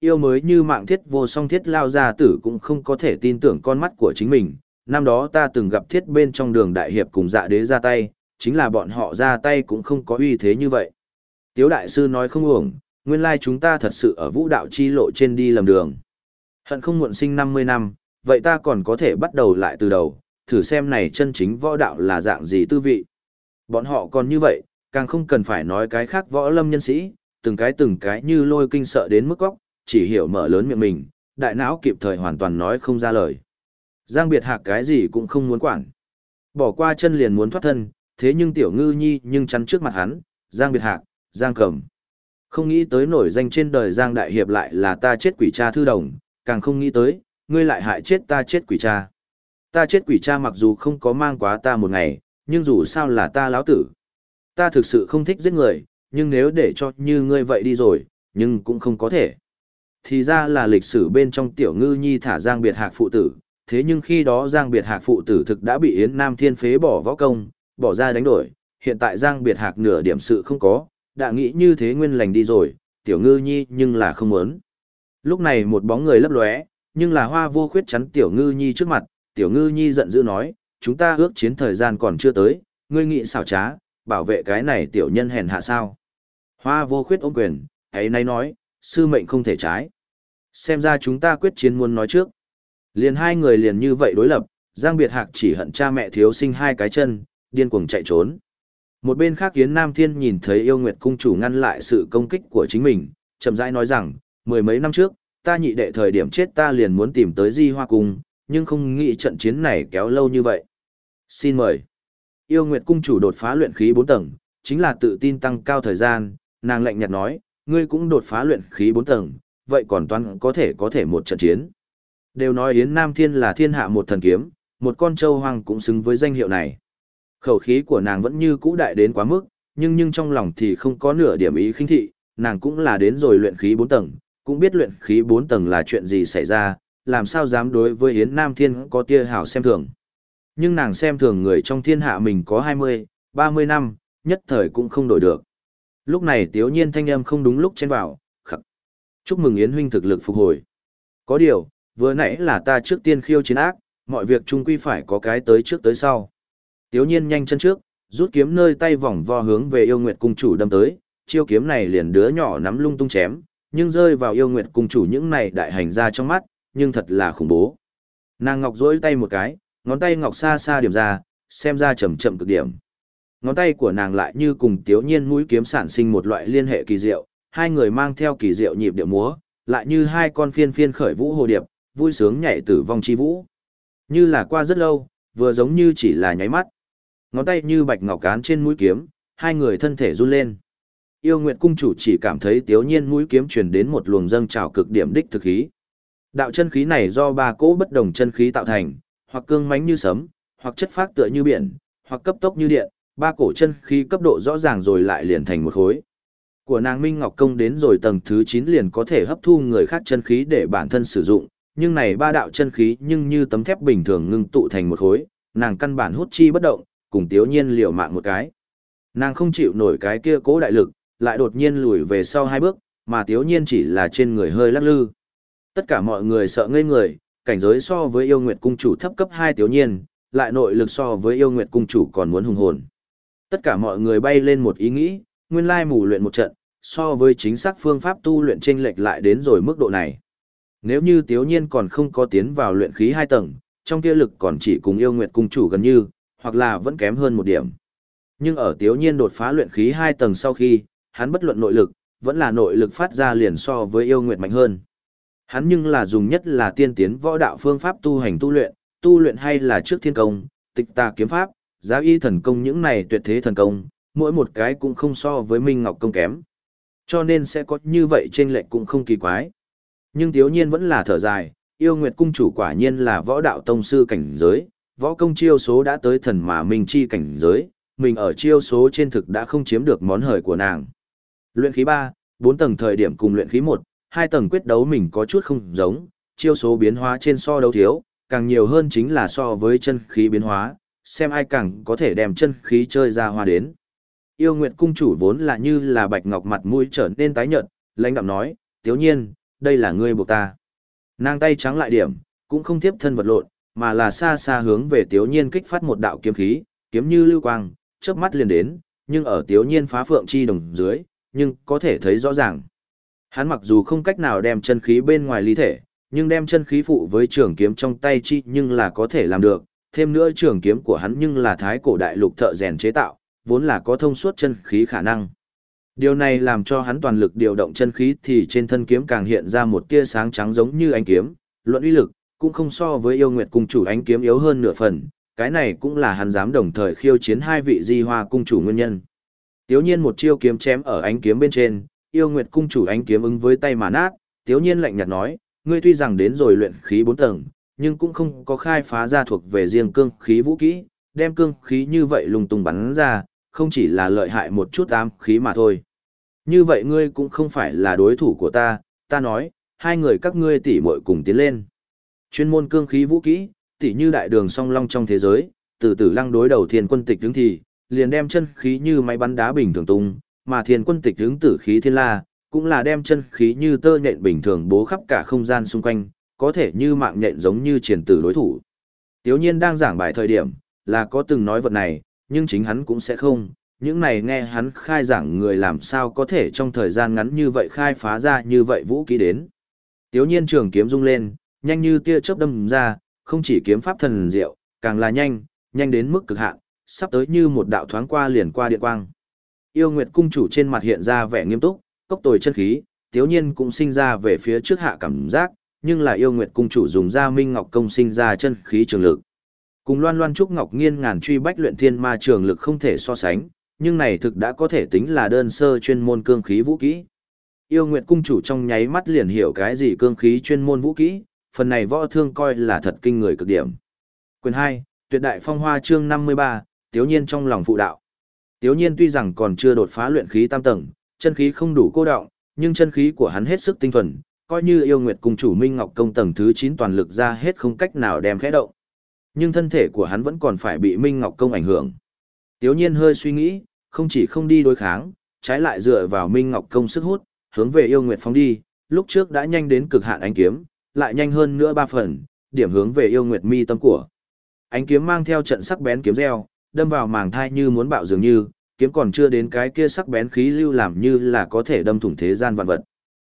Yêu mới như mạng thiết vô song thiết lao gia tử cũng không có thể tin tưởng con mắt của chính mình. Năm đó ta từng gặp thiết bên trong đường đại hiệp cùng dạ đế ra tay, chính là bọn họ ra tay cũng không có uy thế như vậy. Tiếu đại sư nói không uổng, nguyên lai chúng ta thật sự ở vũ đạo chi lộ trên đi lầm đường. Hận không muộn sinh 50 năm, vậy ta còn có thể bắt đầu lại từ đầu, thử xem này chân chính võ đạo là dạng gì tư vị. Bọn họ còn như vậy, càng không cần phải nói cái khác võ lâm nhân sĩ, từng cái từng cái như lôi kinh sợ đến mức góc, chỉ hiểu mở lớn miệng mình, đại não kịp thời hoàn toàn nói không ra lời. Giang biệt hạc cái gì cũng không muốn quản. Bỏ qua chân liền muốn thoát thân, thế nhưng tiểu ngư nhi nhưng chắn trước mặt hắn, Giang biệt hạc, Giang cầm. Không nghĩ tới nổi danh trên đời Giang Đại Hiệp lại là ta chết quỷ cha thư đồng, càng không nghĩ tới, ngươi lại hại chết ta chết quỷ cha. Ta chết quỷ cha mặc dù không có mang quá ta một ngày, nhưng dù sao là ta lão tử. Ta thực sự không thích giết người, nhưng nếu để cho như ngươi vậy đi rồi, nhưng cũng không có thể. Thì ra là lịch sử bên trong tiểu ngư nhi thả Giang Biệt Hạc phụ tử, thế nhưng khi đó Giang Biệt Hạc phụ tử thực đã bị Yến Nam Thiên phế bỏ võ công, bỏ ra đánh đổi, hiện tại Giang Biệt Hạc nửa điểm sự không có, đã nghĩ như thế nguyên lành đi rồi, tiểu ngư nhi nhưng là không muốn. Lúc này một bóng người lấp lóe, nhưng là hoa vô khuyết chắn tiểu ngư nhi trước mặt, tiểu ngư nhi giận dữ nói, chúng ta ước chiến thời gian còn chưa tới, ngươi nghĩ xảo trá, bảo vệ cái này tiểu nhân hèn hạ sao. Hoa vô khuyết ôm quyền, ấy nay nói, sư mệnh không thể trái. Xem ra chúng ta quyết chiến muốn nói trước. Liền hai người liền như vậy đối lập, Giang Biệt Hạc chỉ hận cha mẹ thiếu sinh hai cái chân, điên cuồng chạy trốn. Một bên khác Yến Nam Thiên nhìn thấy yêu nguyệt cung chủ ngăn lại sự công kích của chính mình, chậm rãi nói rằng, mười mấy năm trước, ta nhị đệ thời điểm chết ta liền muốn tìm tới di hoa cung, nhưng không nghĩ trận chiến này kéo lâu như vậy. Xin mời. Yêu nguyệt cung chủ đột phá luyện khí 4 tầng, chính là tự tin tăng cao thời gian, nàng lạnh nhạt nói, ngươi cũng đột phá luyện khí 4 tầng, vậy còn toán có thể có thể một trận chiến. Đều nói Yến Nam Thiên là thiên hạ một thần kiếm, một con trâu hoang cũng xứng với danh hiệu này. Khẩu khí của nàng vẫn như cũ đại đến quá mức, nhưng nhưng trong lòng thì không có nửa điểm ý khinh thị, nàng cũng là đến rồi luyện khí 4 tầng, cũng biết luyện khí 4 tầng là chuyện gì xảy ra, làm sao dám đối với Yến Nam Thiên có tia hảo xem thường. Nhưng nàng xem thường người trong thiên hạ mình có 20, 30 năm, nhất thời cũng không đổi được. Lúc này tiếu nhiên thanh âm không đúng lúc chen vào, khắc. Chúc mừng Yến huynh thực lực phục hồi. Có điều, vừa nãy là ta trước tiên khiêu chiến ác, mọi việc chung quy phải có cái tới trước tới sau. Tiếu nhiên nhanh chân trước, rút kiếm nơi tay vòng vo hướng về yêu nguyệt cung chủ đâm tới, chiêu kiếm này liền đứa nhỏ nắm lung tung chém, nhưng rơi vào yêu nguyệt cung chủ những này đại hành ra trong mắt, nhưng thật là khủng bố. Nàng ngọc dối tay một cái, ngón tay ngọc xa xa điểm ra, xem ra chậm chậm cực điểm. Ngón tay của nàng lại như cùng Tiếu Nhiên mũi kiếm sản sinh một loại liên hệ kỳ diệu, hai người mang theo kỳ diệu nhịp điệu múa, lại như hai con phiên phiên khởi vũ hồ điệp, vui sướng nhảy tử vong chi vũ. Như là qua rất lâu, vừa giống như chỉ là nháy mắt. Ngón tay như bạch ngọc cán trên mũi kiếm, hai người thân thể run lên. Yêu Nguyệt cung chủ chỉ cảm thấy Tiếu Nhiên mũi kiếm truyền đến một luồng dâng trào cực điểm đích thực khí. Đạo chân khí này do ba cỗ bất đồng chân khí tạo thành, hoặc cương mãnh như sấm, hoặc chất phát tựa như biển, hoặc cấp tốc như điện, ba cổ chân khí cấp độ rõ ràng rồi lại liền thành một khối. Của nàng Minh Ngọc Công đến rồi tầng thứ 9 liền có thể hấp thu người khác chân khí để bản thân sử dụng, nhưng này ba đạo chân khí nhưng như tấm thép bình thường ngưng tụ thành một khối, nàng căn bản hút chi bất động, cùng Tiếu Nhiên liều mạng một cái. Nàng không chịu nổi cái kia cố đại lực, lại đột nhiên lùi về sau hai bước, mà Tiếu Nhiên chỉ là trên người hơi lắc lư. Tất cả mọi người sợ ngây người, cảnh giới so với yêu nguyệt cung chủ thấp cấp 2 Tiếu Nhiên, lại nội lực so với yêu nguyệt cung chủ còn muốn hùng hồn. Tất cả mọi người bay lên một ý nghĩ, nguyên lai mù luyện một trận, so với chính xác phương pháp tu luyện chênh lệch lại đến rồi mức độ này. Nếu như Tiếu Nhiên còn không có tiến vào luyện khí hai tầng, trong kia lực còn chỉ cùng yêu nguyệt cung chủ gần như, hoặc là vẫn kém hơn một điểm. Nhưng ở Tiếu Nhiên đột phá luyện khí hai tầng sau khi, hắn bất luận nội lực, vẫn là nội lực phát ra liền so với yêu nguyệt mạnh hơn. Hắn nhưng là dùng nhất là tiên tiến võ đạo phương pháp tu hành tu luyện, tu luyện hay là trước thiên công, tịch tà kiếm pháp, giá y thần công những này tuyệt thế thần công, mỗi một cái cũng không so với Minh Ngọc công kém. Cho nên sẽ có như vậy trên lệnh cũng không kỳ quái. Nhưng Tiếu Nhiên vẫn là thở dài, yêu nguyệt cung chủ quả nhiên là võ đạo tông sư cảnh giới, võ công chiêu số đã tới thần mà mình chi cảnh giới, mình ở chiêu số trên thực đã không chiếm được món hời của nàng. Luyện khí 3, 4 tầng thời điểm cùng luyện khí 1, 2 tầng quyết đấu mình có chút không giống, chiêu số biến hóa trên so đấu thiếu, càng nhiều hơn chính là so với chân khí biến hóa, xem ai càng có thể đem chân khí chơi ra hoa đến. Yêu Nguyệt cung chủ vốn là như là bạch ngọc mặt mũi trở nên tái nhợt, lãnh đạm nói, "Tiếu Nhiên, đây là ngươi buộc ta." Nàng tay trắng lại điểm, cũng không tiếp thân vật lộn, mà là xa xa hướng về Tiếu Nhiên kích phát một đạo kiếm khí, kiếm như lưu quang, chớp mắt liền đến, nhưng ở Tiếu Nhiên phá phượng chi đồng dưới, nhưng có thể thấy rõ ràng. Hắn mặc dù không cách nào đem chân khí bên ngoài ly thể, nhưng đem chân khí phụ với trường kiếm trong tay chi nhưng là có thể làm được, thêm nữa trường kiếm của hắn nhưng là thái cổ đại lục thợ rèn chế tạo, vốn là có thông suốt chân khí khả năng. Điều này làm cho hắn toàn lực điều động chân khí thì trên thân kiếm càng hiện ra một tia sáng trắng giống như ánh kiếm, luận uy lực, cũng không so với yêu nguyệt cung chủ ánh kiếm yếu hơn nửa phần, cái này cũng là hắn dám đồng thời khiêu chiến hai vị di hoa cung chủ nguyên nhân. Tiếu nhiên một chiêu kiếm chém ở ánh kiếm bên trên, yêu nguyệt cung chủ ánh kiếm ứng với tay mà nát, tiếu nhiên lạnh nhạt nói, ngươi tuy rằng đến rồi luyện khí bốn tầng, nhưng cũng không có khai phá ra thuộc về riêng cương khí vũ kỹ, đem cương khí như vậy lùng tung bắn ra, không chỉ là lợi hại một chút ám khí mà thôi. Như vậy ngươi cũng không phải là đối thủ của ta, ta nói, hai người các ngươi tỉ muội cùng tiến lên. Chuyên môn cương khí vũ kỹ, tỉ như đại đường song long trong thế giới, từ từ lăng đối đầu thiên quân tịch đứng thì, liền đem chân khí như máy bắn đá bình thường tung, mà thiên quân tịch đứng tử khí thiên la, cũng là đem chân khí như tơ nhện bình thường bố khắp cả không gian xung quanh, có thể như mạng nhện giống như triển tử đối thủ. Tiếu nhiên đang giảng bài thời điểm, là có từng nói vật này, nhưng chính hắn cũng sẽ không, những này nghe hắn khai giảng người làm sao có thể trong thời gian ngắn như vậy khai phá ra như vậy vũ khí đến. Tiếu nhiên trường kiếm rung lên, nhanh như tia chớp đâm ra, không chỉ kiếm pháp thần diệu, càng là nhanh, nhanh đến mức cực hạn, sắp tới như một đạo thoáng qua liền qua điện quang. Yêu Nguyệt cung chủ trên mặt hiện ra vẻ nghiêm túc, cốc tồi chân khí, tiếu nhiên cũng sinh ra về phía trước hạ cảm giác, nhưng là yêu Nguyệt cung chủ dùng ra Minh Ngọc công sinh ra chân khí trường lực. Cùng Loan Loan Trúc Ngọc Nghiên ngàn truy bách luyện thiên ma trường lực không thể so sánh, nhưng này thực đã có thể tính là đơn sơ chuyên môn cương khí vũ kỹ. Yêu Nguyệt cung chủ trong nháy mắt liền hiểu cái gì cương khí chuyên môn vũ kỹ, phần này võ thương coi là thật kinh người cực điểm. Quyền 2, Tuyệt đại phong hoa chương 53, Tiếu Nhiên trong lòng phụ đạo. Tiếu Nhiên tuy rằng còn chưa đột phá luyện khí tam tầng, chân khí không đủ cô động, nhưng chân khí của hắn hết sức tinh thuần, coi như yêu nguyệt cung chủ Minh Ngọc công tầng thứ 9 toàn lực ra hết không cách nào đem khẽ động. Nhưng thân thể của hắn vẫn còn phải bị Minh Ngọc công ảnh hưởng. Tiếu Nhiên hơi suy nghĩ, không chỉ không đi đối kháng, trái lại dựa vào Minh Ngọc công sức hút, hướng về yêu nguyệt phóng đi, lúc trước đã nhanh đến cực hạn ánh kiếm, lại nhanh hơn nữa ba phần, điểm hướng về yêu nguyệt mi tâm của. Ánh kiếm mang theo trận sắc bén kiếm reo, đâm vào màng thai như muốn bạo dường như, kiếm còn chưa đến cái kia sắc bén khí lưu làm như là có thể đâm thủng thế gian vạn vật.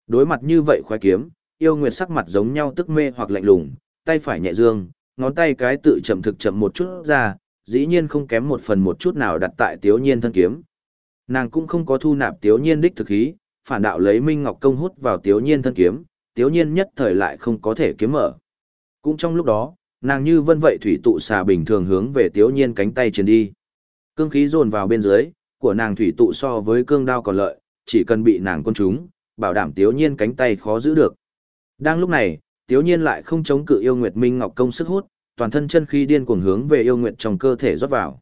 Đối mặt như vậy khoái kiếm, yêu nguyệt sắc mặt giống nhau tức mê hoặc lạnh lùng, tay phải nhẹ dương, ngón tay cái tự chậm thực chậm một chút ra, dĩ nhiên không kém một phần một chút nào đặt tại tiếu nhiên thân kiếm. Nàng cũng không có thu nạp tiếu nhiên đích thực khí, phản đạo lấy Minh Ngọc Công hút vào tiếu nhiên thân kiếm, tiếu nhiên nhất thời lại không có thể kiếm mở. Cũng trong lúc đó, nàng như vân vậy thủy tụ xà bình thường hướng về tiếu nhiên cánh tay truyền đi. Cương khí dồn vào bên dưới, của nàng thủy tụ so với cương đao còn lợi, chỉ cần bị nàng quân chúng bảo đảm tiếu nhiên cánh tay khó giữ được. Đang lúc này, tiếu nhiên lại không chống cự yêu nguyệt minh ngọc công sức hút, toàn thân chân khí điên cuồng hướng về yêu nguyệt trong cơ thể rót vào.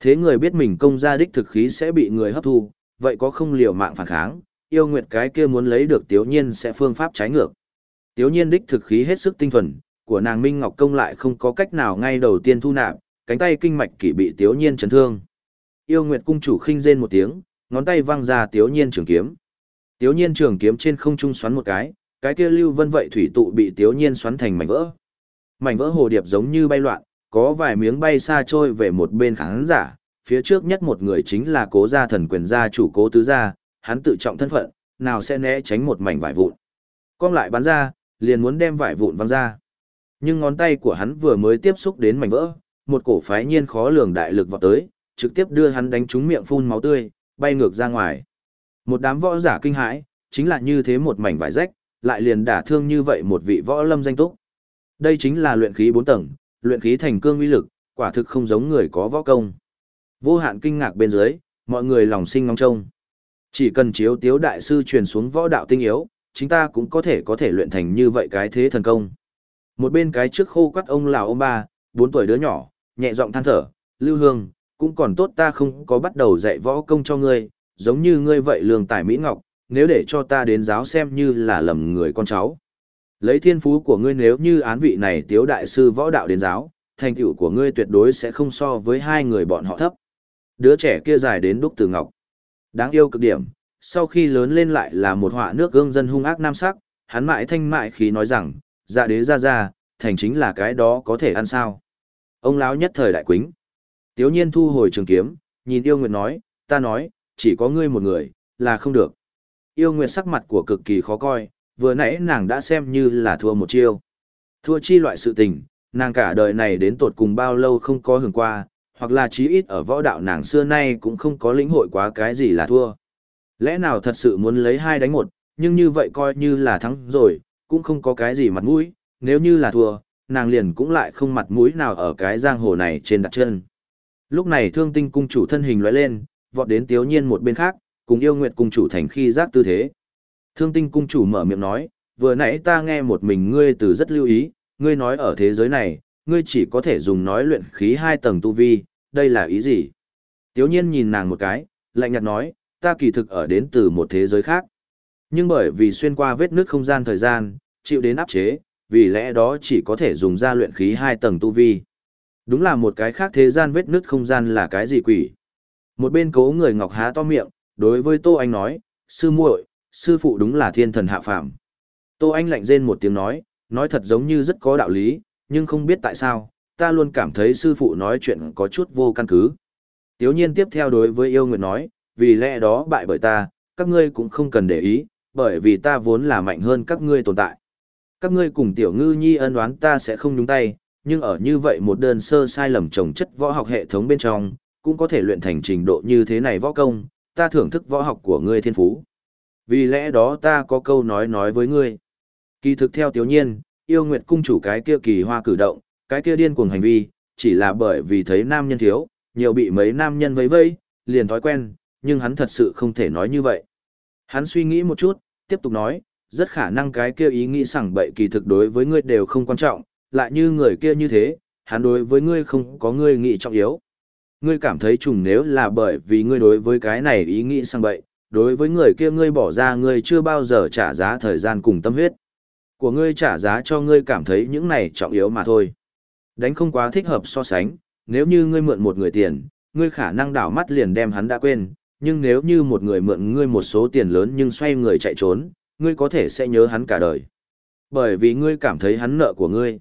Thế người biết mình công ra đích thực khí sẽ bị người hấp thu, vậy có không liều mạng phản kháng, yêu nguyệt cái kia muốn lấy được Tiểu nhiên sẽ phương pháp trái ngược. Tiểu nhiên đích thực khí hết sức tinh thuần, của nàng Minh Ngọc Công lại không có cách nào ngay đầu tiên thu nạp, cánh tay kinh mạch kỷ bị Tiểu nhiên chấn thương. Yêu Nguyệt cung chủ khinh rên một tiếng, ngón tay văng ra Tiểu nhiên trường kiếm. Tiểu nhiên trường kiếm trên không trung xoắn một cái, cái kia lưu vân vậy thủy tụ bị Tiểu nhiên xoắn thành mảnh vỡ. Mảnh vỡ hồ điệp giống như bay loạn, có vài miếng bay xa trôi về một bên khán giả, phía trước nhất một người chính là cố gia thần quyền gia chủ cố tứ gia, hắn tự trọng thân phận, nào sẽ né tránh một mảnh vải vụn. Con lại bắn ra, liền muốn đem vải vụn văng ra. Nhưng ngón tay của hắn vừa mới tiếp xúc đến mảnh vỡ, một cổ phái nhiên khó lường đại lực vọt tới, trực tiếp đưa hắn đánh trúng miệng phun máu tươi, bay ngược ra ngoài. Một đám võ giả kinh hãi, chính là như thế một mảnh vải rách, lại liền đả thương như vậy một vị võ lâm danh túc. Đây chính là luyện khí 4 tầng, luyện khí thành cương uy lực, quả thực không giống người có võ công. Vô hạn kinh ngạc bên dưới, mọi người lòng sinh ngóng trông. Chỉ cần chiếu tiếu đại sư truyền xuống võ đạo tinh yếu, chúng ta cũng có thể có thể luyện thành như vậy cái thế thần công. Một bên cái trước khô quắt ông là ông ba, bốn tuổi đứa nhỏ, nhẹ giọng than thở, lưu hương, cũng còn tốt ta không có bắt đầu dạy võ công cho ngươi, giống như ngươi vậy lường tài Mỹ Ngọc, nếu để cho ta đến giáo xem như là lầm người con cháu. Lấy thiên phú của ngươi nếu như án vị này tiếu đại sư võ đạo đến giáo, thành tựu của ngươi tuyệt đối sẽ không so với hai người bọn họ thấp. Đứa trẻ kia dài đến đúc từ ngọc. Đáng yêu cực điểm, sau khi lớn lên lại là một họa nước gương dân hung ác nam sắc, hắn mãi thanh mại khí nói rằng, dạ đế ra ra, thành chính là cái đó có thể ăn sao. Ông lão nhất thời đại quính. Tiếu nhiên thu hồi trường kiếm, nhìn yêu nguyệt nói, ta nói, chỉ có ngươi một người, là không được. Yêu nguyệt sắc mặt của cực kỳ khó coi, vừa nãy nàng đã xem như là thua một chiêu. Thua chi loại sự tình, nàng cả đời này đến tột cùng bao lâu không có hưởng qua, hoặc là chí ít ở võ đạo nàng xưa nay cũng không có lĩnh hội quá cái gì là thua. Lẽ nào thật sự muốn lấy hai đánh một, nhưng như vậy coi như là thắng rồi, cũng không có cái gì mặt mũi, nếu như là thua, nàng liền cũng lại không mặt mũi nào ở cái giang hồ này trên đặt chân. Lúc này thương tinh cung chủ thân hình lóe lên, vọt đến tiếu nhiên một bên khác, cùng yêu nguyệt cung chủ thành khi giác tư thế. Thương tinh cung chủ mở miệng nói, vừa nãy ta nghe một mình ngươi từ rất lưu ý, ngươi nói ở thế giới này, ngươi chỉ có thể dùng nói luyện khí hai tầng tu vi, đây là ý gì? Tiếu nhiên nhìn nàng một cái, lạnh nhạt nói, ta kỳ thực ở đến từ một thế giới khác. Nhưng bởi vì xuyên qua vết nước không gian thời gian, chịu đến áp chế, vì lẽ đó chỉ có thể dùng ra luyện khí hai tầng tu vi. Đúng là một cái khác thế gian vết nước không gian là cái gì quỷ. Một bên cố người ngọc há to miệng, đối với Tô Anh nói, sư muội, sư phụ đúng là thiên thần hạ phàm. Tô Anh lạnh rên một tiếng nói, nói thật giống như rất có đạo lý, nhưng không biết tại sao, ta luôn cảm thấy sư phụ nói chuyện có chút vô căn cứ. Tiếu nhiên tiếp theo đối với yêu nguyệt nói, vì lẽ đó bại bởi ta, các ngươi cũng không cần để ý, bởi vì ta vốn là mạnh hơn các ngươi tồn tại. Các ngươi cùng tiểu ngư nhi ân đoán ta sẽ không nhúng tay, nhưng ở như vậy một đơn sơ sai lầm trồng chất võ học hệ thống bên trong, cũng có thể luyện thành trình độ như thế này võ công, ta thưởng thức võ học của ngươi thiên phú. Vì lẽ đó ta có câu nói nói với ngươi. Kỳ thực theo tiểu nhiên, yêu nguyệt cung chủ cái kia kỳ hoa cử động, cái kia điên cuồng hành vi, chỉ là bởi vì thấy nam nhân thiếu, nhiều bị mấy nam nhân vấy vây, liền thói quen, nhưng hắn thật sự không thể nói như vậy. Hắn suy nghĩ một chút, tiếp tục nói, rất khả năng cái kia ý nghĩ sẵn bậy kỳ thực đối với ngươi đều không quan trọng, lại như người kia như thế, hắn đối với ngươi không có ngươi nghĩ trọng yếu. Ngươi cảm thấy trùng nếu là bởi vì ngươi đối với cái này ý nghĩ sang bậy, đối với người kia ngươi bỏ ra ngươi chưa bao giờ trả giá thời gian cùng tâm huyết. Của ngươi trả giá cho ngươi cảm thấy những này trọng yếu mà thôi. Đánh không quá thích hợp so sánh, nếu như ngươi mượn một người tiền, ngươi khả năng đảo mắt liền đem hắn đã quên, nhưng nếu như một người mượn ngươi một số tiền lớn nhưng xoay người chạy trốn, ngươi có thể sẽ nhớ hắn cả đời. Bởi vì ngươi cảm thấy hắn nợ của ngươi.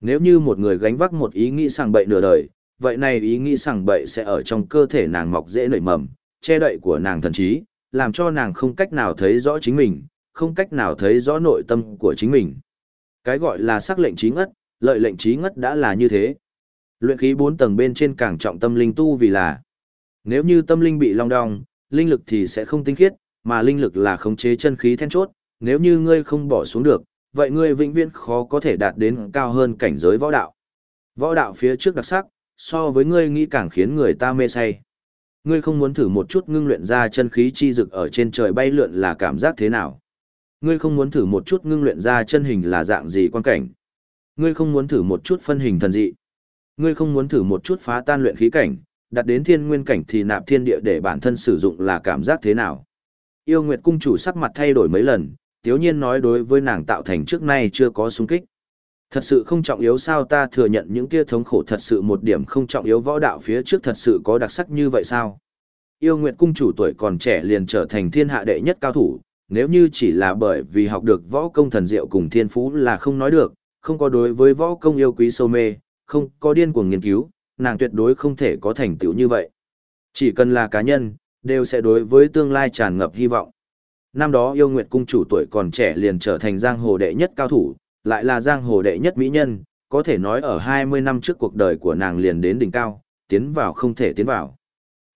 Nếu như một người gánh vác một ý nghĩ sảng bậy nửa đời, vậy này ý nghĩ sảng bậy sẽ ở trong cơ thể nàng mọc dễ nảy mầm, che đậy của nàng thần trí, làm cho nàng không cách nào thấy rõ chính mình, không cách nào thấy rõ nội tâm của chính mình. Cái gọi là sắc lệnh chính ất lợi lệnh trí ngất đã là như thế. Luyện khí 4 tầng bên trên càng trọng tâm linh tu vì là nếu như tâm linh bị long đong, linh lực thì sẽ không tinh khiết, mà linh lực là khống chế chân khí then chốt, nếu như ngươi không bỏ xuống được, vậy ngươi vĩnh viễn khó có thể đạt đến cao hơn cảnh giới võ đạo. Võ đạo phía trước đặc sắc, so với ngươi nghĩ càng khiến người ta mê say. Ngươi không muốn thử một chút ngưng luyện ra chân khí chi dực ở trên trời bay lượn là cảm giác thế nào? Ngươi không muốn thử một chút ngưng luyện ra chân hình là dạng gì quan cảnh? Ngươi không muốn thử một chút phân hình thần dị? Ngươi không muốn thử một chút phá tan luyện khí cảnh, đặt đến thiên nguyên cảnh thì nạp thiên địa để bản thân sử dụng là cảm giác thế nào? Yêu Nguyệt cung chủ sắc mặt thay đổi mấy lần, tiếu nhiên nói đối với nàng tạo thành trước nay chưa có sung kích. Thật sự không trọng yếu sao ta thừa nhận những kia thống khổ thật sự một điểm không trọng yếu võ đạo phía trước thật sự có đặc sắc như vậy sao? Yêu Nguyệt cung chủ tuổi còn trẻ liền trở thành thiên hạ đệ nhất cao thủ, nếu như chỉ là bởi vì học được võ công thần diệu cùng thiên phú là không nói được, không có đối với võ công yêu quý sâu mê, không có điên cuồng nghiên cứu, nàng tuyệt đối không thể có thành tựu như vậy. Chỉ cần là cá nhân, đều sẽ đối với tương lai tràn ngập hy vọng. Năm đó yêu nguyệt cung chủ tuổi còn trẻ liền trở thành giang hồ đệ nhất cao thủ, lại là giang hồ đệ nhất mỹ nhân, có thể nói ở 20 năm trước cuộc đời của nàng liền đến đỉnh cao, tiến vào không thể tiến vào.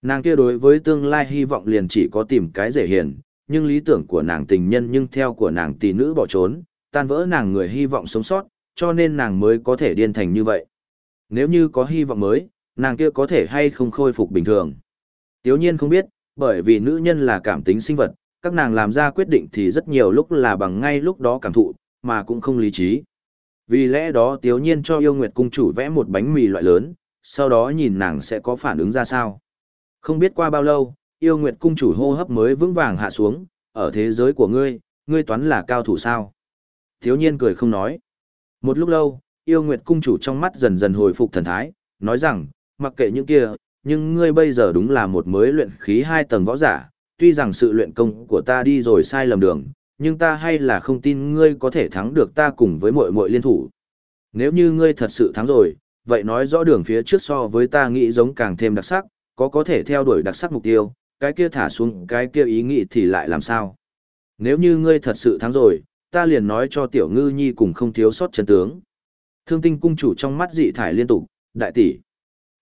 Nàng kia đối với tương lai hy vọng liền chỉ có tìm cái dễ hiền, nhưng lý tưởng của nàng tình nhân nhưng theo của nàng tỷ nữ bỏ trốn, tan vỡ nàng người hy vọng sống sót, cho nên nàng mới có thể điên thành như vậy. Nếu như có hy vọng mới, nàng kia có thể hay không khôi phục bình thường. Tiếu nhiên không biết, bởi vì nữ nhân là cảm tính sinh vật, các nàng làm ra quyết định thì rất nhiều lúc là bằng ngay lúc đó cảm thụ, mà cũng không lý trí. Vì lẽ đó Tiếu nhiên cho yêu nguyệt cung chủ vẽ một bánh mì loại lớn, sau đó nhìn nàng sẽ có phản ứng ra sao. Không biết qua bao lâu, yêu nguyệt cung chủ hô hấp mới vững vàng hạ xuống, ở thế giới của ngươi, ngươi toán là cao thủ sao. Tiếu nhiên cười không nói. Một lúc lâu, yêu nguyệt cung chủ trong mắt dần dần hồi phục thần thái, nói rằng, mặc kệ những kia, nhưng ngươi bây giờ đúng là một mới luyện khí hai tầng võ giả, tuy rằng sự luyện công của ta đi rồi sai lầm đường, nhưng ta hay là không tin ngươi có thể thắng được ta cùng với mọi mọi liên thủ. Nếu như ngươi thật sự thắng rồi, vậy nói rõ đường phía trước so với ta nghĩ giống càng thêm đặc sắc, có có thể theo đuổi đặc sắc mục tiêu, cái kia thả xuống cái kia ý nghĩ thì lại làm sao? Nếu như ngươi thật sự thắng rồi, ta liền nói cho tiểu ngư nhi cùng không thiếu sót chân tướng. Thương tinh cung chủ trong mắt dị thải liên tục, đại tỷ.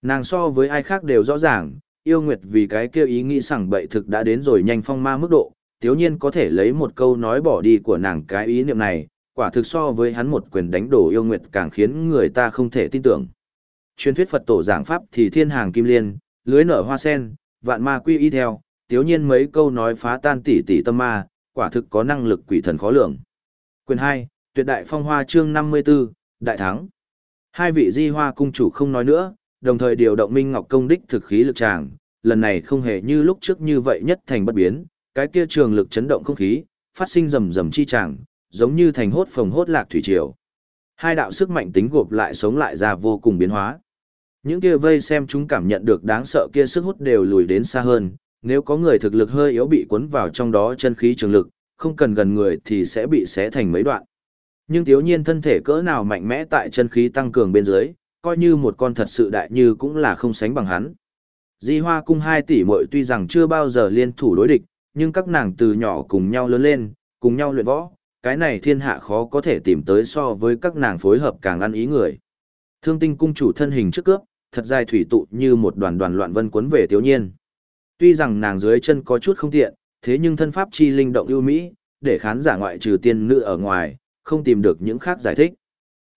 Nàng so với ai khác đều rõ ràng, yêu nguyệt vì cái kêu ý nghĩ rằng bậy thực đã đến rồi nhanh phong ma mức độ, tiếu nhiên có thể lấy một câu nói bỏ đi của nàng cái ý niệm này, quả thực so với hắn một quyền đánh đổ yêu nguyệt càng khiến người ta không thể tin tưởng. Truyền thuyết Phật tổ giảng pháp thì thiên hàng kim liên, lưới nở hoa sen, vạn ma quy y theo, tiếu nhiên mấy câu nói phá tan tỷ tỷ tâm ma, quả thực có năng lực quỷ thần khó lường. Quyền 2, tuyệt đại phong hoa chương 54, đại thắng. Hai vị di hoa cung chủ không nói nữa, đồng thời điều động Minh Ngọc công đích thực khí lực tràng, lần này không hề như lúc trước như vậy nhất thành bất biến, cái kia trường lực chấn động không khí, phát sinh rầm rầm chi tràng, giống như thành hốt phồng hốt lạc thủy triều. Hai đạo sức mạnh tính gộp lại sống lại ra vô cùng biến hóa. Những kia vây xem chúng cảm nhận được đáng sợ kia sức hút đều lùi đến xa hơn, nếu có người thực lực hơi yếu bị cuốn vào trong đó chân khí trường lực, không cần gần người thì sẽ bị xé thành mấy đoạn. Nhưng thiếu nhiên thân thể cỡ nào mạnh mẽ tại chân khí tăng cường bên dưới, coi như một con thật sự đại như cũng là không sánh bằng hắn. Di Hoa cung hai tỷ muội tuy rằng chưa bao giờ liên thủ đối địch, nhưng các nàng từ nhỏ cùng nhau lớn lên, cùng nhau luyện võ, cái này thiên hạ khó có thể tìm tới so với các nàng phối hợp càng ăn ý người. Thương tinh cung chủ thân hình trước cướp, thật dài thủy tụ như một đoàn đoàn loạn vân cuốn về thiếu nhiên. Tuy rằng nàng dưới chân có chút không tiện, thế nhưng thân pháp chi linh động ưu mỹ, để khán giả ngoại trừ tiên nữ ở ngoài, không tìm được những khác giải thích.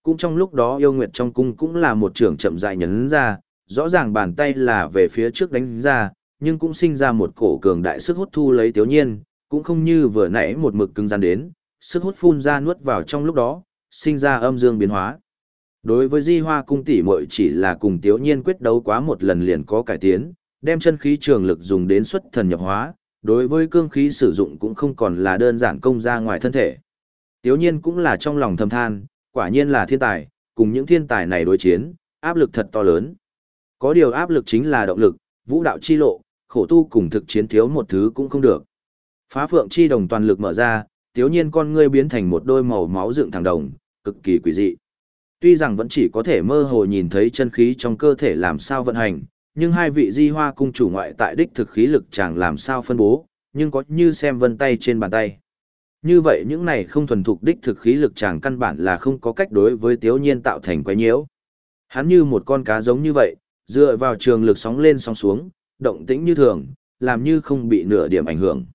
Cũng trong lúc đó yêu nguyệt trong cung cũng là một trưởng chậm dài nhấn ra, rõ ràng bàn tay là về phía trước đánh ra, nhưng cũng sinh ra một cổ cường đại sức hút thu lấy tiểu nhiên, cũng không như vừa nãy một mực cứng rắn đến, sức hút phun ra nuốt vào trong lúc đó, sinh ra âm dương biến hóa. Đối với di hoa cung tỷ muội chỉ là cùng tiểu nhiên quyết đấu quá một lần liền có cải tiến, đem chân khí trường lực dùng đến xuất thần nhập hóa, đối với cương khí sử dụng cũng không còn là đơn giản công ra ngoài thân thể. Tiếu nhiên cũng là trong lòng thầm than, quả nhiên là thiên tài, cùng những thiên tài này đối chiến, áp lực thật to lớn. Có điều áp lực chính là động lực, vũ đạo chi lộ, khổ tu cùng thực chiến thiếu một thứ cũng không được. Phá phượng chi đồng toàn lực mở ra, tiếu nhiên con ngươi biến thành một đôi màu máu dựng thẳng đồng, cực kỳ quỷ dị. Tuy rằng vẫn chỉ có thể mơ hồ nhìn thấy chân khí trong cơ thể làm sao vận hành, nhưng hai vị di hoa cung chủ ngoại tại đích thực khí lực chẳng làm sao phân bố, nhưng có như xem vân tay trên bàn tay. Như vậy những này không thuần thục đích thực khí lực chàng căn bản là không có cách đối với tiếu nhiên tạo thành quái nhiễu. Hắn như một con cá giống như vậy, dựa vào trường lực sóng lên sóng xuống, động tĩnh như thường, làm như không bị nửa điểm ảnh hưởng.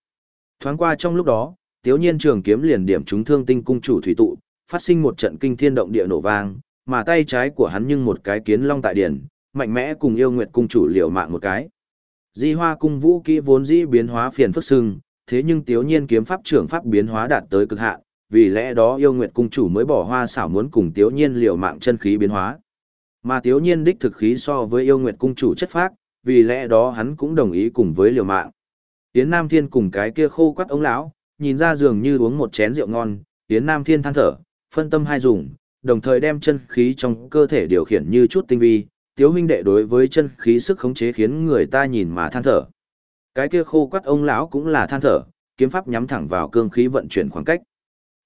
Thoáng qua trong lúc đó, tiếu nhiên trường kiếm liền điểm trúng thương tinh cung chủ thủy tụ, phát sinh một trận kinh thiên động địa nổ vang, mà tay trái của hắn nhưng một cái kiến long tại điển, mạnh mẽ cùng yêu nguyệt cung chủ liều mạng một cái. Di hoa cung vũ kỹ vốn dĩ biến hóa phiền phức sưng, thế nhưng tiếu nhiên kiếm pháp trưởng pháp biến hóa đạt tới cực hạn, vì lẽ đó yêu nguyệt cung chủ mới bỏ hoa xảo muốn cùng tiếu nhiên liều mạng chân khí biến hóa. Mà tiếu nhiên đích thực khí so với yêu nguyệt cung chủ chất phác, vì lẽ đó hắn cũng đồng ý cùng với liều mạng. Yến Nam Thiên cùng cái kia khô quắt ống lão, nhìn ra dường như uống một chén rượu ngon, Yến Nam Thiên than thở, phân tâm hai dùng, đồng thời đem chân khí trong cơ thể điều khiển như chút tinh vi, tiếu huynh đệ đối với chân khí sức khống chế khiến người ta nhìn mà than thở. Cái kia khô quắt ông lão cũng là than thở, kiếm pháp nhắm thẳng vào cương khí vận chuyển khoảng cách.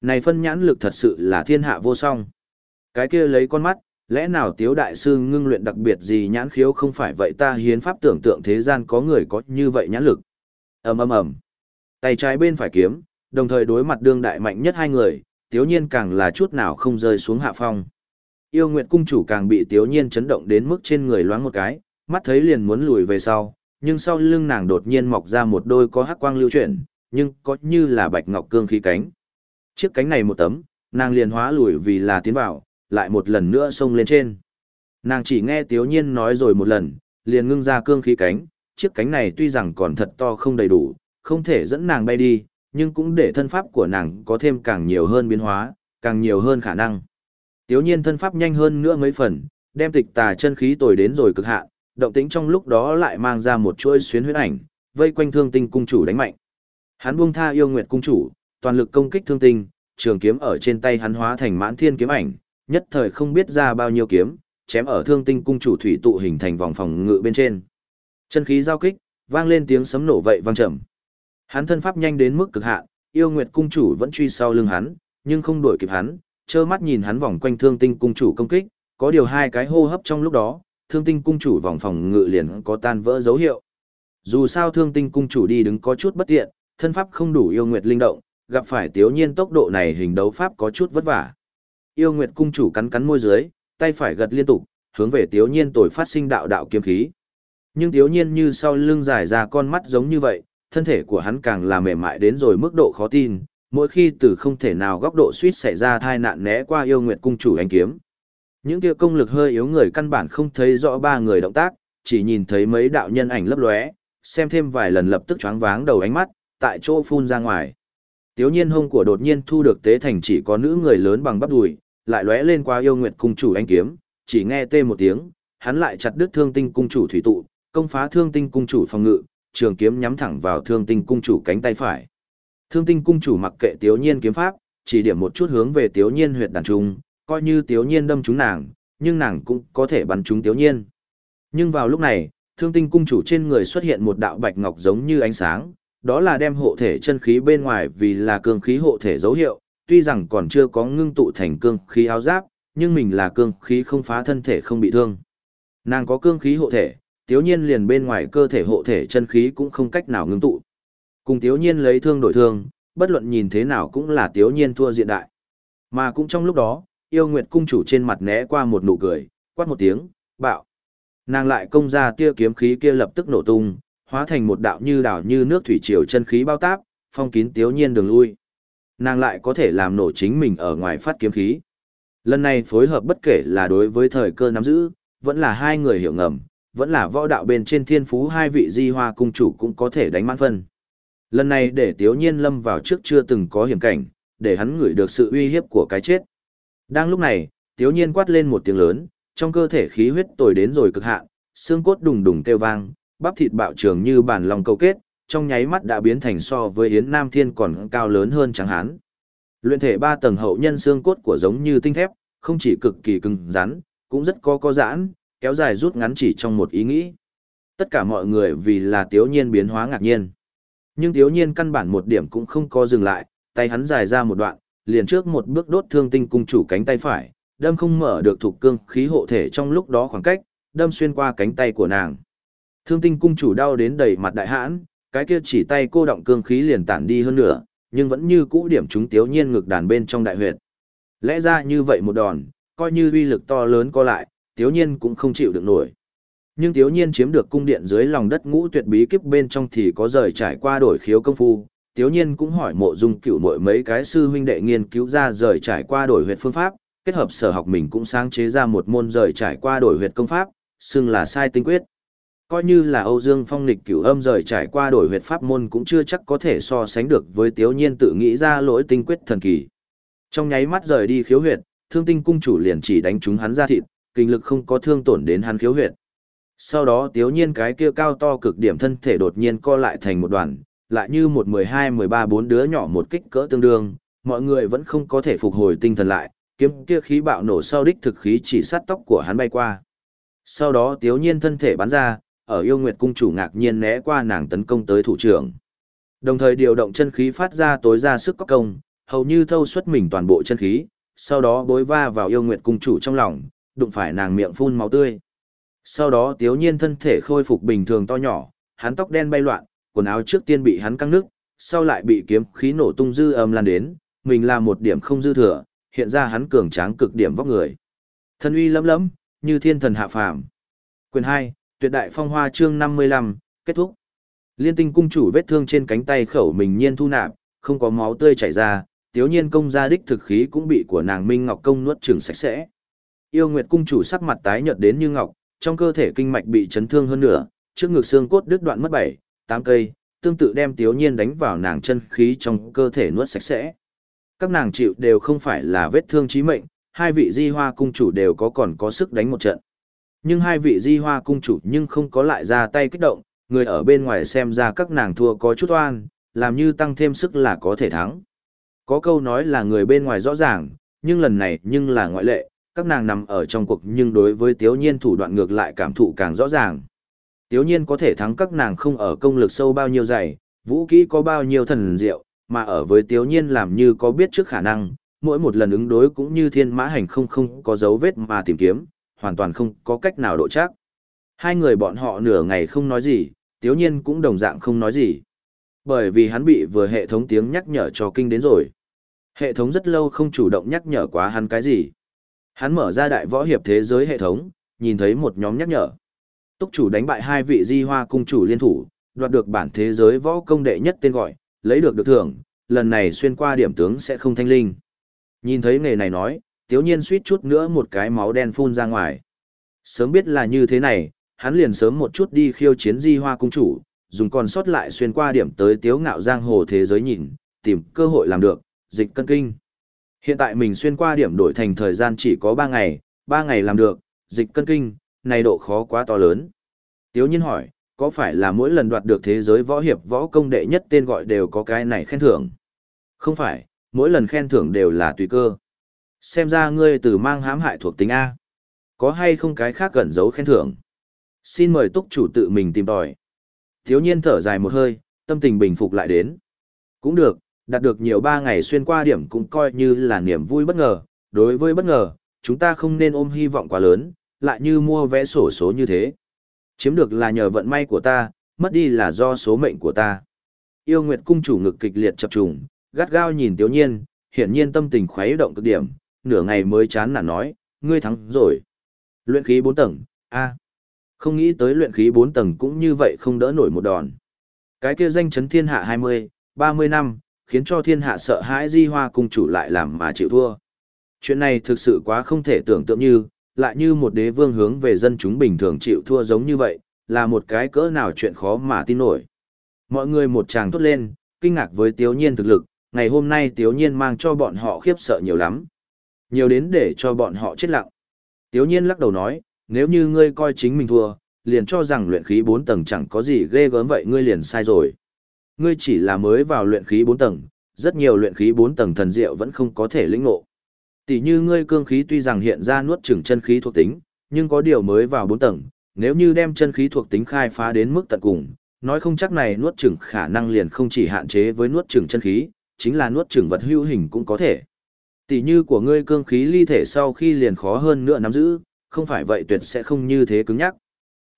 Này phân nhãn lực thật sự là thiên hạ vô song. Cái kia lấy con mắt, lẽ nào tiếu đại sư ngưng luyện đặc biệt gì nhãn khiếu không phải vậy ta hiến pháp tưởng tượng thế gian có người có như vậy nhãn lực. ầm ầm ầm Tay trái bên phải kiếm, đồng thời đối mặt đương đại mạnh nhất hai người, tiếu nhiên càng là chút nào không rơi xuống hạ phong. Yêu Nguyệt cung chủ càng bị tiếu nhiên chấn động đến mức trên người loáng một cái, mắt thấy liền muốn lùi về sau, nhưng sau lưng nàng đột nhiên mọc ra một đôi có hắc quang lưu chuyển, nhưng có như là bạch ngọc cương khí cánh. Chiếc cánh này một tấm, nàng liền hóa lùi vì là tiến vào, lại một lần nữa xông lên trên. Nàng chỉ nghe tiếu nhiên nói rồi một lần, liền ngưng ra cương khí cánh, chiếc cánh này tuy rằng còn thật to không đầy đủ, không thể dẫn nàng bay đi, nhưng cũng để thân pháp của nàng có thêm càng nhiều hơn biến hóa, càng nhiều hơn khả năng. Tiếu nhiên thân pháp nhanh hơn nữa mấy phần, đem tịch tà chân khí tồi đến rồi cực hạn, động tĩnh trong lúc đó lại mang ra một chuỗi xuyến huyết ảnh, vây quanh thương tinh cung chủ đánh mạnh. Hắn buông tha yêu nguyệt cung chủ, toàn lực công kích thương tinh, trường kiếm ở trên tay hắn hóa thành mãn thiên kiếm ảnh, nhất thời không biết ra bao nhiêu kiếm, chém ở thương tinh cung chủ thủy tụ hình thành vòng phòng ngự bên trên. Chân khí giao kích, vang lên tiếng sấm nổ vậy vang trầm. Hắn thân pháp nhanh đến mức cực hạn, yêu nguyệt cung chủ vẫn truy sau lưng hắn, nhưng không đuổi kịp hắn, trơ mắt nhìn hắn vòng quanh thương tinh cung chủ công kích, có điều hai cái hô hấp trong lúc đó, thương tinh cung chủ vòng phòng ngự liền có tan vỡ dấu hiệu. Dù sao thương tinh cung chủ đi đứng có chút bất tiện, thân pháp không đủ yêu nguyệt linh động, gặp phải tiếu nhiên tốc độ này hình đấu pháp có chút vất vả. Yêu nguyệt cung chủ cắn cắn môi dưới, tay phải gật liên tục, hướng về tiếu nhiên tồi phát sinh đạo đạo kiếm khí. Nhưng tiếu nhiên như sau lưng dài ra con mắt giống như vậy, thân thể của hắn càng là mềm mại đến rồi mức độ khó tin, mỗi khi từ không thể nào góc độ suýt xảy ra thai nạn né qua yêu nguyệt cung chủ anh kiếm. Những kia công lực hơi yếu người căn bản không thấy rõ ba người động tác, chỉ nhìn thấy mấy đạo nhân ảnh lấp lóe, xem thêm vài lần lập tức choáng váng đầu ánh mắt, tại chỗ phun ra ngoài. Tiếu nhiên hông của đột nhiên thu được tế thành chỉ có nữ người lớn bằng bắp đùi, lại lóe lên qua yêu nguyệt cung chủ anh kiếm, chỉ nghe tê một tiếng, hắn lại chặt đứt thương tinh cung chủ thủy tụ, công phá thương tinh cung chủ phòng ngự, trường kiếm nhắm thẳng vào thương tinh cung chủ cánh tay phải. Thương tinh cung chủ mặc kệ tiếu nhiên kiếm pháp, chỉ điểm một chút hướng về tiếu nhiên huyệt đàn trung, coi như tiếu nhiên đâm trúng nàng, nhưng nàng cũng có thể bắn trúng tiếu nhiên. Nhưng vào lúc này, thương tinh cung chủ trên người xuất hiện một đạo bạch ngọc giống như ánh sáng, đó là đem hộ thể chân khí bên ngoài vì là cương khí hộ thể dấu hiệu, tuy rằng còn chưa có ngưng tụ thành cương khí áo giáp, nhưng mình là cương khí không phá thân thể không bị thương. Nàng có cương khí hộ thể, tiếu nhiên liền bên ngoài cơ thể hộ thể chân khí cũng không cách nào ngưng tụ. Cùng tiếu nhiên lấy thương đổi thương, bất luận nhìn thế nào cũng là tiếu nhiên thua diện đại. Mà cũng trong lúc đó, yêu nguyệt cung chủ trên mặt né qua một nụ cười, quát một tiếng, bạo. Nàng lại công ra tia kiếm khí kia lập tức nổ tung, hóa thành một đạo như đảo như nước thủy triều chân khí bao táp, phong kín tiếu nhiên đường lui. Nàng lại có thể làm nổ chính mình ở ngoài phát kiếm khí. Lần này phối hợp bất kể là đối với thời cơ nắm giữ, vẫn là hai người hiểu ngầm, vẫn là võ đạo bên trên thiên phú hai vị di hoa cung chủ cũng có thể đánh mãn phân. Lần này để Tiếu Nhiên lâm vào trước chưa từng có hiểm cảnh, để hắn ngửi được sự uy hiếp của cái chết. Đang lúc này, Tiếu Nhiên quát lên một tiếng lớn, trong cơ thể khí huyết tồi đến rồi cực hạn, xương cốt đùng đùng kêu vang, bắp thịt bạo trường như bản lòng cầu kết, trong nháy mắt đã biến thành so với Yến Nam Thiên còn cao lớn hơn trắng hán. Luyện thể ba tầng hậu nhân xương cốt của giống như tinh thép, không chỉ cực kỳ cứng rắn, cũng rất có có giãn, kéo dài rút ngắn chỉ trong một ý nghĩ. Tất cả mọi người vì là Tiếu Nhiên biến hóa ngạc nhiên. Nhưng thiếu Nhiên căn bản một điểm cũng không có dừng lại, tay hắn dài ra một đoạn, liền trước một bước đốt thương tinh cung chủ cánh tay phải, đâm không mở được thuộc cương khí hộ thể trong lúc đó khoảng cách, đâm xuyên qua cánh tay của nàng. Thương tinh cung chủ đau đến đầy mặt đại hãn, cái kia chỉ tay cô động cương khí liền tản đi hơn nữa, nhưng vẫn như cũ điểm chúng Tiếu Nhiên ngực đàn bên trong đại huyệt. Lẽ ra như vậy một đòn, coi như uy lực to lớn co lại, Tiếu Nhiên cũng không chịu được nổi. Nhưng Tiếu Nhiên chiếm được cung điện dưới lòng đất ngũ tuyệt bí kíp bên trong thì có rời trải qua đổi khiếu công phu. Tiếu Nhiên cũng hỏi mộ dung cửu mội mấy cái sư huynh đệ nghiên cứu ra rời trải qua đổi huyệt phương pháp, kết hợp sở học mình cũng sáng chế ra một môn rời trải qua đổi huyệt công pháp, xưng là sai tinh quyết. Coi như là Âu Dương Phong lịch cửu âm rời trải qua đổi huyệt pháp môn cũng chưa chắc có thể so sánh được với Tiếu Nhiên tự nghĩ ra lỗi tinh quyết thần kỳ. Trong nháy mắt rời đi khiếu huyệt, Thương Tinh cung chủ liền chỉ đánh trúng hắn ra thịt, kinh lực không có thương tổn đến hắn khiếu huyệt. Sau đó Tiếu Nhiên cái kia cao to cực điểm thân thể đột nhiên co lại thành một đoàn, lại như một mười hai mười ba bốn đứa nhỏ một kích cỡ tương đương, mọi người vẫn không có thể phục hồi tinh thần lại, kiếm kia khí bạo nổ sau đích thực khí chỉ sát tóc của hắn bay qua. Sau đó Tiếu Nhiên thân thể bắn ra, ở yêu nguyệt cung chủ ngạc nhiên né qua nàng tấn công tới thủ trưởng. Đồng thời điều động chân khí phát ra tối ra sức có công, hầu như thâu xuất mình toàn bộ chân khí, sau đó bối va vào yêu nguyệt cung chủ trong lòng, đụng phải nàng miệng phun máu tươi. Sau đó Tiếu Nhiên thân thể khôi phục bình thường to nhỏ, hắn tóc đen bay loạn, quần áo trước tiên bị hắn căng nước, sau lại bị kiếm khí nổ tung dư âm lan đến, mình là một điểm không dư thừa, hiện ra hắn cường tráng cực điểm vóc người. Thân uy lấm lấm, như thiên thần hạ phàm. Quyền 2, Tuyệt đại phong hoa chương 55, kết thúc. Liên tinh cung chủ vết thương trên cánh tay khẩu mình nhiên thu nạp, không có máu tươi chảy ra, tiếu nhiên công gia đích thực khí cũng bị của nàng Minh Ngọc Công nuốt chửng sạch sẽ. Yêu Nguyệt cung chủ sắc mặt tái nhợt đến như ngọc, trong cơ thể kinh mạch bị chấn thương hơn nữa, trước ngực xương cốt đứt đoạn mất 7, 8 cây, tương tự đem tiếu nhiên đánh vào nàng chân khí trong cơ thể nuốt sạch sẽ. Các nàng chịu đều không phải là vết thương chí mệnh, hai vị di hoa cung chủ đều có còn có sức đánh một trận. Nhưng hai vị di hoa cung chủ nhưng không có lại ra tay kích động, người ở bên ngoài xem ra các nàng thua có chút oan, làm như tăng thêm sức là có thể thắng. Có câu nói là người bên ngoài rõ ràng, nhưng lần này nhưng là ngoại lệ, các nàng nằm ở trong cuộc nhưng đối với tiếu nhiên thủ đoạn ngược lại cảm thụ càng rõ ràng. Tiếu nhiên có thể thắng các nàng không ở công lực sâu bao nhiêu dày, vũ kỹ có bao nhiêu thần diệu, mà ở với tiếu nhiên làm như có biết trước khả năng, mỗi một lần ứng đối cũng như thiên mã hành không không có dấu vết mà tìm kiếm, hoàn toàn không có cách nào độ chắc. Hai người bọn họ nửa ngày không nói gì, tiếu nhiên cũng đồng dạng không nói gì. Bởi vì hắn bị vừa hệ thống tiếng nhắc nhở cho kinh đến rồi. Hệ thống rất lâu không chủ động nhắc nhở quá hắn cái gì. Hắn mở ra đại võ hiệp thế giới hệ thống, nhìn thấy một nhóm nhắc nhở. Túc chủ đánh bại hai vị di hoa cung chủ liên thủ, đoạt được bản thế giới võ công đệ nhất tên gọi, lấy được được thưởng, lần này xuyên qua điểm tướng sẽ không thanh linh. Nhìn thấy nghề này nói, tiếu nhiên suýt chút nữa một cái máu đen phun ra ngoài. Sớm biết là như thế này, hắn liền sớm một chút đi khiêu chiến di hoa cung chủ, dùng còn sót lại xuyên qua điểm tới tiếu ngạo giang hồ thế giới nhìn, tìm cơ hội làm được, dịch cân kinh. Hiện tại mình xuyên qua điểm đổi thành thời gian chỉ có 3 ngày, 3 ngày làm được, dịch cân kinh, này độ khó quá to lớn. Tiếu nhiên hỏi, có phải là mỗi lần đoạt được thế giới võ hiệp võ công đệ nhất tên gọi đều có cái này khen thưởng? Không phải, mỗi lần khen thưởng đều là tùy cơ. Xem ra ngươi từ mang hãm hại thuộc tính A. Có hay không cái khác gần giấu khen thưởng? Xin mời túc chủ tự mình tìm tòi. Thiếu nhiên thở dài một hơi, tâm tình bình phục lại đến. Cũng được, đạt được nhiều ba ngày xuyên qua điểm cũng coi như là niềm vui bất ngờ. Đối với bất ngờ, chúng ta không nên ôm hy vọng quá lớn, lại như mua vé sổ số như thế. Chiếm được là nhờ vận may của ta, mất đi là do số mệnh của ta. Yêu Nguyệt cung chủ ngực kịch liệt chập trùng, gắt gao nhìn Tiếu Nhiên, hiển nhiên tâm tình khuấy động cực điểm, nửa ngày mới chán nản nói, ngươi thắng rồi. Luyện khí 4 tầng, a. Không nghĩ tới luyện khí 4 tầng cũng như vậy không đỡ nổi một đòn. Cái kia danh chấn thiên hạ 20, 30 năm, khiến cho thiên hạ sợ hãi di hoa cung chủ lại làm mà chịu thua. Chuyện này thực sự quá không thể tưởng tượng như, lại như một đế vương hướng về dân chúng bình thường chịu thua giống như vậy, là một cái cỡ nào chuyện khó mà tin nổi. Mọi người một tràng tốt lên, kinh ngạc với tiếu nhiên thực lực, ngày hôm nay tiếu nhiên mang cho bọn họ khiếp sợ nhiều lắm. Nhiều đến để cho bọn họ chết lặng. Tiếu nhiên lắc đầu nói, nếu như ngươi coi chính mình thua, liền cho rằng luyện khí 4 tầng chẳng có gì ghê gớm vậy ngươi liền sai rồi. Ngươi chỉ là mới vào luyện khí 4 tầng, rất nhiều luyện khí 4 tầng thần diệu vẫn không có thể lĩnh ngộ. Tỷ như ngươi cương khí tuy rằng hiện ra nuốt chửng chân khí thuộc tính, nhưng có điều mới vào 4 tầng, nếu như đem chân khí thuộc tính khai phá đến mức tận cùng, nói không chắc này nuốt chửng khả năng liền không chỉ hạn chế với nuốt chửng chân khí, chính là nuốt chửng vật hữu hình cũng có thể. Tỷ như của ngươi cương khí ly thể sau khi liền khó hơn nữa nắm giữ, không phải vậy tuyệt sẽ không như thế cứng nhắc.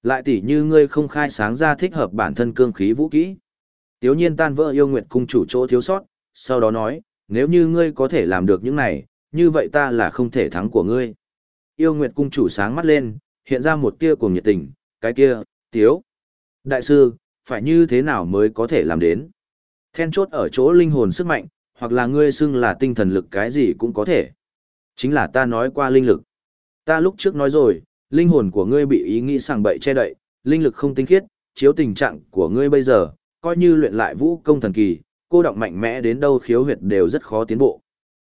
Lại tỷ như ngươi không khai sáng ra thích hợp bản thân cương khí vũ kỹ. Tiếu nhiên tan vỡ yêu nguyệt cung chủ chỗ thiếu sót, sau đó nói, nếu như ngươi có thể làm được những này, như vậy ta là không thể thắng của ngươi. yêu nguyệt cung chủ sáng mắt lên, hiện ra một tia cùng nhiệt tình, cái kia, tiếu. Đại sư, phải như thế nào mới có thể làm đến? Then chốt ở chỗ linh hồn sức mạnh, hoặc là ngươi xưng là tinh thần lực cái gì cũng có thể. Chính là ta nói qua linh lực. Ta lúc trước nói rồi, linh hồn của ngươi bị ý nghĩ sàng bậy che đậy, linh lực không tinh khiết, chiếu tình trạng của ngươi bây giờ, coi như luyện lại vũ công thần kỳ, cô động mạnh mẽ đến đâu khiếu huyệt đều rất khó tiến bộ.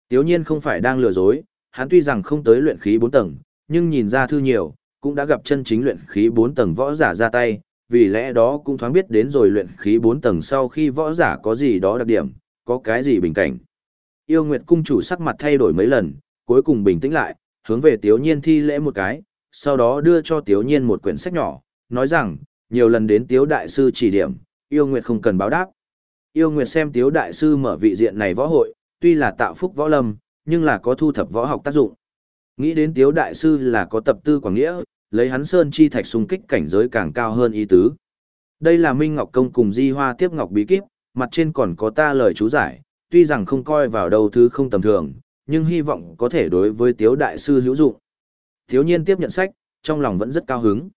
Tiếu nhiên không phải đang lừa dối, hắn tuy rằng không tới luyện khí 4 tầng, nhưng nhìn ra thư nhiều, cũng đã gặp chân chính luyện khí 4 tầng võ giả ra tay, vì lẽ đó cũng thoáng biết đến rồi luyện khí 4 tầng sau khi võ giả có gì đó đặc điểm, có cái gì bình cảnh. Yêu Nguyệt cung chủ sắc mặt thay đổi mấy lần, cuối cùng bình tĩnh lại, hướng về Tiếu Nhiên thi lễ một cái, sau đó đưa cho Tiếu Nhiên một quyển sách nhỏ, nói rằng, nhiều lần đến Tiếu Đại Sư chỉ điểm, Yêu Nguyệt không cần báo đáp. Yêu Nguyệt xem Tiếu Đại Sư mở vị diện này võ hội, tuy là tạo phúc võ lâm, nhưng là có thu thập võ học tác dụng. Nghĩ đến Tiếu Đại Sư là có tập tư quảng nghĩa, lấy hắn sơn chi thạch xung kích cảnh giới càng cao hơn ý tứ. Đây là Minh Ngọc Công cùng Di Hoa tiếp ngọc bí kíp, mặt trên còn có ta lời chú giải, tuy rằng không coi vào đâu thứ không tầm thường, nhưng hy vọng có thể đối với Tiếu Đại Sư hữu dụng. Thiếu nhiên tiếp nhận sách, trong lòng vẫn rất cao hứng.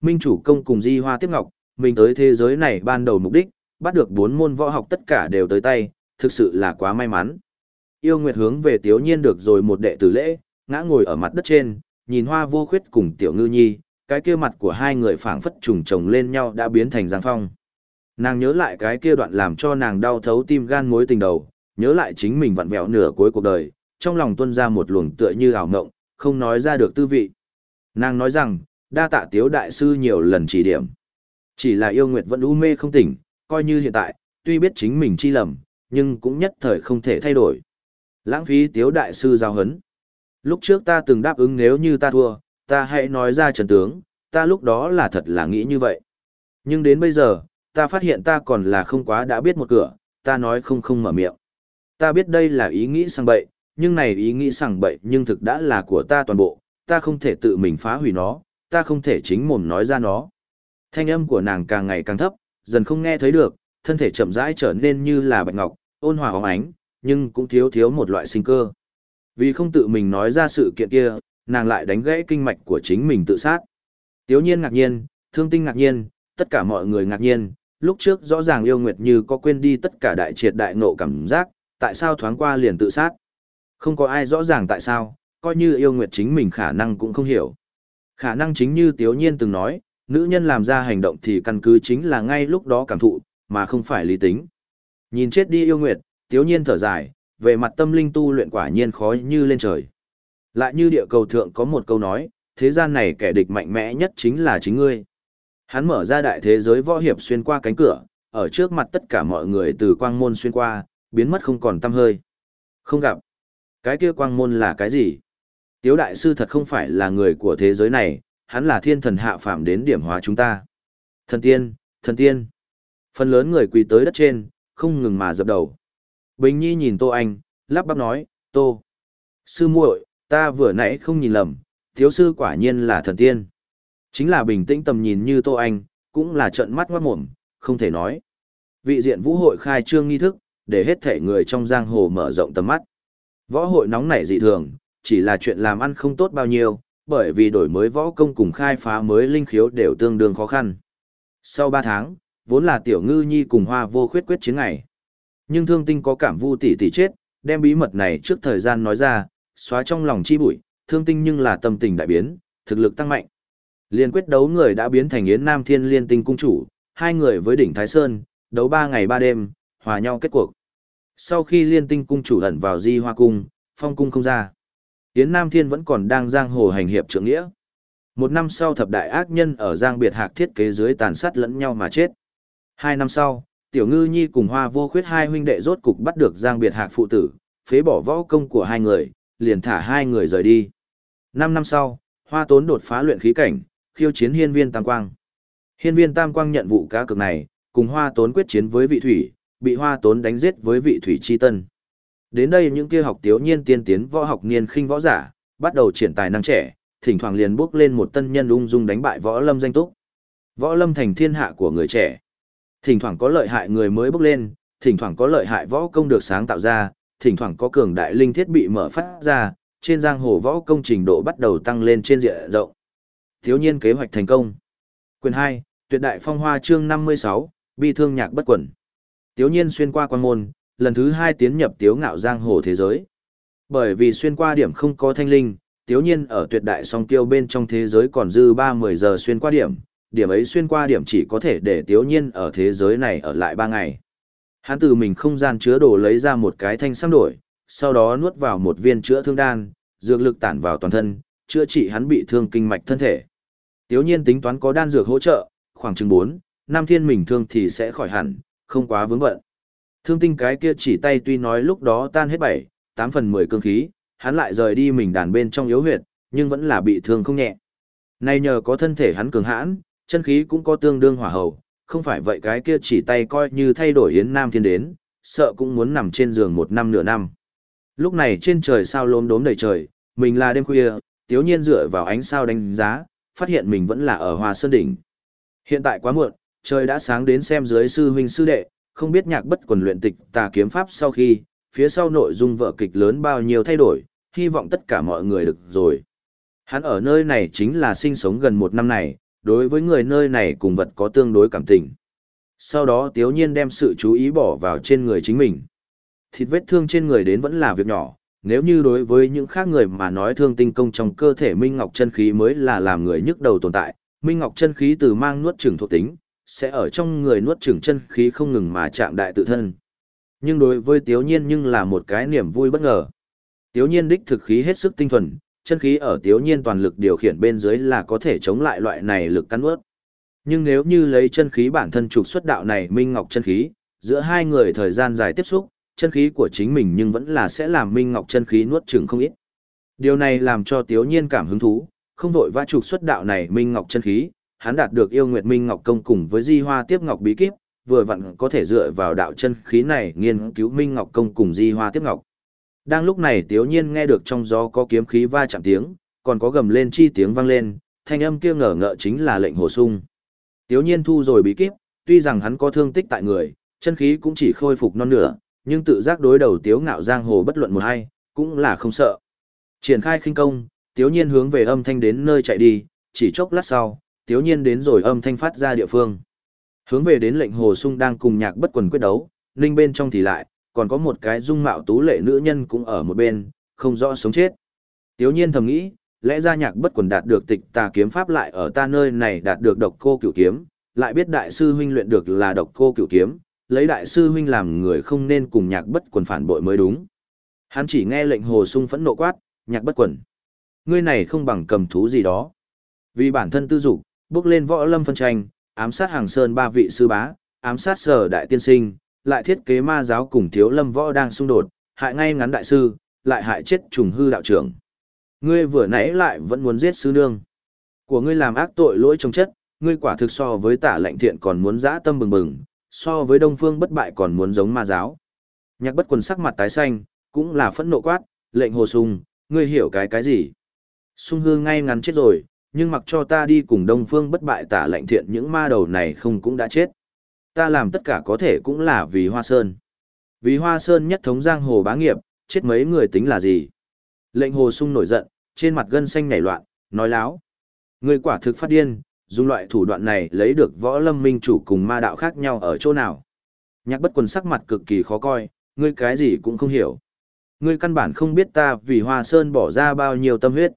Minh chủ công cùng Di Hoa tiếp ngọc, mình tới thế giới này ban đầu mục đích, bắt được bốn môn võ học tất cả đều tới tay, thực sự là quá may mắn. Yêu Nguyệt hướng về Tiếu Nhiên được rồi một đệ tử lễ, ngã ngồi ở mặt đất trên, nhìn Hoa Vô Khuyết cùng Tiểu Ngư Nhi, cái kia mặt của hai người phảng phất trùng chồng lên nhau đã biến thành giang phong. Nàng nhớ lại cái kia đoạn làm cho nàng đau thấu tim gan mối tình đầu, nhớ lại chính mình vặn vẹo nửa cuối cuộc đời, trong lòng tuôn ra một luồng tựa như ảo ngộng, không nói ra được tư vị. Nàng nói rằng, đa tạ tiếu đại sư nhiều lần chỉ điểm. Chỉ là yêu nguyệt vẫn u mê không tỉnh, coi như hiện tại, tuy biết chính mình chi lầm, nhưng cũng nhất thời không thể thay đổi. Lãng phí tiếu đại sư giao hấn. Lúc trước ta từng đáp ứng nếu như ta thua, ta hãy nói ra trần tướng, ta lúc đó là thật là nghĩ như vậy. Nhưng đến bây giờ, ta phát hiện ta còn là không quá đã biết một cửa, ta nói không không mở miệng. Ta biết đây là ý nghĩ sang bậy, nhưng này ý nghĩ sang bậy nhưng thực đã là của ta toàn bộ, ta không thể tự mình phá hủy nó, ta không thể chính mồm nói ra nó. Thanh âm của nàng càng ngày càng thấp, dần không nghe thấy được, thân thể chậm rãi trở nên như là bạch ngọc, ôn hòa óng ánh, nhưng cũng thiếu thiếu một loại sinh cơ. Vì không tự mình nói ra sự kiện kia, nàng lại đánh gãy kinh mạch của chính mình tự sát. Tiếu nhiên ngạc nhiên, thương tinh ngạc nhiên, tất cả mọi người ngạc nhiên, lúc trước rõ ràng yêu nguyệt như có quên đi tất cả đại triệt đại nộ cảm giác, tại sao thoáng qua liền tự sát. Không có ai rõ ràng tại sao, coi như yêu nguyệt chính mình khả năng cũng không hiểu. Khả năng chính như Tiếu Nhiên từng nói, nữ nhân làm ra hành động thì căn cứ chính là ngay lúc đó cảm thụ, mà không phải lý tính. Nhìn chết đi yêu nguyệt, Tiếu Nhiên thở dài, về mặt tâm linh tu luyện quả nhiên khó như lên trời. Lại như địa cầu thượng có một câu nói, thế gian này kẻ địch mạnh mẽ nhất chính là chính ngươi. Hắn mở ra đại thế giới võ hiệp xuyên qua cánh cửa, ở trước mặt tất cả mọi người từ quang môn xuyên qua, biến mất không còn tăm hơi. Không gặp. Cái kia quang môn là cái gì? Tiếu đại sư thật không phải là người của thế giới này, hắn là thiên thần hạ phàm đến điểm hóa chúng ta. Thần tiên, thần tiên. Phần lớn người quỳ tới đất trên, không ngừng mà dập đầu. Bình Nhi nhìn Tô Anh, lắp bắp nói, Tô. Sư muội, ta vừa nãy không nhìn lầm, thiếu sư quả nhiên là thần tiên. Chính là bình tĩnh tầm nhìn như Tô Anh, cũng là trận mắt ngoát mồm, không thể nói. Vị diện vũ hội khai trương nghi thức, để hết thể người trong giang hồ mở rộng tầm mắt. Võ hội nóng nảy dị thường, chỉ là chuyện làm ăn không tốt bao nhiêu, bởi vì đổi mới võ công cùng khai phá mới linh khiếu đều tương đương khó khăn. Sau 3 tháng, vốn là tiểu ngư nhi cùng hoa vô khuyết quyết chiến ngày. Nhưng thương tinh có cảm vu tỷ tỷ chết, đem bí mật này trước thời gian nói ra, xóa trong lòng chi bụi, thương tinh nhưng là tâm tình đại biến, thực lực tăng mạnh. Liên quyết đấu người đã biến thành Yến Nam Thiên Liên Tinh cung chủ, hai người với đỉnh Thái Sơn, đấu ba ngày ba đêm, hòa nhau kết cuộc. Sau khi Liên Tinh cung chủ ẩn vào Di Hoa cung, Phong cung không ra. Yến Nam Thiên vẫn còn đang giang hồ hành hiệp trưởng nghĩa. Một năm sau thập đại ác nhân ở giang biệt hạc thiết kế dưới tàn sát lẫn nhau mà chết. Hai năm sau, Tiểu Ngư Nhi cùng Hoa Vô Khuyết hai huynh đệ rốt cục bắt được giang biệt hạc phụ tử, phế bỏ võ công của hai người, liền thả hai người rời đi. Năm năm sau, Hoa Tốn đột phá luyện khí cảnh, khiêu chiến hiên viên Tam Quang. Hiên viên Tam Quang nhận vụ cá cực này, cùng Hoa Tốn quyết chiến với vị thủy, bị Hoa Tốn đánh giết với vị thủy chi tân. Đến đây những kia học tiểu nhiên tiên tiến võ học niên khinh võ giả, bắt đầu triển tài năng trẻ, thỉnh thoảng liền bước lên một tân nhân ung dung đánh bại võ lâm danh túc. Võ lâm thành thiên hạ của người trẻ. Thỉnh thoảng có lợi hại người mới bước lên, thỉnh thoảng có lợi hại võ công được sáng tạo ra, thỉnh thoảng có cường đại linh thiết bị mở phát ra, trên giang hồ võ công trình độ bắt đầu tăng lên trên diện rộng. Thiếu nhiên kế hoạch thành công. Quyền 2, tuyệt đại phong hoa chương 56, bi thương nhạc bất quẩn. Tiếu nhiên xuyên qua quan môn, lần thứ hai tiến nhập tiếu ngạo giang hồ thế giới. Bởi vì xuyên qua điểm không có thanh linh, tiếu nhiên ở tuyệt đại song tiêu bên trong thế giới còn dư 30 giờ xuyên qua điểm, điểm ấy xuyên qua điểm chỉ có thể để tiếu nhiên ở thế giới này ở lại 3 ngày. Hắn từ mình không gian chứa đồ lấy ra một cái thanh xăm đổi, sau đó nuốt vào một viên chữa thương đan, dược lực tản vào toàn thân, chữa trị hắn bị thương kinh mạch thân thể. Tiếu nhiên tính toán có đan dược hỗ trợ, khoảng chừng 4, năm thiên mình thương thì sẽ khỏi hẳn, không quá vướng bận. Thương tinh cái kia chỉ tay tuy nói lúc đó tan hết 7, 8 phần 10 cương khí, hắn lại rời đi mình đàn bên trong yếu huyệt, nhưng vẫn là bị thương không nhẹ. Nay nhờ có thân thể hắn cường hãn, chân khí cũng có tương đương hỏa hầu, không phải vậy cái kia chỉ tay coi như thay đổi Yến Nam Thiên đến, sợ cũng muốn nằm trên giường một năm nửa năm. Lúc này trên trời sao lốm đốm đầy trời, mình là đêm khuya, tiếu nhiên dựa vào ánh sao đánh giá, phát hiện mình vẫn là ở Hoa Sơn Đỉnh. Hiện tại quá muộn, trời đã sáng đến xem dưới sư huynh sư đệ, không biết nhạc bất quần luyện tịch tà kiếm pháp sau khi, phía sau nội dung vợ kịch lớn bao nhiêu thay đổi, hy vọng tất cả mọi người được rồi. Hắn ở nơi này chính là sinh sống gần một năm này, đối với người nơi này cùng vật có tương đối cảm tình. Sau đó tiếu nhiên đem sự chú ý bỏ vào trên người chính mình. Thịt vết thương trên người đến vẫn là việc nhỏ, nếu như đối với những khác người mà nói thương tinh công trong cơ thể Minh Ngọc chân khí mới là làm người nhức đầu tồn tại, Minh Ngọc chân khí từ mang nuốt trường thuộc tính, sẽ ở trong người nuốt chửng chân khí không ngừng mà chạm đại tự thân. Nhưng đối với Tiếu Nhiên nhưng là một cái niềm vui bất ngờ. Tiếu Nhiên đích thực khí hết sức tinh thuần, chân khí ở Tiếu Nhiên toàn lực điều khiển bên dưới là có thể chống lại loại này lực cắn nuốt. Nhưng nếu như lấy chân khí bản thân trục xuất đạo này Minh Ngọc chân khí, giữa hai người thời gian dài tiếp xúc, chân khí của chính mình nhưng vẫn là sẽ làm Minh Ngọc chân khí nuốt chửng không ít. Điều này làm cho Tiếu Nhiên cảm hứng thú, không vội vã trục xuất đạo này Minh Ngọc chân khí, hắn đạt được yêu Nguyệt Minh Ngọc công cùng với Di Hoa Tiếp Ngọc bí kíp, vừa vặn có thể dựa vào đạo chân khí này nghiên cứu Minh Ngọc công cùng Di Hoa Tiếp Ngọc. Đang lúc này Tiếu Nhiên nghe được trong gió có kiếm khí va chạm tiếng, còn có gầm lên chi tiếng vang lên, thanh âm kia ngờ ngợ chính là lệnh hồ sung. Tiếu Nhiên thu rồi bí kíp, tuy rằng hắn có thương tích tại người, chân khí cũng chỉ khôi phục non nửa, nhưng tự giác đối đầu Tiếu Ngạo giang hồ bất luận một hay, cũng là không sợ. Triển khai khinh công, Tiếu Nhiên hướng về âm thanh đến nơi chạy đi, chỉ chốc lát sau, Tiếu Nhiên đến rồi âm thanh phát ra địa phương. Hướng về đến lệnh hồ sung đang cùng nhạc bất quần quyết đấu, ninh bên trong thì lại, còn có một cái dung mạo tú lệ nữ nhân cũng ở một bên, không rõ sống chết. Tiếu nhiên thầm nghĩ, lẽ ra nhạc bất quần đạt được tịch tà kiếm pháp lại ở ta nơi này đạt được độc cô cửu kiếm, lại biết đại sư huynh luyện được là độc cô cửu kiếm, lấy đại sư huynh làm người không nên cùng nhạc bất quần phản bội mới đúng. Hắn chỉ nghe lệnh hồ sung phẫn nộ quát, nhạc bất quần. Ngươi này không bằng cầm thú gì đó. Vì bản thân tư dục, bước lên võ lâm phân tranh, ám sát hàng sơn ba vị sư bá, ám sát sở đại tiên sinh, lại thiết kế ma giáo cùng thiếu lâm võ đang xung đột, hại ngay ngắn đại sư, lại hại chết trùng hư đạo trưởng. Ngươi vừa nãy lại vẫn muốn giết sư nương. Của ngươi làm ác tội lỗi trong chất, ngươi quả thực so với tả lệnh thiện còn muốn dã tâm bừng bừng, so với đông phương bất bại còn muốn giống ma giáo. Nhạc bất quần sắc mặt tái xanh, cũng là phẫn nộ quát, lệnh hồ sung, ngươi hiểu cái cái gì. Sung hư ngay ngắn chết rồi, nhưng mặc cho ta đi cùng đông phương bất bại tả lệnh thiện những ma đầu này không cũng đã chết. Ta làm tất cả có thể cũng là vì Hoa Sơn. Vì Hoa Sơn nhất thống giang hồ bá nghiệp, chết mấy người tính là gì? Lệnh hồ sung nổi giận, trên mặt gân xanh nảy loạn, nói láo. Người quả thực phát điên, dùng loại thủ đoạn này lấy được võ lâm minh chủ cùng ma đạo khác nhau ở chỗ nào. Nhạc bất quần sắc mặt cực kỳ khó coi, ngươi cái gì cũng không hiểu. Ngươi căn bản không biết ta vì Hoa Sơn bỏ ra bao nhiêu tâm huyết.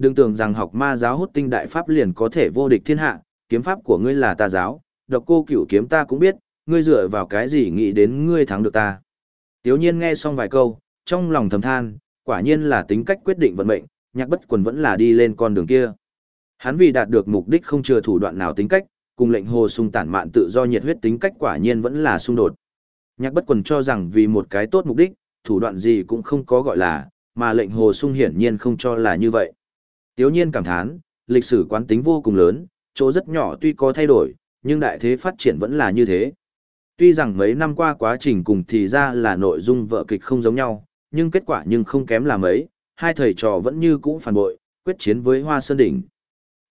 Đừng tưởng rằng học ma giáo hút tinh đại pháp liền có thể vô địch thiên hạ, kiếm pháp của ngươi là tà giáo, độc cô cửu kiếm ta cũng biết, ngươi dựa vào cái gì nghĩ đến ngươi thắng được ta. Tiếu nhiên nghe xong vài câu, trong lòng thầm than, quả nhiên là tính cách quyết định vận mệnh, nhạc bất quần vẫn là đi lên con đường kia. Hắn vì đạt được mục đích không chừa thủ đoạn nào tính cách, cùng lệnh hồ sung tản mạn tự do nhiệt huyết tính cách quả nhiên vẫn là xung đột. Nhạc bất quần cho rằng vì một cái tốt mục đích, thủ đoạn gì cũng không có gọi là, mà lệnh hồ sung hiển nhiên không cho là như vậy. Tiếu nhiên cảm thán, lịch sử quán tính vô cùng lớn, chỗ rất nhỏ tuy có thay đổi, nhưng đại thế phát triển vẫn là như thế. Tuy rằng mấy năm qua quá trình cùng thì ra là nội dung vợ kịch không giống nhau, nhưng kết quả nhưng không kém là mấy, hai thầy trò vẫn như cũ phản bội, quyết chiến với Hoa Sơn Đỉnh.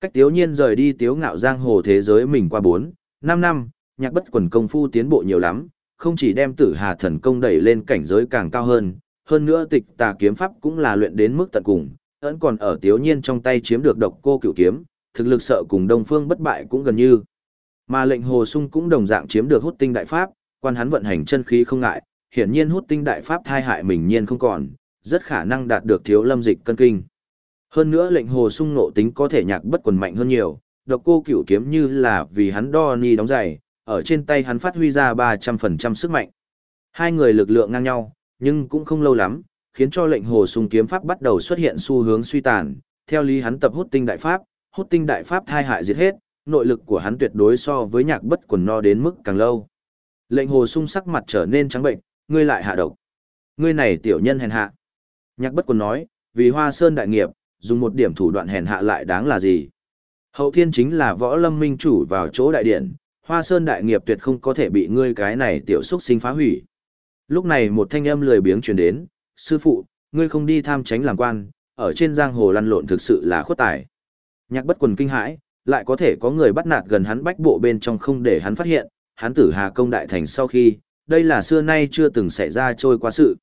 Cách tiếu nhiên rời đi tiếu ngạo giang hồ thế giới mình qua 4, 5 năm, nhạc bất quần công phu tiến bộ nhiều lắm, không chỉ đem tử hà thần công đẩy lên cảnh giới càng cao hơn, hơn nữa tịch tà kiếm pháp cũng là luyện đến mức tận cùng, ẩn còn ở tiếu nhiên trong tay chiếm được độc cô cửu kiếm, thực lực sợ cùng đông phương bất bại cũng gần như. Mà lệnh hồ sung cũng đồng dạng chiếm được hút tinh đại pháp, quan hắn vận hành chân khí không ngại, hiển nhiên hút tinh đại pháp thai hại mình nhiên không còn, rất khả năng đạt được thiếu lâm dịch cân kinh. Hơn nữa lệnh hồ sung nộ tính có thể nhạc bất quần mạnh hơn nhiều, độc cô cửu kiếm như là vì hắn đo ni đóng giày, ở trên tay hắn phát huy ra 300% sức mạnh. Hai người lực lượng ngang nhau, nhưng cũng không lâu lắm, khiến cho lệnh hồ sung kiếm pháp bắt đầu xuất hiện xu hướng suy tàn, theo lý hắn tập hút tinh đại pháp, hút tinh đại pháp thai hại diệt hết, nội lực của hắn tuyệt đối so với nhạc bất quần no đến mức càng lâu. Lệnh hồ sung sắc mặt trở nên trắng bệnh, ngươi lại hạ độc. Ngươi này tiểu nhân hèn hạ. Nhạc bất quần nói, vì hoa sơn đại nghiệp, dùng một điểm thủ đoạn hèn hạ lại đáng là gì? Hậu thiên chính là võ lâm minh chủ vào chỗ đại điện, hoa sơn đại nghiệp tuyệt không có thể bị ngươi cái này tiểu xúc sinh phá hủy. Lúc này một thanh âm lười biếng truyền đến, sư phụ, ngươi không đi tham tránh làm quan, ở trên giang hồ lăn lộn thực sự là khuất tài. Nhạc bất quần kinh hãi, lại có thể có người bắt nạt gần hắn bách bộ bên trong không để hắn phát hiện, hắn tử hà công đại thành sau khi, đây là xưa nay chưa từng xảy ra trôi qua sự.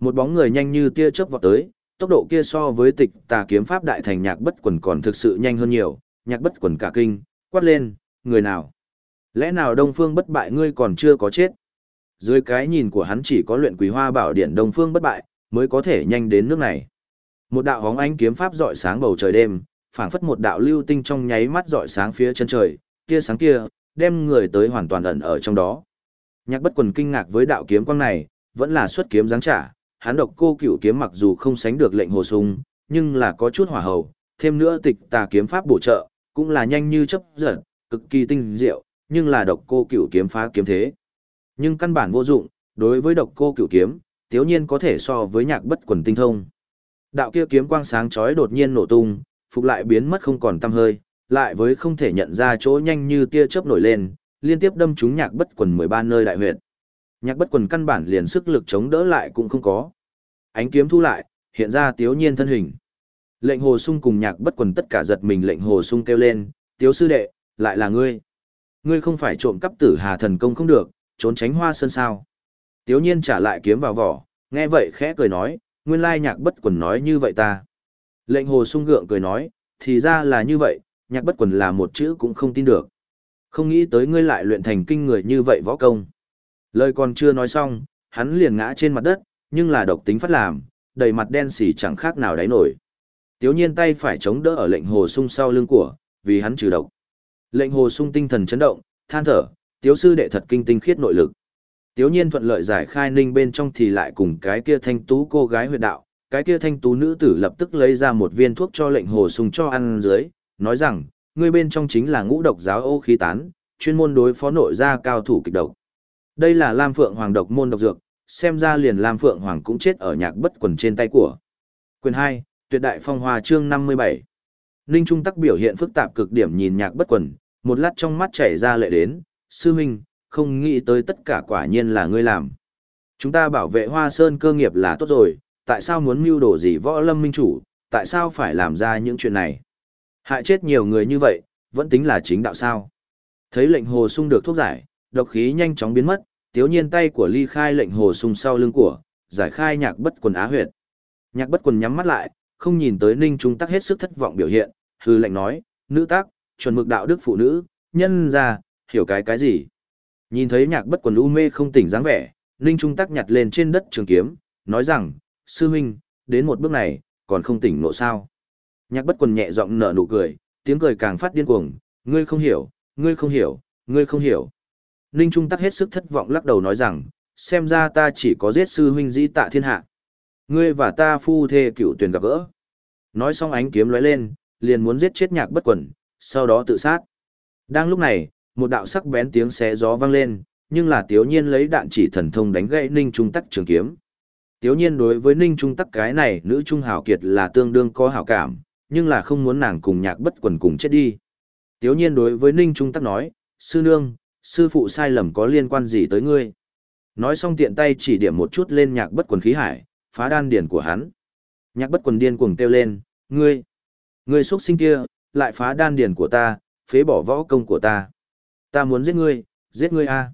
Một bóng người nhanh như tia chớp vọt tới, tốc độ kia so với tịch tà kiếm pháp đại thành nhạc bất quần còn thực sự nhanh hơn nhiều, nhạc bất quần cả kinh, quát lên, người nào? Lẽ nào Đông Phương bất bại ngươi còn chưa có chết? Dưới cái nhìn của hắn chỉ có luyện quý hoa bảo điện Đông Phương bất bại, mới có thể nhanh đến nước này. Một đạo hóng ánh kiếm pháp rọi sáng bầu trời đêm, phảng phất một đạo lưu tinh trong nháy mắt rọi sáng phía chân trời, kia sáng kia, đem người tới hoàn toàn ẩn ở trong đó. Nhạc bất quần kinh ngạc với đạo kiếm quang này, vẫn là xuất kiếm giáng trả, hắn độc cô cửu kiếm mặc dù không sánh được lệnh hồ sung, nhưng là có chút hỏa hầu, thêm nữa tịch tà kiếm pháp bổ trợ, cũng là nhanh như chấp giật, cực kỳ tinh diệu, nhưng là độc cô cửu kiếm phá kiếm thế. Nhưng căn bản vô dụng, đối với độc cô cửu kiếm, tiếu nhiên có thể so với nhạc bất quần tinh thông. Đạo kia kiếm quang sáng chói đột nhiên nổ tung, phục lại biến mất không còn tăm hơi, lại với không thể nhận ra chỗ nhanh như tia chớp nổi lên, liên tiếp đâm trúng nhạc bất quần 13 nơi đại huyệt. Nhạc bất quần căn bản liền sức lực chống đỡ lại cũng không có. Ánh kiếm thu lại, hiện ra tiếu nhiên thân hình. Lệnh hồ sung cùng nhạc bất quần tất cả giật mình lệnh hồ sung kêu lên, tiếu sư đệ, lại là ngươi. Ngươi không phải trộm cắp tử hà thần công không được, trốn tránh hoa sơn sao. Tiếu nhiên trả lại kiếm vào vỏ, nghe vậy khẽ cười nói, nguyên lai nhạc bất quần nói như vậy ta. Lệnh hồ sung gượng cười nói, thì ra là như vậy, nhạc bất quần là một chữ cũng không tin được. Không nghĩ tới ngươi lại luyện thành kinh người như vậy võ công. Lời còn chưa nói xong, hắn liền ngã trên mặt đất, nhưng là độc tính phát làm, đầy mặt đen xỉ chẳng khác nào đáy nổi. Tiếu nhiên tay phải chống đỡ ở lệnh hồ sung sau lưng của, vì hắn trừ độc. Lệnh hồ sung tinh thần chấn động, than thở, tiếu sư đệ thật kinh tinh khiết nội lực. Tiếu nhiên thuận lợi giải khai ninh bên trong thì lại cùng cái kia thanh tú cô gái huyệt đạo, cái kia thanh tú nữ tử lập tức lấy ra một viên thuốc cho lệnh hồ sùng cho ăn dưới, nói rằng, ngươi bên trong chính là ngũ độc giáo ô khí tán, chuyên môn đối phó nội gia cao thủ kịch độc. Đây là Lam Phượng Hoàng độc môn độc dược, xem ra liền Lam Phượng Hoàng cũng chết ở nhạc bất quần trên tay của. Quyền 2, Tuyệt đại phong hoa chương 57. Ninh Trung Tắc biểu hiện phức tạp cực điểm nhìn nhạc bất quần, một lát trong mắt chảy ra lệ đến, sư huynh, không nghĩ tới tất cả quả nhiên là ngươi làm. Chúng ta bảo vệ hoa sơn cơ nghiệp là tốt rồi, tại sao muốn mưu đồ gì võ lâm minh chủ, tại sao phải làm ra những chuyện này. Hại chết nhiều người như vậy, vẫn tính là chính đạo sao. Thấy lệnh hồ sung được thuốc giải, độc khí nhanh chóng biến mất, tiếu nhiên tay của ly khai lệnh hồ sung sau lưng của, giải khai nhạc bất quần á huyệt. Nhạc bất quần nhắm mắt lại, không nhìn tới ninh trung tắc hết sức thất vọng biểu hiện, hư lệnh nói, nữ tác, chuẩn mực đạo đức phụ nữ, nhân ra, hiểu cái cái gì. Nhìn thấy nhạc bất quần u mê không tỉnh dáng vẻ, ninh trung tắc nhặt lên trên đất trường kiếm, nói rằng, sư huynh, đến một bước này, còn không tỉnh nộ sao. Nhạc bất quần nhẹ giọng nở nụ cười, tiếng cười càng phát điên cuồng, ngươi không hiểu, ngươi không hiểu, ngươi không hiểu. Ninh Trung tắc hết sức thất vọng lắc đầu nói rằng, xem ra ta chỉ có giết sư huynh dĩ tạ thiên hạ. Ngươi và ta phu thê cựu tuyển gặp gỡ. Nói xong ánh kiếm lóe lên, liền muốn giết chết nhạc bất quần, sau đó tự sát. Đang lúc này, một đạo sắc bén tiếng xé gió vang lên, nhưng là tiếu nhiên lấy đạn chỉ thần thông đánh gãy Ninh Trung tắc trường kiếm. Tiếu nhiên đối với Ninh Trung tắc cái này nữ trung hảo kiệt là tương đương có hảo cảm, nhưng là không muốn nàng cùng nhạc bất quần cùng chết đi. Tiếu nhiên đối với Ninh Trung tắc nói, sư nương, sư phụ sai lầm có liên quan gì tới ngươi. Nói xong tiện tay chỉ điểm một chút lên nhạc bất quần khí hải, phá đan điển của hắn. Nhạc bất quần điên cuồng kêu lên, ngươi, ngươi xuất sinh kia, lại phá đan điển của ta, phế bỏ võ công của ta. Ta muốn giết ngươi, giết ngươi a.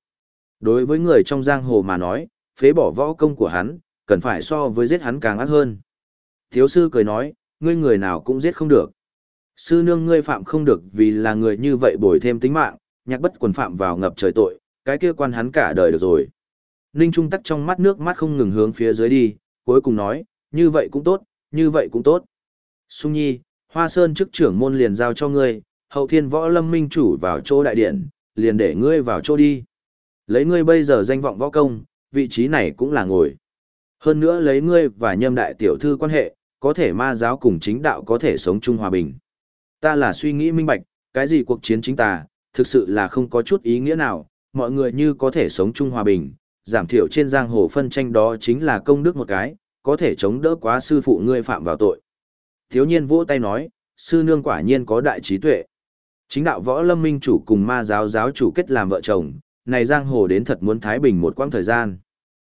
Đối với người trong giang hồ mà nói, phế bỏ võ công của hắn, cần phải so với giết hắn càng ác hơn. Thiếu sư cười nói, ngươi người nào cũng giết không được. Sư nương ngươi phạm không được vì là người như vậy bồi thêm tính mạng, nhạc bất quần phạm vào ngập trời tội, cái kia quan hắn cả đời được rồi. Ninh Trung tắc trong mắt nước mắt không ngừng hướng phía dưới đi, cuối cùng nói, như vậy cũng tốt, như vậy cũng tốt. Sung Nhi, Hoa Sơn chức trưởng môn liền giao cho ngươi, hậu thiên võ lâm minh chủ vào chỗ đại điện, liền để ngươi vào chỗ đi. Lấy ngươi bây giờ danh vọng võ công, vị trí này cũng là ngồi. Hơn nữa lấy ngươi và nhâm đại tiểu thư quan hệ, có thể ma giáo cùng chính đạo có thể sống chung hòa bình. Ta là suy nghĩ minh bạch, cái gì cuộc chiến chính ta, thực sự là không có chút ý nghĩa nào, mọi người như có thể sống chung hòa bình, giảm thiểu trên giang hồ phân tranh đó chính là công đức một cái, có thể chống đỡ quá sư phụ ngươi phạm vào tội. Thiếu nhiên vỗ tay nói, sư nương quả nhiên có đại trí tuệ. Chính đạo võ lâm minh chủ cùng ma giáo giáo chủ kết làm vợ chồng, này giang hồ đến thật muốn thái bình một quãng thời gian.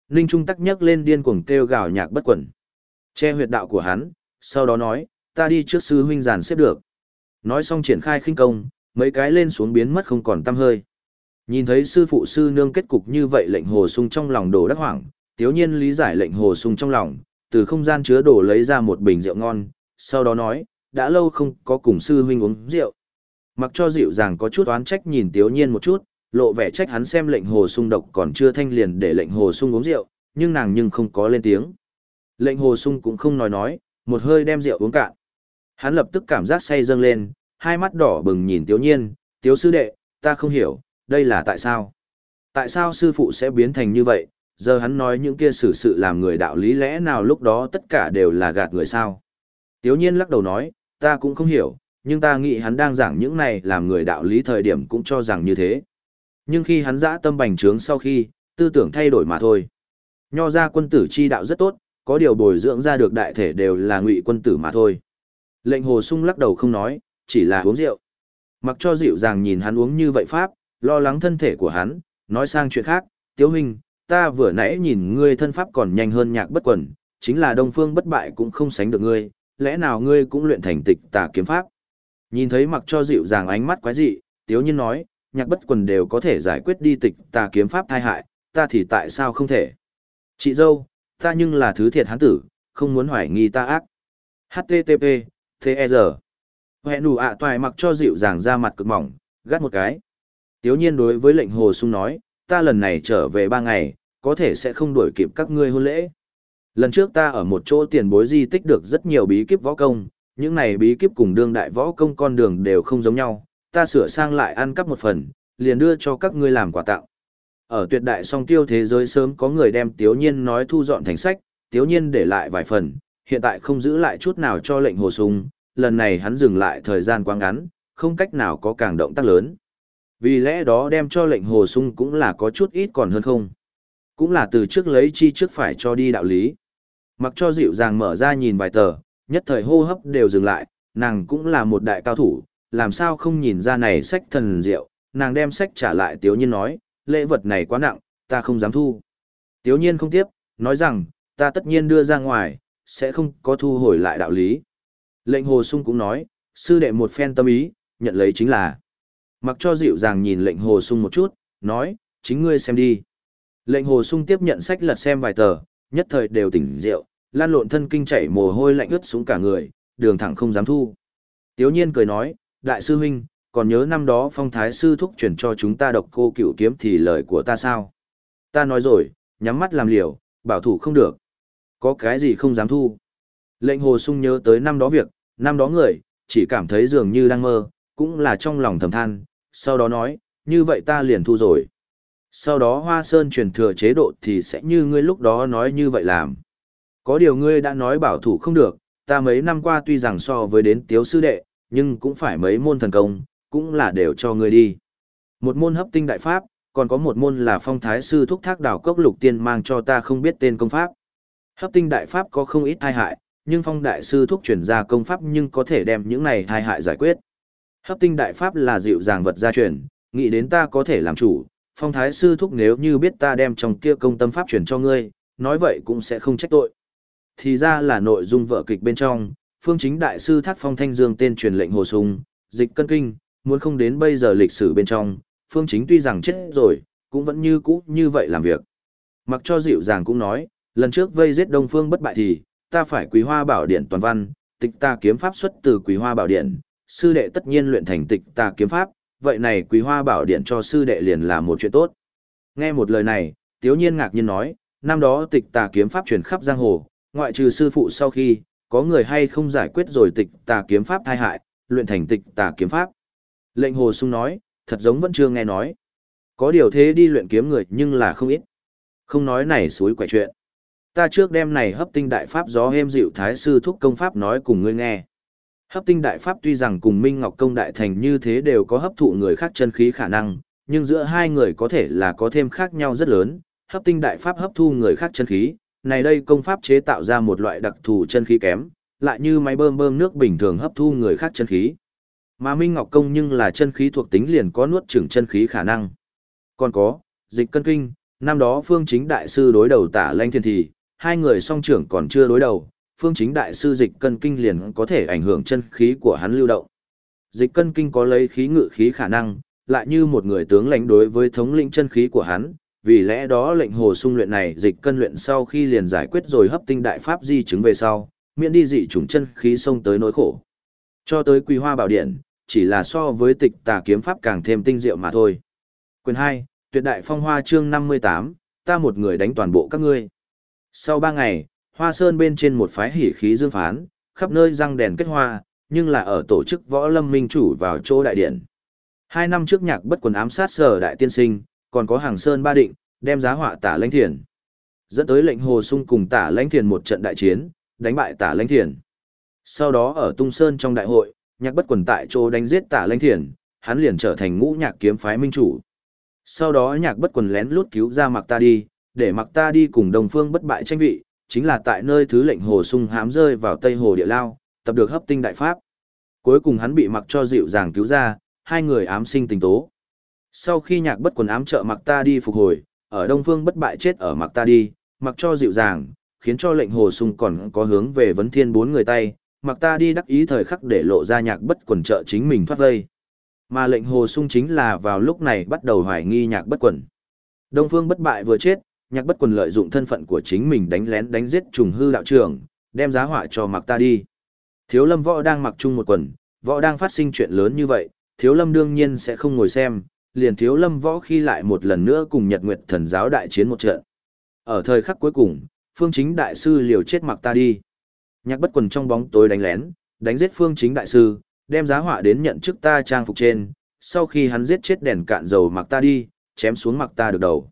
Ninh Trung tắc nhấc lên điên cuồng kêu gào nhạc bất quẩn. Che huyệt đạo của hắn, sau đó nói, ta đi trước sư huynh giàn xếp được. Nói xong triển khai khinh công, mấy cái lên xuống biến mất không còn tăm hơi. Nhìn thấy sư phụ sư nương kết cục như vậy lệnh hồ sung trong lòng đổ đắc hoảng, tiếu nhiên lý giải lệnh hồ sung trong lòng, từ không gian chứa đồ lấy ra một bình rượu ngon, sau đó nói, đã lâu không có cùng sư huynh uống rượu. Mặc cho dịu dàng có chút oán trách nhìn tiếu nhiên một chút, lộ vẻ trách hắn xem lệnh hồ sung độc còn chưa thanh liền để lệnh hồ sung uống rượu, nhưng nàng nhưng không có lên tiếng. Lệnh hồ sung cũng không nói nói, một hơi đem rượu uống cạn. Hắn lập tức cảm giác say dâng lên, hai mắt đỏ bừng nhìn tiếu nhiên, tiếu sư đệ, ta không hiểu, đây là tại sao? Tại sao sư phụ sẽ biến thành như vậy, giờ hắn nói những kia xử sự làm người đạo lý lẽ nào lúc đó tất cả đều là gạt người sao? Tiếu nhiên lắc đầu nói, ta cũng không hiểu, nhưng ta nghĩ hắn đang giảng những này làm người đạo lý thời điểm cũng cho rằng như thế. Nhưng khi hắn dã tâm bành trướng sau khi, tư tưởng thay đổi mà thôi. Nho ra quân tử chi đạo rất tốt, có điều bồi dưỡng ra được đại thể đều là ngụy quân tử mà thôi. Lệnh hồ sung lắc đầu không nói, chỉ là uống rượu. Mặc cho dịu dàng nhìn hắn uống như vậy pháp, lo lắng thân thể của hắn, nói sang chuyện khác, tiếu huynh, ta vừa nãy nhìn ngươi thân pháp còn nhanh hơn nhạc bất quần, chính là đông phương bất bại cũng không sánh được ngươi, lẽ nào ngươi cũng luyện thành tịch tà kiếm pháp. Nhìn thấy mặc cho dịu dàng ánh mắt quái dị, tiếu nhiên nói, nhạc bất quần đều có thể giải quyết đi tịch ta kiếm pháp thai hại, ta thì tại sao không thể? Chị dâu, ta nhưng là thứ thiệt hán tử, không muốn hoài nghi ta ác. HTTP, TR. Hẹn đủ ạ toài mặc cho dịu dàng ra mặt cực mỏng, gắt một cái. Tiếu nhiên đối với lệnh hồ sung nói, ta lần này trở về ba ngày, có thể sẽ không đuổi kịp các ngươi hôn lễ. Lần trước ta ở một chỗ tiền bối di tích được rất nhiều bí kíp võ công, những này bí kíp cùng đương đại võ công con đường đều không giống nhau, ta sửa sang lại ăn cắp một phần, liền đưa cho các ngươi làm quà tặng. Ở tuyệt đại song tiêu thế giới sớm có người đem Tiếu Nhiên nói thu dọn thành sách, Tiếu Nhiên để lại vài phần, hiện tại không giữ lại chút nào cho lệnh hồ sung, lần này hắn dừng lại thời gian quá ngắn, không cách nào có càng động tác lớn. Vì lẽ đó đem cho lệnh hồ sung cũng là có chút ít còn hơn không. Cũng là từ trước lấy chi trước phải cho đi đạo lý. Mặc cho dịu dàng mở ra nhìn vài tờ, nhất thời hô hấp đều dừng lại, nàng cũng là một đại cao thủ, làm sao không nhìn ra này sách thần diệu, nàng đem sách trả lại tiếu nhiên nói, lễ vật này quá nặng, ta không dám thu. Tiếu nhiên không tiếp, nói rằng, ta tất nhiên đưa ra ngoài, sẽ không có thu hồi lại đạo lý. Lệnh hồ sung cũng nói, sư đệ một phen tâm ý, nhận lấy chính là. Mặc cho dịu dàng nhìn lệnh hồ sung một chút, nói, chính ngươi xem đi. Lệnh hồ sung tiếp nhận sách lật xem vài tờ, nhất thời đều tỉnh rượu, lan lộn thân kinh chảy mồ hôi lạnh ướt xuống cả người, đường thẳng không dám thu. Tiếu nhiên cười nói, đại sư huynh, còn nhớ năm đó phong thái sư thúc chuyển cho chúng ta độc cô cửu kiếm thì lời của ta sao? Ta nói rồi, nhắm mắt làm liều, bảo thủ không được. Có cái gì không dám thu? Lệnh hồ sung nhớ tới năm đó việc, năm đó người, chỉ cảm thấy dường như đang mơ, cũng là trong lòng thầm than, sau đó nói, như vậy ta liền thu rồi. Sau đó Hoa Sơn truyền thừa chế độ thì sẽ như ngươi lúc đó nói như vậy làm. Có điều ngươi đã nói bảo thủ không được, ta mấy năm qua tuy rằng so với đến tiếu sư đệ, nhưng cũng phải mấy môn thần công, cũng là đều cho ngươi đi. Một môn hấp tinh đại pháp, còn có một môn là phong thái sư thúc thác đảo cốc lục tiên mang cho ta không biết tên công pháp. Hấp tinh đại pháp có không ít thai hại, nhưng phong đại sư thúc chuyển ra công pháp nhưng có thể đem những này thai hại giải quyết. Hấp tinh đại pháp là dịu dàng vật gia truyền, nghĩ đến ta có thể làm chủ, phong thái sư thúc nếu như biết ta đem trong kia công tâm pháp truyền cho ngươi, nói vậy cũng sẽ không trách tội. Thì ra là nội dung vở kịch bên trong, phương chính đại sư thác phong thanh dương tên truyền lệnh hồ sung, dịch cân kinh, muốn không đến bây giờ lịch sử bên trong, phương chính tuy rằng chết rồi, cũng vẫn như cũ như vậy làm việc. Mặc cho dịu dàng cũng nói, Lần trước vây giết Đông Phương bất bại thì, ta phải Quý Hoa Bảo Điện toàn văn, tịch ta kiếm pháp xuất từ Quý Hoa Bảo Điện, sư đệ tất nhiên luyện thành tịch ta kiếm pháp, vậy này Quý Hoa Bảo Điện cho sư đệ liền là một chuyện tốt. Nghe một lời này, Tiếu Nhiên ngạc nhiên nói, năm đó tịch ta kiếm pháp truyền khắp giang hồ, ngoại trừ sư phụ sau khi, có người hay không giải quyết rồi tịch tà kiếm pháp thai hại, luyện thành tịch tà kiếm pháp. Lệnh Hồ Sung nói, thật giống vẫn chưa nghe nói. Có điều thế đi luyện kiếm người nhưng là không ít. Không nói này suối quậy chuyện. Ta trước đêm này hấp tinh đại pháp gió êm dịu thái sư thúc công pháp nói cùng ngươi nghe. Hấp tinh đại pháp tuy rằng cùng Minh Ngọc công đại thành như thế đều có hấp thụ người khác chân khí khả năng, nhưng giữa hai người có thể là có thêm khác nhau rất lớn. Hấp tinh đại pháp hấp thu người khác chân khí, này đây công pháp chế tạo ra một loại đặc thù chân khí kém, lại như máy bơm bơm nước bình thường hấp thu người khác chân khí. Mà Minh Ngọc công nhưng là chân khí thuộc tính liền có nuốt chửng chân khí khả năng. Còn có, dịch cân kinh, năm đó phương chính đại sư đối đầu tả lanh thiên thì, hai người song trưởng còn chưa đối đầu, phương chính đại sư dịch cân kinh liền có thể ảnh hưởng chân khí của hắn lưu động. Dịch cân kinh có lấy khí ngự khí khả năng, lại như một người tướng lãnh đối với thống lĩnh chân khí của hắn, vì lẽ đó lệnh hồ sung luyện này dịch cân luyện sau khi liền giải quyết rồi hấp tinh đại pháp di chứng về sau, miễn đi dị chủng chân khí xông tới nỗi khổ. Cho tới Quy Hoa Bảo Điện, chỉ là so với tịch tà kiếm pháp càng thêm tinh diệu mà thôi. Quyền 2, Tuyệt đại phong hoa chương 58, ta một người đánh toàn bộ các ngươi. Sau 3 ngày, Hoa Sơn bên trên một phái hỉ khí dương phán, khắp nơi răng đèn kết hoa, nhưng là ở tổ chức võ lâm minh chủ vào chỗ đại điện. Hai năm trước nhạc bất quần ám sát sở đại tiên sinh, còn có hàng Sơn ba định, đem giá họa tả lãnh thiền. Dẫn tới lệnh hồ sung cùng tả lãnh thiền một trận đại chiến, đánh bại tả lãnh thiền. Sau đó ở Tung Sơn trong đại hội, nhạc bất quần tại chỗ đánh giết tả lãnh thiền, hắn liền trở thành ngũ nhạc kiếm phái minh chủ. Sau đó nhạc bất quần lén lút cứu ra mặc ta đi, để mặc ta đi cùng đồng phương bất bại tranh vị, chính là tại nơi thứ lệnh hồ sung hám rơi vào tây hồ địa lao, tập được hấp tinh đại pháp. Cuối cùng hắn bị mặc cho dịu dàng cứu ra, hai người ám sinh tình tố. Sau khi nhạc bất quần ám trợ mặc ta đi phục hồi, ở đông phương bất bại chết ở mặc ta đi, mặc cho dịu dàng, khiến cho lệnh hồ sung còn có hướng về vấn thiên bốn người tay, mặc ta đi đắc ý thời khắc để lộ ra nhạc bất quần trợ chính mình thoát vây. Mà lệnh hồ sung chính là vào lúc này bắt đầu hoài nghi nhạc bất quần. Đông phương bất bại vừa chết, nhạc bất quần lợi dụng thân phận của chính mình đánh lén đánh giết trùng hư đạo trưởng, đem giá họa cho mặc ta đi. Thiếu lâm võ đang mặc chung một quần, võ đang phát sinh chuyện lớn như vậy, thiếu lâm đương nhiên sẽ không ngồi xem, liền thiếu lâm võ khi lại một lần nữa cùng nhật nguyệt thần giáo đại chiến một trận. Ở thời khắc cuối cùng, phương chính đại sư liều chết mặc ta đi. Nhạc bất quần trong bóng tối đánh lén, đánh giết phương chính đại sư, đem giá họa đến nhận chức ta trang phục trên, sau khi hắn giết chết đèn cạn dầu mặc ta đi, chém xuống mặc ta được đầu.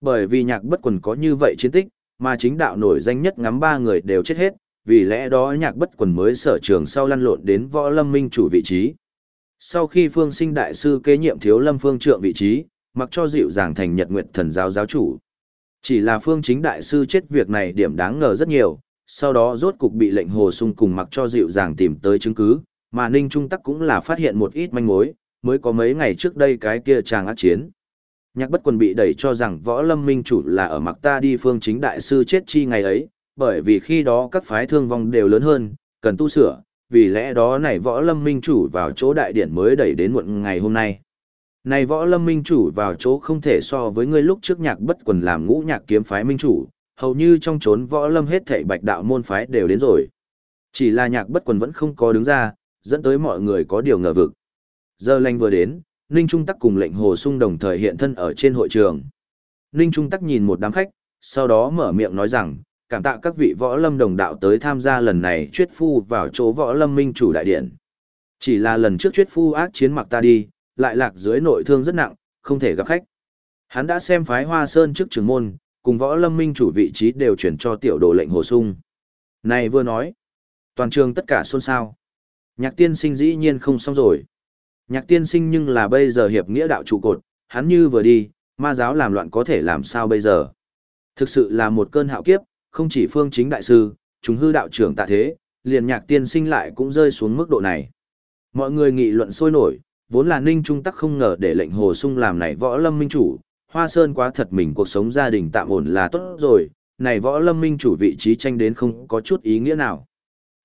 Bởi vì nhạc bất quần có như vậy chiến tích, mà chính đạo nổi danh nhất ngắm ba người đều chết hết, vì lẽ đó nhạc bất quần mới sở trường sau lăn lộn đến võ lâm minh chủ vị trí. Sau khi phương sinh đại sư kế nhiệm thiếu lâm phương trượng vị trí, mặc cho dịu dàng thành nhật nguyện thần giáo giáo chủ. Chỉ là phương chính đại sư chết việc này điểm đáng ngờ rất nhiều, sau đó rốt cục bị lệnh hồ sung cùng mặc cho dịu dàng tìm tới chứng cứ, mà Ninh Trung Tắc cũng là phát hiện một ít manh mối, mới có mấy ngày trước đây cái kia chàng ác chiến. Nhạc bất quần bị đẩy cho rằng võ lâm minh chủ là ở mặc ta đi phương chính đại sư chết chi ngày ấy, bởi vì khi đó các phái thương vong đều lớn hơn, cần tu sửa, vì lẽ đó này võ lâm minh chủ vào chỗ đại điển mới đẩy đến muộn ngày hôm nay. Này võ lâm minh chủ vào chỗ không thể so với ngươi lúc trước nhạc bất quần làm ngũ nhạc kiếm phái minh chủ, hầu như trong chốn võ lâm hết thảy bạch đạo môn phái đều đến rồi. Chỉ là nhạc bất quần vẫn không có đứng ra, dẫn tới mọi người có điều ngờ vực. Giờ lành vừa đến, Ninh Trung Tắc cùng lệnh Hồ Sung đồng thời hiện thân ở trên hội trường. Ninh Trung Tắc nhìn một đám khách, sau đó mở miệng nói rằng, cảm tạ các vị võ lâm đồng đạo tới tham gia lần này chuyết phu vào chỗ võ lâm minh chủ đại điện. Chỉ là lần trước chuyết phu ác chiến mặc ta đi, lại lạc dưới nội thương rất nặng, không thể gặp khách. Hắn đã xem phái hoa sơn trước trường môn, cùng võ lâm minh chủ vị trí đều chuyển cho tiểu đồ lệnh hồ sung. Này vừa nói, toàn trường tất cả xôn xao. Nhạc tiên sinh dĩ nhiên không xong rồi. Nhạc tiên sinh nhưng là bây giờ hiệp nghĩa đạo trụ cột, hắn như vừa đi, ma giáo làm loạn có thể làm sao bây giờ. Thực sự là một cơn hạo kiếp, không chỉ phương chính đại sư, chúng hư đạo trưởng tạ thế, liền nhạc tiên sinh lại cũng rơi xuống mức độ này. Mọi người nghị luận sôi nổi, vốn là ninh trung tắc không ngờ để lệnh hồ sung làm này võ lâm minh chủ, hoa sơn quá thật mình cuộc sống gia đình tạm ổn là tốt rồi, này võ lâm minh chủ vị trí tranh đến không có chút ý nghĩa nào.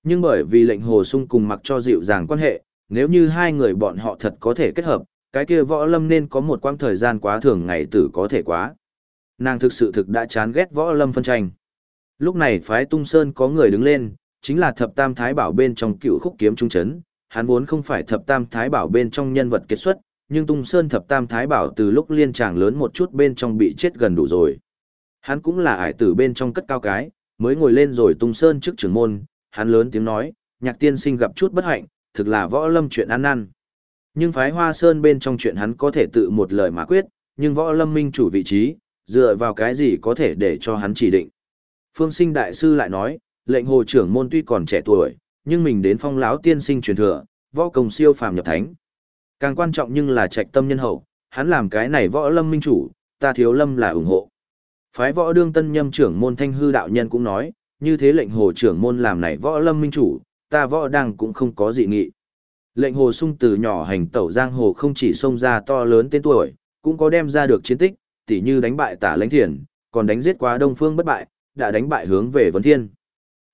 Nhưng bởi vì lệnh hồ sung cùng mặc cho dịu dàng quan hệ, nếu như hai người bọn họ thật có thể kết hợp, cái kia võ lâm nên có một quãng thời gian quá thường ngày tử có thể quá. Nàng thực sự thực đã chán ghét võ lâm phân tranh. Lúc này phái tung sơn có người đứng lên, chính là thập tam thái bảo bên trong cựu khúc kiếm trung chấn, hắn vốn không phải thập tam thái bảo bên trong nhân vật kết xuất, nhưng tung sơn thập tam thái bảo từ lúc liên tràng lớn một chút bên trong bị chết gần đủ rồi. Hắn cũng là ải tử bên trong cất cao cái, mới ngồi lên rồi tung sơn trước trưởng môn, hắn lớn tiếng nói, nhạc tiên sinh gặp chút bất hạnh, thực là võ lâm chuyện ăn năn. Nhưng phái hoa sơn bên trong chuyện hắn có thể tự một lời mà quyết, nhưng võ lâm minh chủ vị trí, dựa vào cái gì có thể để cho hắn chỉ định. Phương sinh đại sư lại nói, lệnh hồ trưởng môn tuy còn trẻ tuổi, nhưng mình đến phong lão tiên sinh truyền thừa, võ công siêu phàm nhập thánh. Càng quan trọng nhưng là trạch tâm nhân hậu, hắn làm cái này võ lâm minh chủ, ta thiếu lâm là ủng hộ. Phái võ đương tân nhâm trưởng môn thanh hư đạo nhân cũng nói, như thế lệnh hồ trưởng môn làm này võ lâm minh chủ, ta võ đang cũng không có dị nghị. Lệnh hồ sung từ nhỏ hành tẩu giang hồ không chỉ xông ra to lớn tên tuổi, cũng có đem ra được chiến tích, tỉ như đánh bại tả lãnh thiền, còn đánh giết quá đông phương bất bại, đã đánh bại hướng về vấn thiên.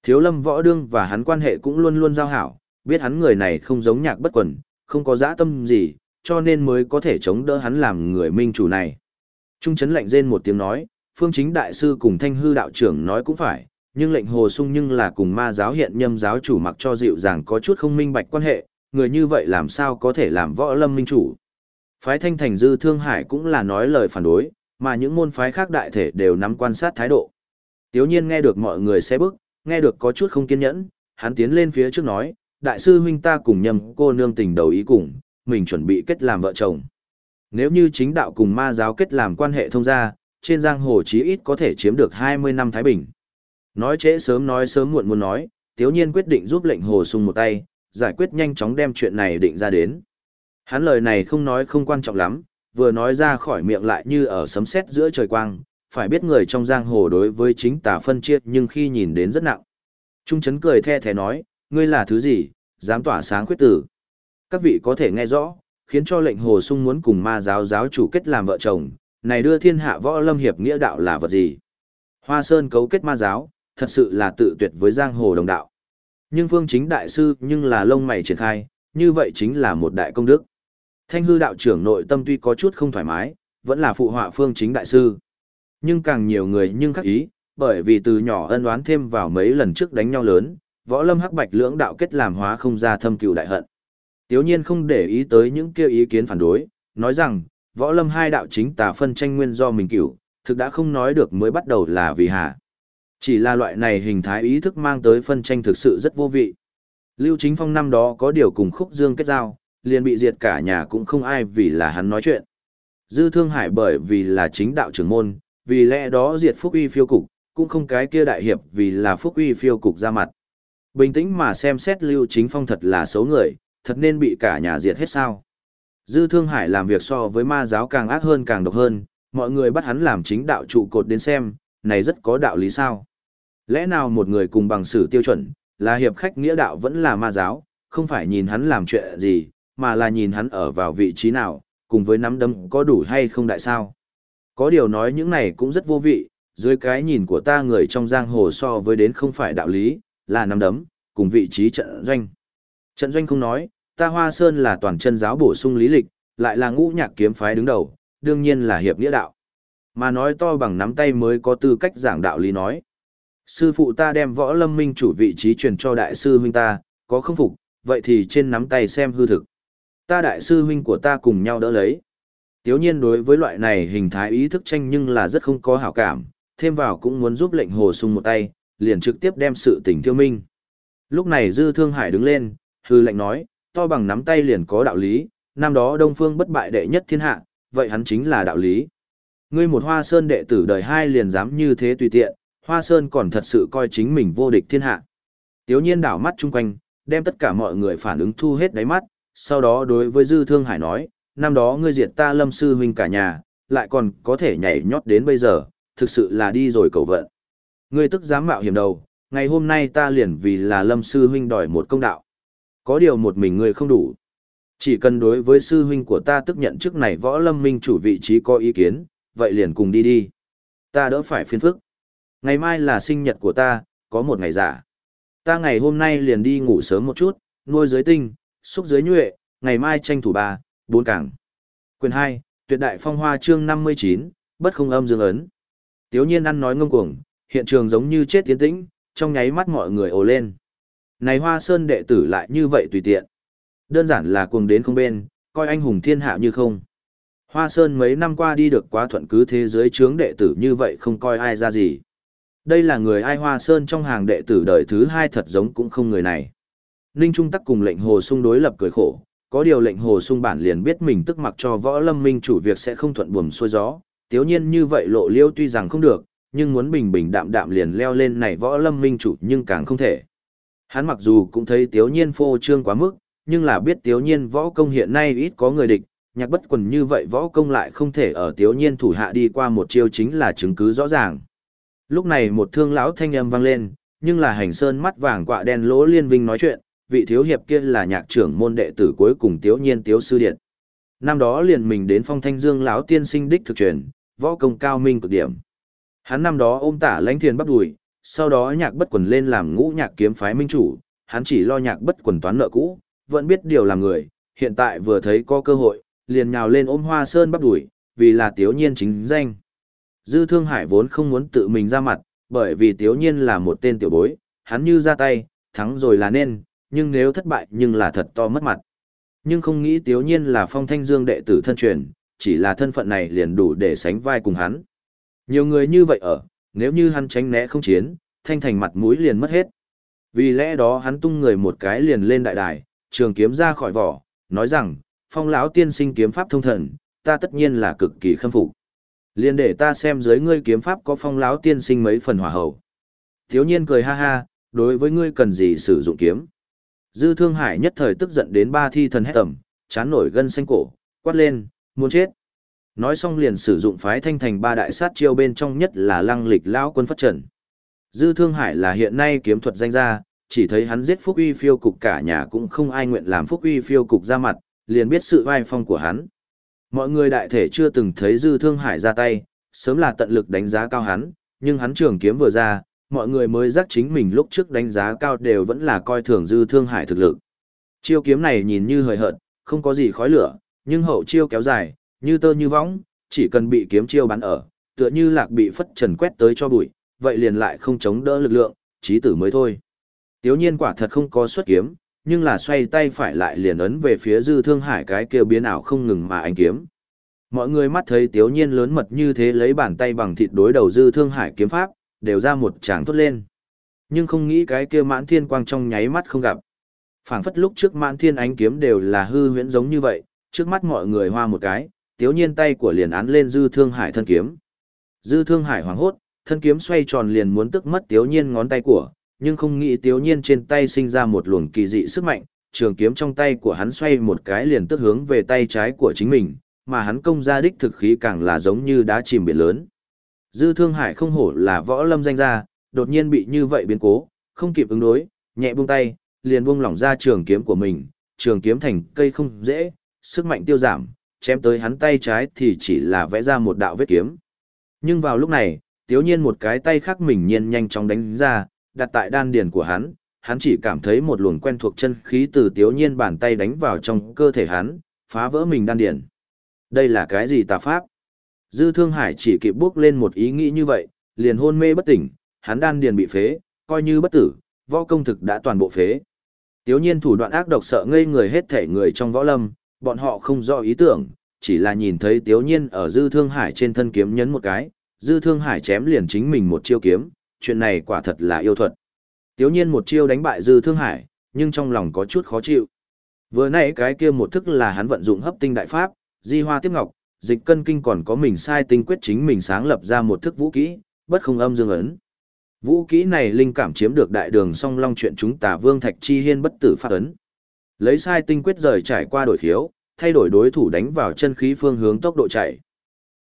Thiếu lâm võ đương và hắn quan hệ cũng luôn luôn giao hảo, biết hắn người này không giống nhạc bất quần, không có dã tâm gì, cho nên mới có thể chống đỡ hắn làm người minh chủ này. Trung chấn lạnh rên một tiếng nói, phương chính đại sư cùng thanh hư đạo trưởng nói cũng phải, nhưng lệnh hồ sung nhưng là cùng ma giáo hiện nhâm giáo chủ mặc cho dịu dàng có chút không minh bạch quan hệ, người như vậy làm sao có thể làm võ lâm minh chủ. Phái thanh thành dư thương hải cũng là nói lời phản đối, mà những môn phái khác đại thể đều nắm quan sát thái độ. Tiếu nhiên nghe được mọi người xe bức, nghe được có chút không kiên nhẫn, hắn tiến lên phía trước nói, đại sư huynh ta cùng nhầm cô nương tình đầu ý cùng, mình chuẩn bị kết làm vợ chồng. Nếu như chính đạo cùng ma giáo kết làm quan hệ thông gia, trên giang hồ chí ít có thể chiếm được 20 năm Thái Bình. Nói trễ sớm nói sớm muộn muốn nói, tiếu nhiên quyết định giúp lệnh hồ sung một tay, giải quyết nhanh chóng đem chuyện này định ra đến. Hắn lời này không nói không quan trọng lắm, vừa nói ra khỏi miệng lại như ở sấm sét giữa trời quang, phải biết người trong giang hồ đối với chính tà phân chia nhưng khi nhìn đến rất nặng. Trung chấn cười the thế nói, ngươi là thứ gì, dám tỏa sáng khuyết tử. Các vị có thể nghe rõ, khiến cho lệnh hồ sung muốn cùng ma giáo giáo chủ kết làm vợ chồng, này đưa thiên hạ võ lâm hiệp nghĩa đạo là vật gì. Hoa Sơn cấu kết ma giáo, thật sự là tự tuyệt với giang hồ đồng đạo. Nhưng phương chính đại sư nhưng là lông mày triển khai, như vậy chính là một đại công đức. Thanh hư đạo trưởng nội tâm tuy có chút không thoải mái, vẫn là phụ họa phương chính đại sư. Nhưng càng nhiều người nhưng khắc ý, bởi vì từ nhỏ ân oán thêm vào mấy lần trước đánh nhau lớn, võ lâm hắc bạch lưỡng đạo kết làm hóa không ra thâm cừu đại hận. Tiếu nhiên không để ý tới những kêu ý kiến phản đối, nói rằng, võ lâm hai đạo chính tà phân tranh nguyên do mình cửu, thực đã không nói được mới bắt đầu là vì hạ. Chỉ là loại này hình thái ý thức mang tới phân tranh thực sự rất vô vị. Lưu Chính Phong năm đó có điều cùng khúc dương kết giao, liền bị diệt cả nhà cũng không ai vì là hắn nói chuyện. Dư Thương Hải bởi vì là chính đạo trưởng môn, vì lẽ đó diệt Phúc Uy phiêu cục, cũng không cái kia đại hiệp vì là Phúc Uy phiêu cục ra mặt. Bình tĩnh mà xem xét Lưu Chính Phong thật là xấu người, thật nên bị cả nhà diệt hết sao. Dư Thương Hải làm việc so với ma giáo càng ác hơn càng độc hơn, mọi người bắt hắn làm chính đạo trụ cột đến xem, này rất có đạo lý sao. Lẽ nào một người cùng bằng sử tiêu chuẩn, là hiệp khách nghĩa đạo vẫn là ma giáo, không phải nhìn hắn làm chuyện gì, mà là nhìn hắn ở vào vị trí nào, cùng với nắm đấm có đủ hay không đại sao. Có điều nói những này cũng rất vô vị, dưới cái nhìn của ta người trong giang hồ so với đến không phải đạo lý, là nắm đấm, cùng vị trí trận doanh. Trận doanh không nói, ta Hoa Sơn là toàn chân giáo bổ sung lý lịch, lại là ngũ nhạc kiếm phái đứng đầu, đương nhiên là hiệp nghĩa đạo. Mà nói to bằng nắm tay mới có tư cách giảng đạo lý nói. Sư phụ ta đem võ lâm minh chủ vị trí truyền cho đại sư huynh ta, có không phục, vậy thì trên nắm tay xem hư thực. Ta đại sư huynh của ta cùng nhau đỡ lấy. Tiếu nhiên đối với loại này hình thái ý thức tranh nhưng là rất không có hảo cảm, thêm vào cũng muốn giúp lệnh hồ sung một tay, liền trực tiếp đem sự tình tiêu minh. Lúc này Dư Thương Hải đứng lên, hư lệnh nói, to bằng nắm tay liền có đạo lý, năm đó Đông Phương bất bại đệ nhất thiên hạ, vậy hắn chính là đạo lý. Ngươi một hoa sơn đệ tử đời hai liền dám như thế tùy tiện, hoa sơn còn thật sự coi chính mình vô địch thiên hạ. Tiếu nhiên đảo mắt chung quanh, đem tất cả mọi người phản ứng thu hết đáy mắt, sau đó đối với Dư Thương Hải nói, năm đó ngươi diệt ta lâm sư huynh cả nhà, lại còn có thể nhảy nhót đến bây giờ, thực sự là đi rồi cầu vận. Ngươi tức dám mạo hiểm đầu, ngày hôm nay ta liền vì là lâm sư huynh đòi một công đạo. Có điều một mình ngươi không đủ. Chỉ cần đối với sư huynh của ta tức nhận chức này võ lâm minh chủ vị trí có ý kiến, vậy liền cùng đi đi. Ta đỡ phải phiền phức. Ngày mai là sinh nhật của ta, có một ngày giả. Ta ngày hôm nay liền đi ngủ sớm một chút, nuôi dưới tinh, xúc dưới nhuệ, ngày mai tranh thủ ba, bốn cảng. Quyền hai tuyệt đại phong hoa chương 59, bất không âm dương ấn. Tiếu nhiên ăn nói ngông cuồng, hiện trường giống như chết tiến tĩnh, trong nháy mắt mọi người ồ lên. Này Hoa Sơn đệ tử lại như vậy tùy tiện. Đơn giản là cuồng đến không bên, coi anh hùng thiên hạ như không. Hoa Sơn mấy năm qua đi được quá thuận cứ thế giới chướng đệ tử như vậy không coi ai ra gì. Đây là người ai Hoa Sơn trong hàng đệ tử đời thứ hai thật giống cũng không người này. Ninh Trung Tắc cùng lệnh hồ sung đối lập cười khổ, có điều lệnh hồ sung bản liền biết mình tức mặc cho võ lâm minh chủ việc sẽ không thuận buồm xuôi gió, tiếu nhiên như vậy lộ liêu tuy rằng không được, nhưng muốn bình bình đạm đạm liền leo lên này võ lâm minh chủ nhưng càng không thể. Hắn mặc dù cũng thấy tiếu nhiên phô trương quá mức, nhưng là biết tiếu nhiên võ công hiện nay ít có người địch, nhạc bất quần như vậy võ công lại không thể ở tiếu nhiên thủ hạ đi qua một chiêu chính là chứng cứ rõ ràng. Lúc này một thương lão thanh âm vang lên, nhưng là hành sơn mắt vàng quạ đen lỗ liên vinh nói chuyện, vị thiếu hiệp kia là nhạc trưởng môn đệ tử cuối cùng tiếu nhiên tiếu sư điện. Năm đó liền mình đến phong thanh dương lão tiên sinh đích thực truyền, võ công cao minh cực điểm. Hắn năm đó ôm tả lãnh thiền bắt đùi, sau đó nhạc bất quần lên làm ngũ nhạc kiếm phái minh chủ, hắn chỉ lo nhạc bất quần toán nợ cũ, vẫn biết điều làm người, hiện tại vừa thấy có cơ hội, liền nhào lên ôm hoa sơn bắt đùi, vì là tiếu nhiên chính danh. Dư Thương Hải vốn không muốn tự mình ra mặt, bởi vì tiếu nhiên là một tên tiểu bối, hắn như ra tay, thắng rồi là nên, nhưng nếu thất bại nhưng là thật to mất mặt. Nhưng không nghĩ tiếu nhiên là phong thanh dương đệ tử thân truyền, chỉ là thân phận này liền đủ để sánh vai cùng hắn. Nhiều người như vậy ở, nếu như hắn tránh né không chiến, thanh thành mặt mũi liền mất hết. Vì lẽ đó hắn tung người một cái liền lên đại đài, trường kiếm ra khỏi vỏ, nói rằng, phong lão tiên sinh kiếm pháp thông thần, ta tất nhiên là cực kỳ khâm phục. Liền để ta xem dưới ngươi kiếm pháp có phong lão tiên sinh mấy phần hỏa hậu. Thiếu nhiên cười ha ha, đối với ngươi cần gì sử dụng kiếm. Dư Thương Hải nhất thời tức giận đến ba thi thần hét tầm, chán nổi gân xanh cổ, quát lên, muốn chết. Nói xong liền sử dụng phái thanh thành ba đại sát chiêu bên trong nhất là lăng lịch lão quân phát trần. Dư Thương Hải là hiện nay kiếm thuật danh gia, chỉ thấy hắn giết Phúc Uy phiêu cục cả nhà cũng không ai nguyện làm Phúc Uy phiêu cục ra mặt, liền biết sự vai phong của hắn. Mọi người đại thể chưa từng thấy Dư Thương Hải ra tay, sớm là tận lực đánh giá cao hắn, nhưng hắn trường kiếm vừa ra, mọi người mới giác chính mình lúc trước đánh giá cao đều vẫn là coi thường Dư Thương Hải thực lực. Chiêu kiếm này nhìn như hời hợt, không có gì khói lửa, nhưng hậu chiêu kéo dài, như tơ như võng, chỉ cần bị kiếm chiêu bắn ở, tựa như lạc bị phất trần quét tới cho bụi, vậy liền lại không chống đỡ lực lượng, chí tử mới thôi. Tiếu nhiên quả thật không có xuất kiếm, nhưng là xoay tay phải lại liền ấn về phía dư thương hải cái kia biến ảo không ngừng mà anh kiếm. Mọi người mắt thấy tiếu nhiên lớn mật như thế lấy bàn tay bằng thịt đối đầu dư thương hải kiếm pháp, đều ra một tràng thốt lên. Nhưng không nghĩ cái kia mãn thiên quang trong nháy mắt không gặp. phảng phất lúc trước mãn thiên ánh kiếm đều là hư huyễn giống như vậy, trước mắt mọi người hoa một cái, tiếu nhiên tay của liền án lên dư thương hải thân kiếm. Dư thương hải hoảng hốt, thân kiếm xoay tròn liền muốn tức mất tiếu nhiên ngón tay của, nhưng không nghĩ tiếu nhiên trên tay sinh ra một luồng kỳ dị sức mạnh, trường kiếm trong tay của hắn xoay một cái liền tức hướng về tay trái của chính mình, mà hắn công ra đích thực khí càng là giống như đá chìm biển lớn. Dư thương hải không hổ là võ lâm danh gia, đột nhiên bị như vậy biến cố, không kịp ứng đối, nhẹ buông tay, liền buông lỏng ra trường kiếm của mình, trường kiếm thành cây không dễ, sức mạnh tiêu giảm, chém tới hắn tay trái thì chỉ là vẽ ra một đạo vết kiếm. Nhưng vào lúc này, tiếu nhiên một cái tay khác mình nhiên nhanh chóng đánh ra, đặt tại đan điền của hắn, hắn chỉ cảm thấy một luồng quen thuộc chân khí từ tiếu nhiên bàn tay đánh vào trong cơ thể hắn, phá vỡ mình đan điền. Đây là cái gì tà pháp? Dư Thương Hải chỉ kịp bước lên một ý nghĩ như vậy, liền hôn mê bất tỉnh, hắn đan điền bị phế, coi như bất tử, võ công thực đã toàn bộ phế. Tiếu nhiên thủ đoạn ác độc sợ ngây người hết thể người trong võ lâm, bọn họ không rõ ý tưởng, chỉ là nhìn thấy Tiếu nhiên ở Dư Thương Hải trên thân kiếm nhấn một cái, Dư Thương Hải chém liền chính mình một chiêu kiếm, chuyện này quả thật là yêu thuật. Tiếu nhiên một chiêu đánh bại Dư Thương Hải, nhưng trong lòng có chút khó chịu. Vừa nãy cái kia một thức là hắn vận dụng hấp tinh đại pháp, di hoa tiếp ngọc, dịch cân kinh còn có mình sai tinh quyết chính mình sáng lập ra một thức vũ kỹ, bất không âm dương ấn. Vũ kỹ này linh cảm chiếm được đại đường song long chuyện chúng tả vương thạch chi hiên bất tử pháp ấn. Lấy sai tinh quyết rời trải qua đổi khiếu, thay đổi đối thủ đánh vào chân khí phương hướng tốc độ chạy.